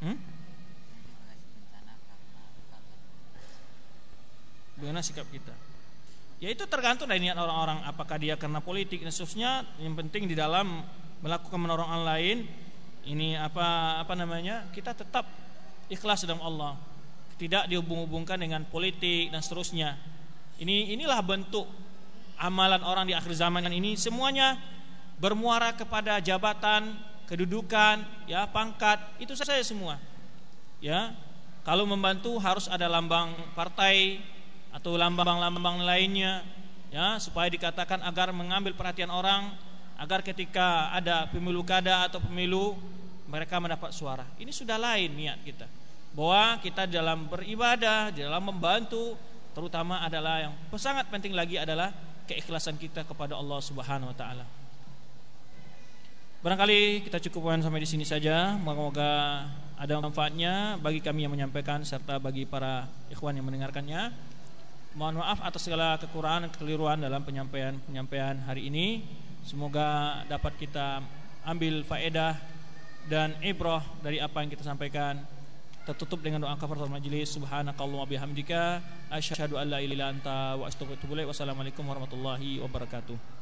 Hmm? Bagaimana sikap kita? Ya itu tergantung dari niat orang-orang. Apakah dia karena politik dan seterusnya Yang penting di dalam melakukan menolong orang lain Ini apa apa namanya Kita tetap ikhlas dalam Allah. Tidak dihubung-hubungkan dengan politik dan seterusnya. Ini inilah bentuk amalan orang di akhir zaman ini Semuanya bermuara kepada jabatan, kedudukan, ya pangkat Itu saja semua. Ya kalau membantu harus ada lambang partai atau lambang-lambang lainnya ya supaya dikatakan agar mengambil perhatian orang agar ketika ada pemilu kada atau pemilu mereka mendapat suara. Ini sudah lain niat kita. Bahwa kita dalam beribadah, dalam membantu terutama adalah yang sangat penting lagi adalah keikhlasan kita kepada Allah Subhanahu wa taala. Barangkali kita cukupkan sampai di sini saja. Moga-moga ada manfaatnya bagi kami yang menyampaikan serta bagi para ikhwan yang mendengarkannya. Mohon maaf atas segala kekurangan dan kekeliruan dalam penyampaian-penyampaian hari ini. Semoga dapat kita ambil faedah dan ibrah dari apa yang kita sampaikan. Tertutup dengan doa kafaratul majlis. Subhanakallahumma bihamdika asyhadu an la ilaha illa anta wa astaghfiruka wa. Wassalamualaikum warahmatullahi wabarakatuh.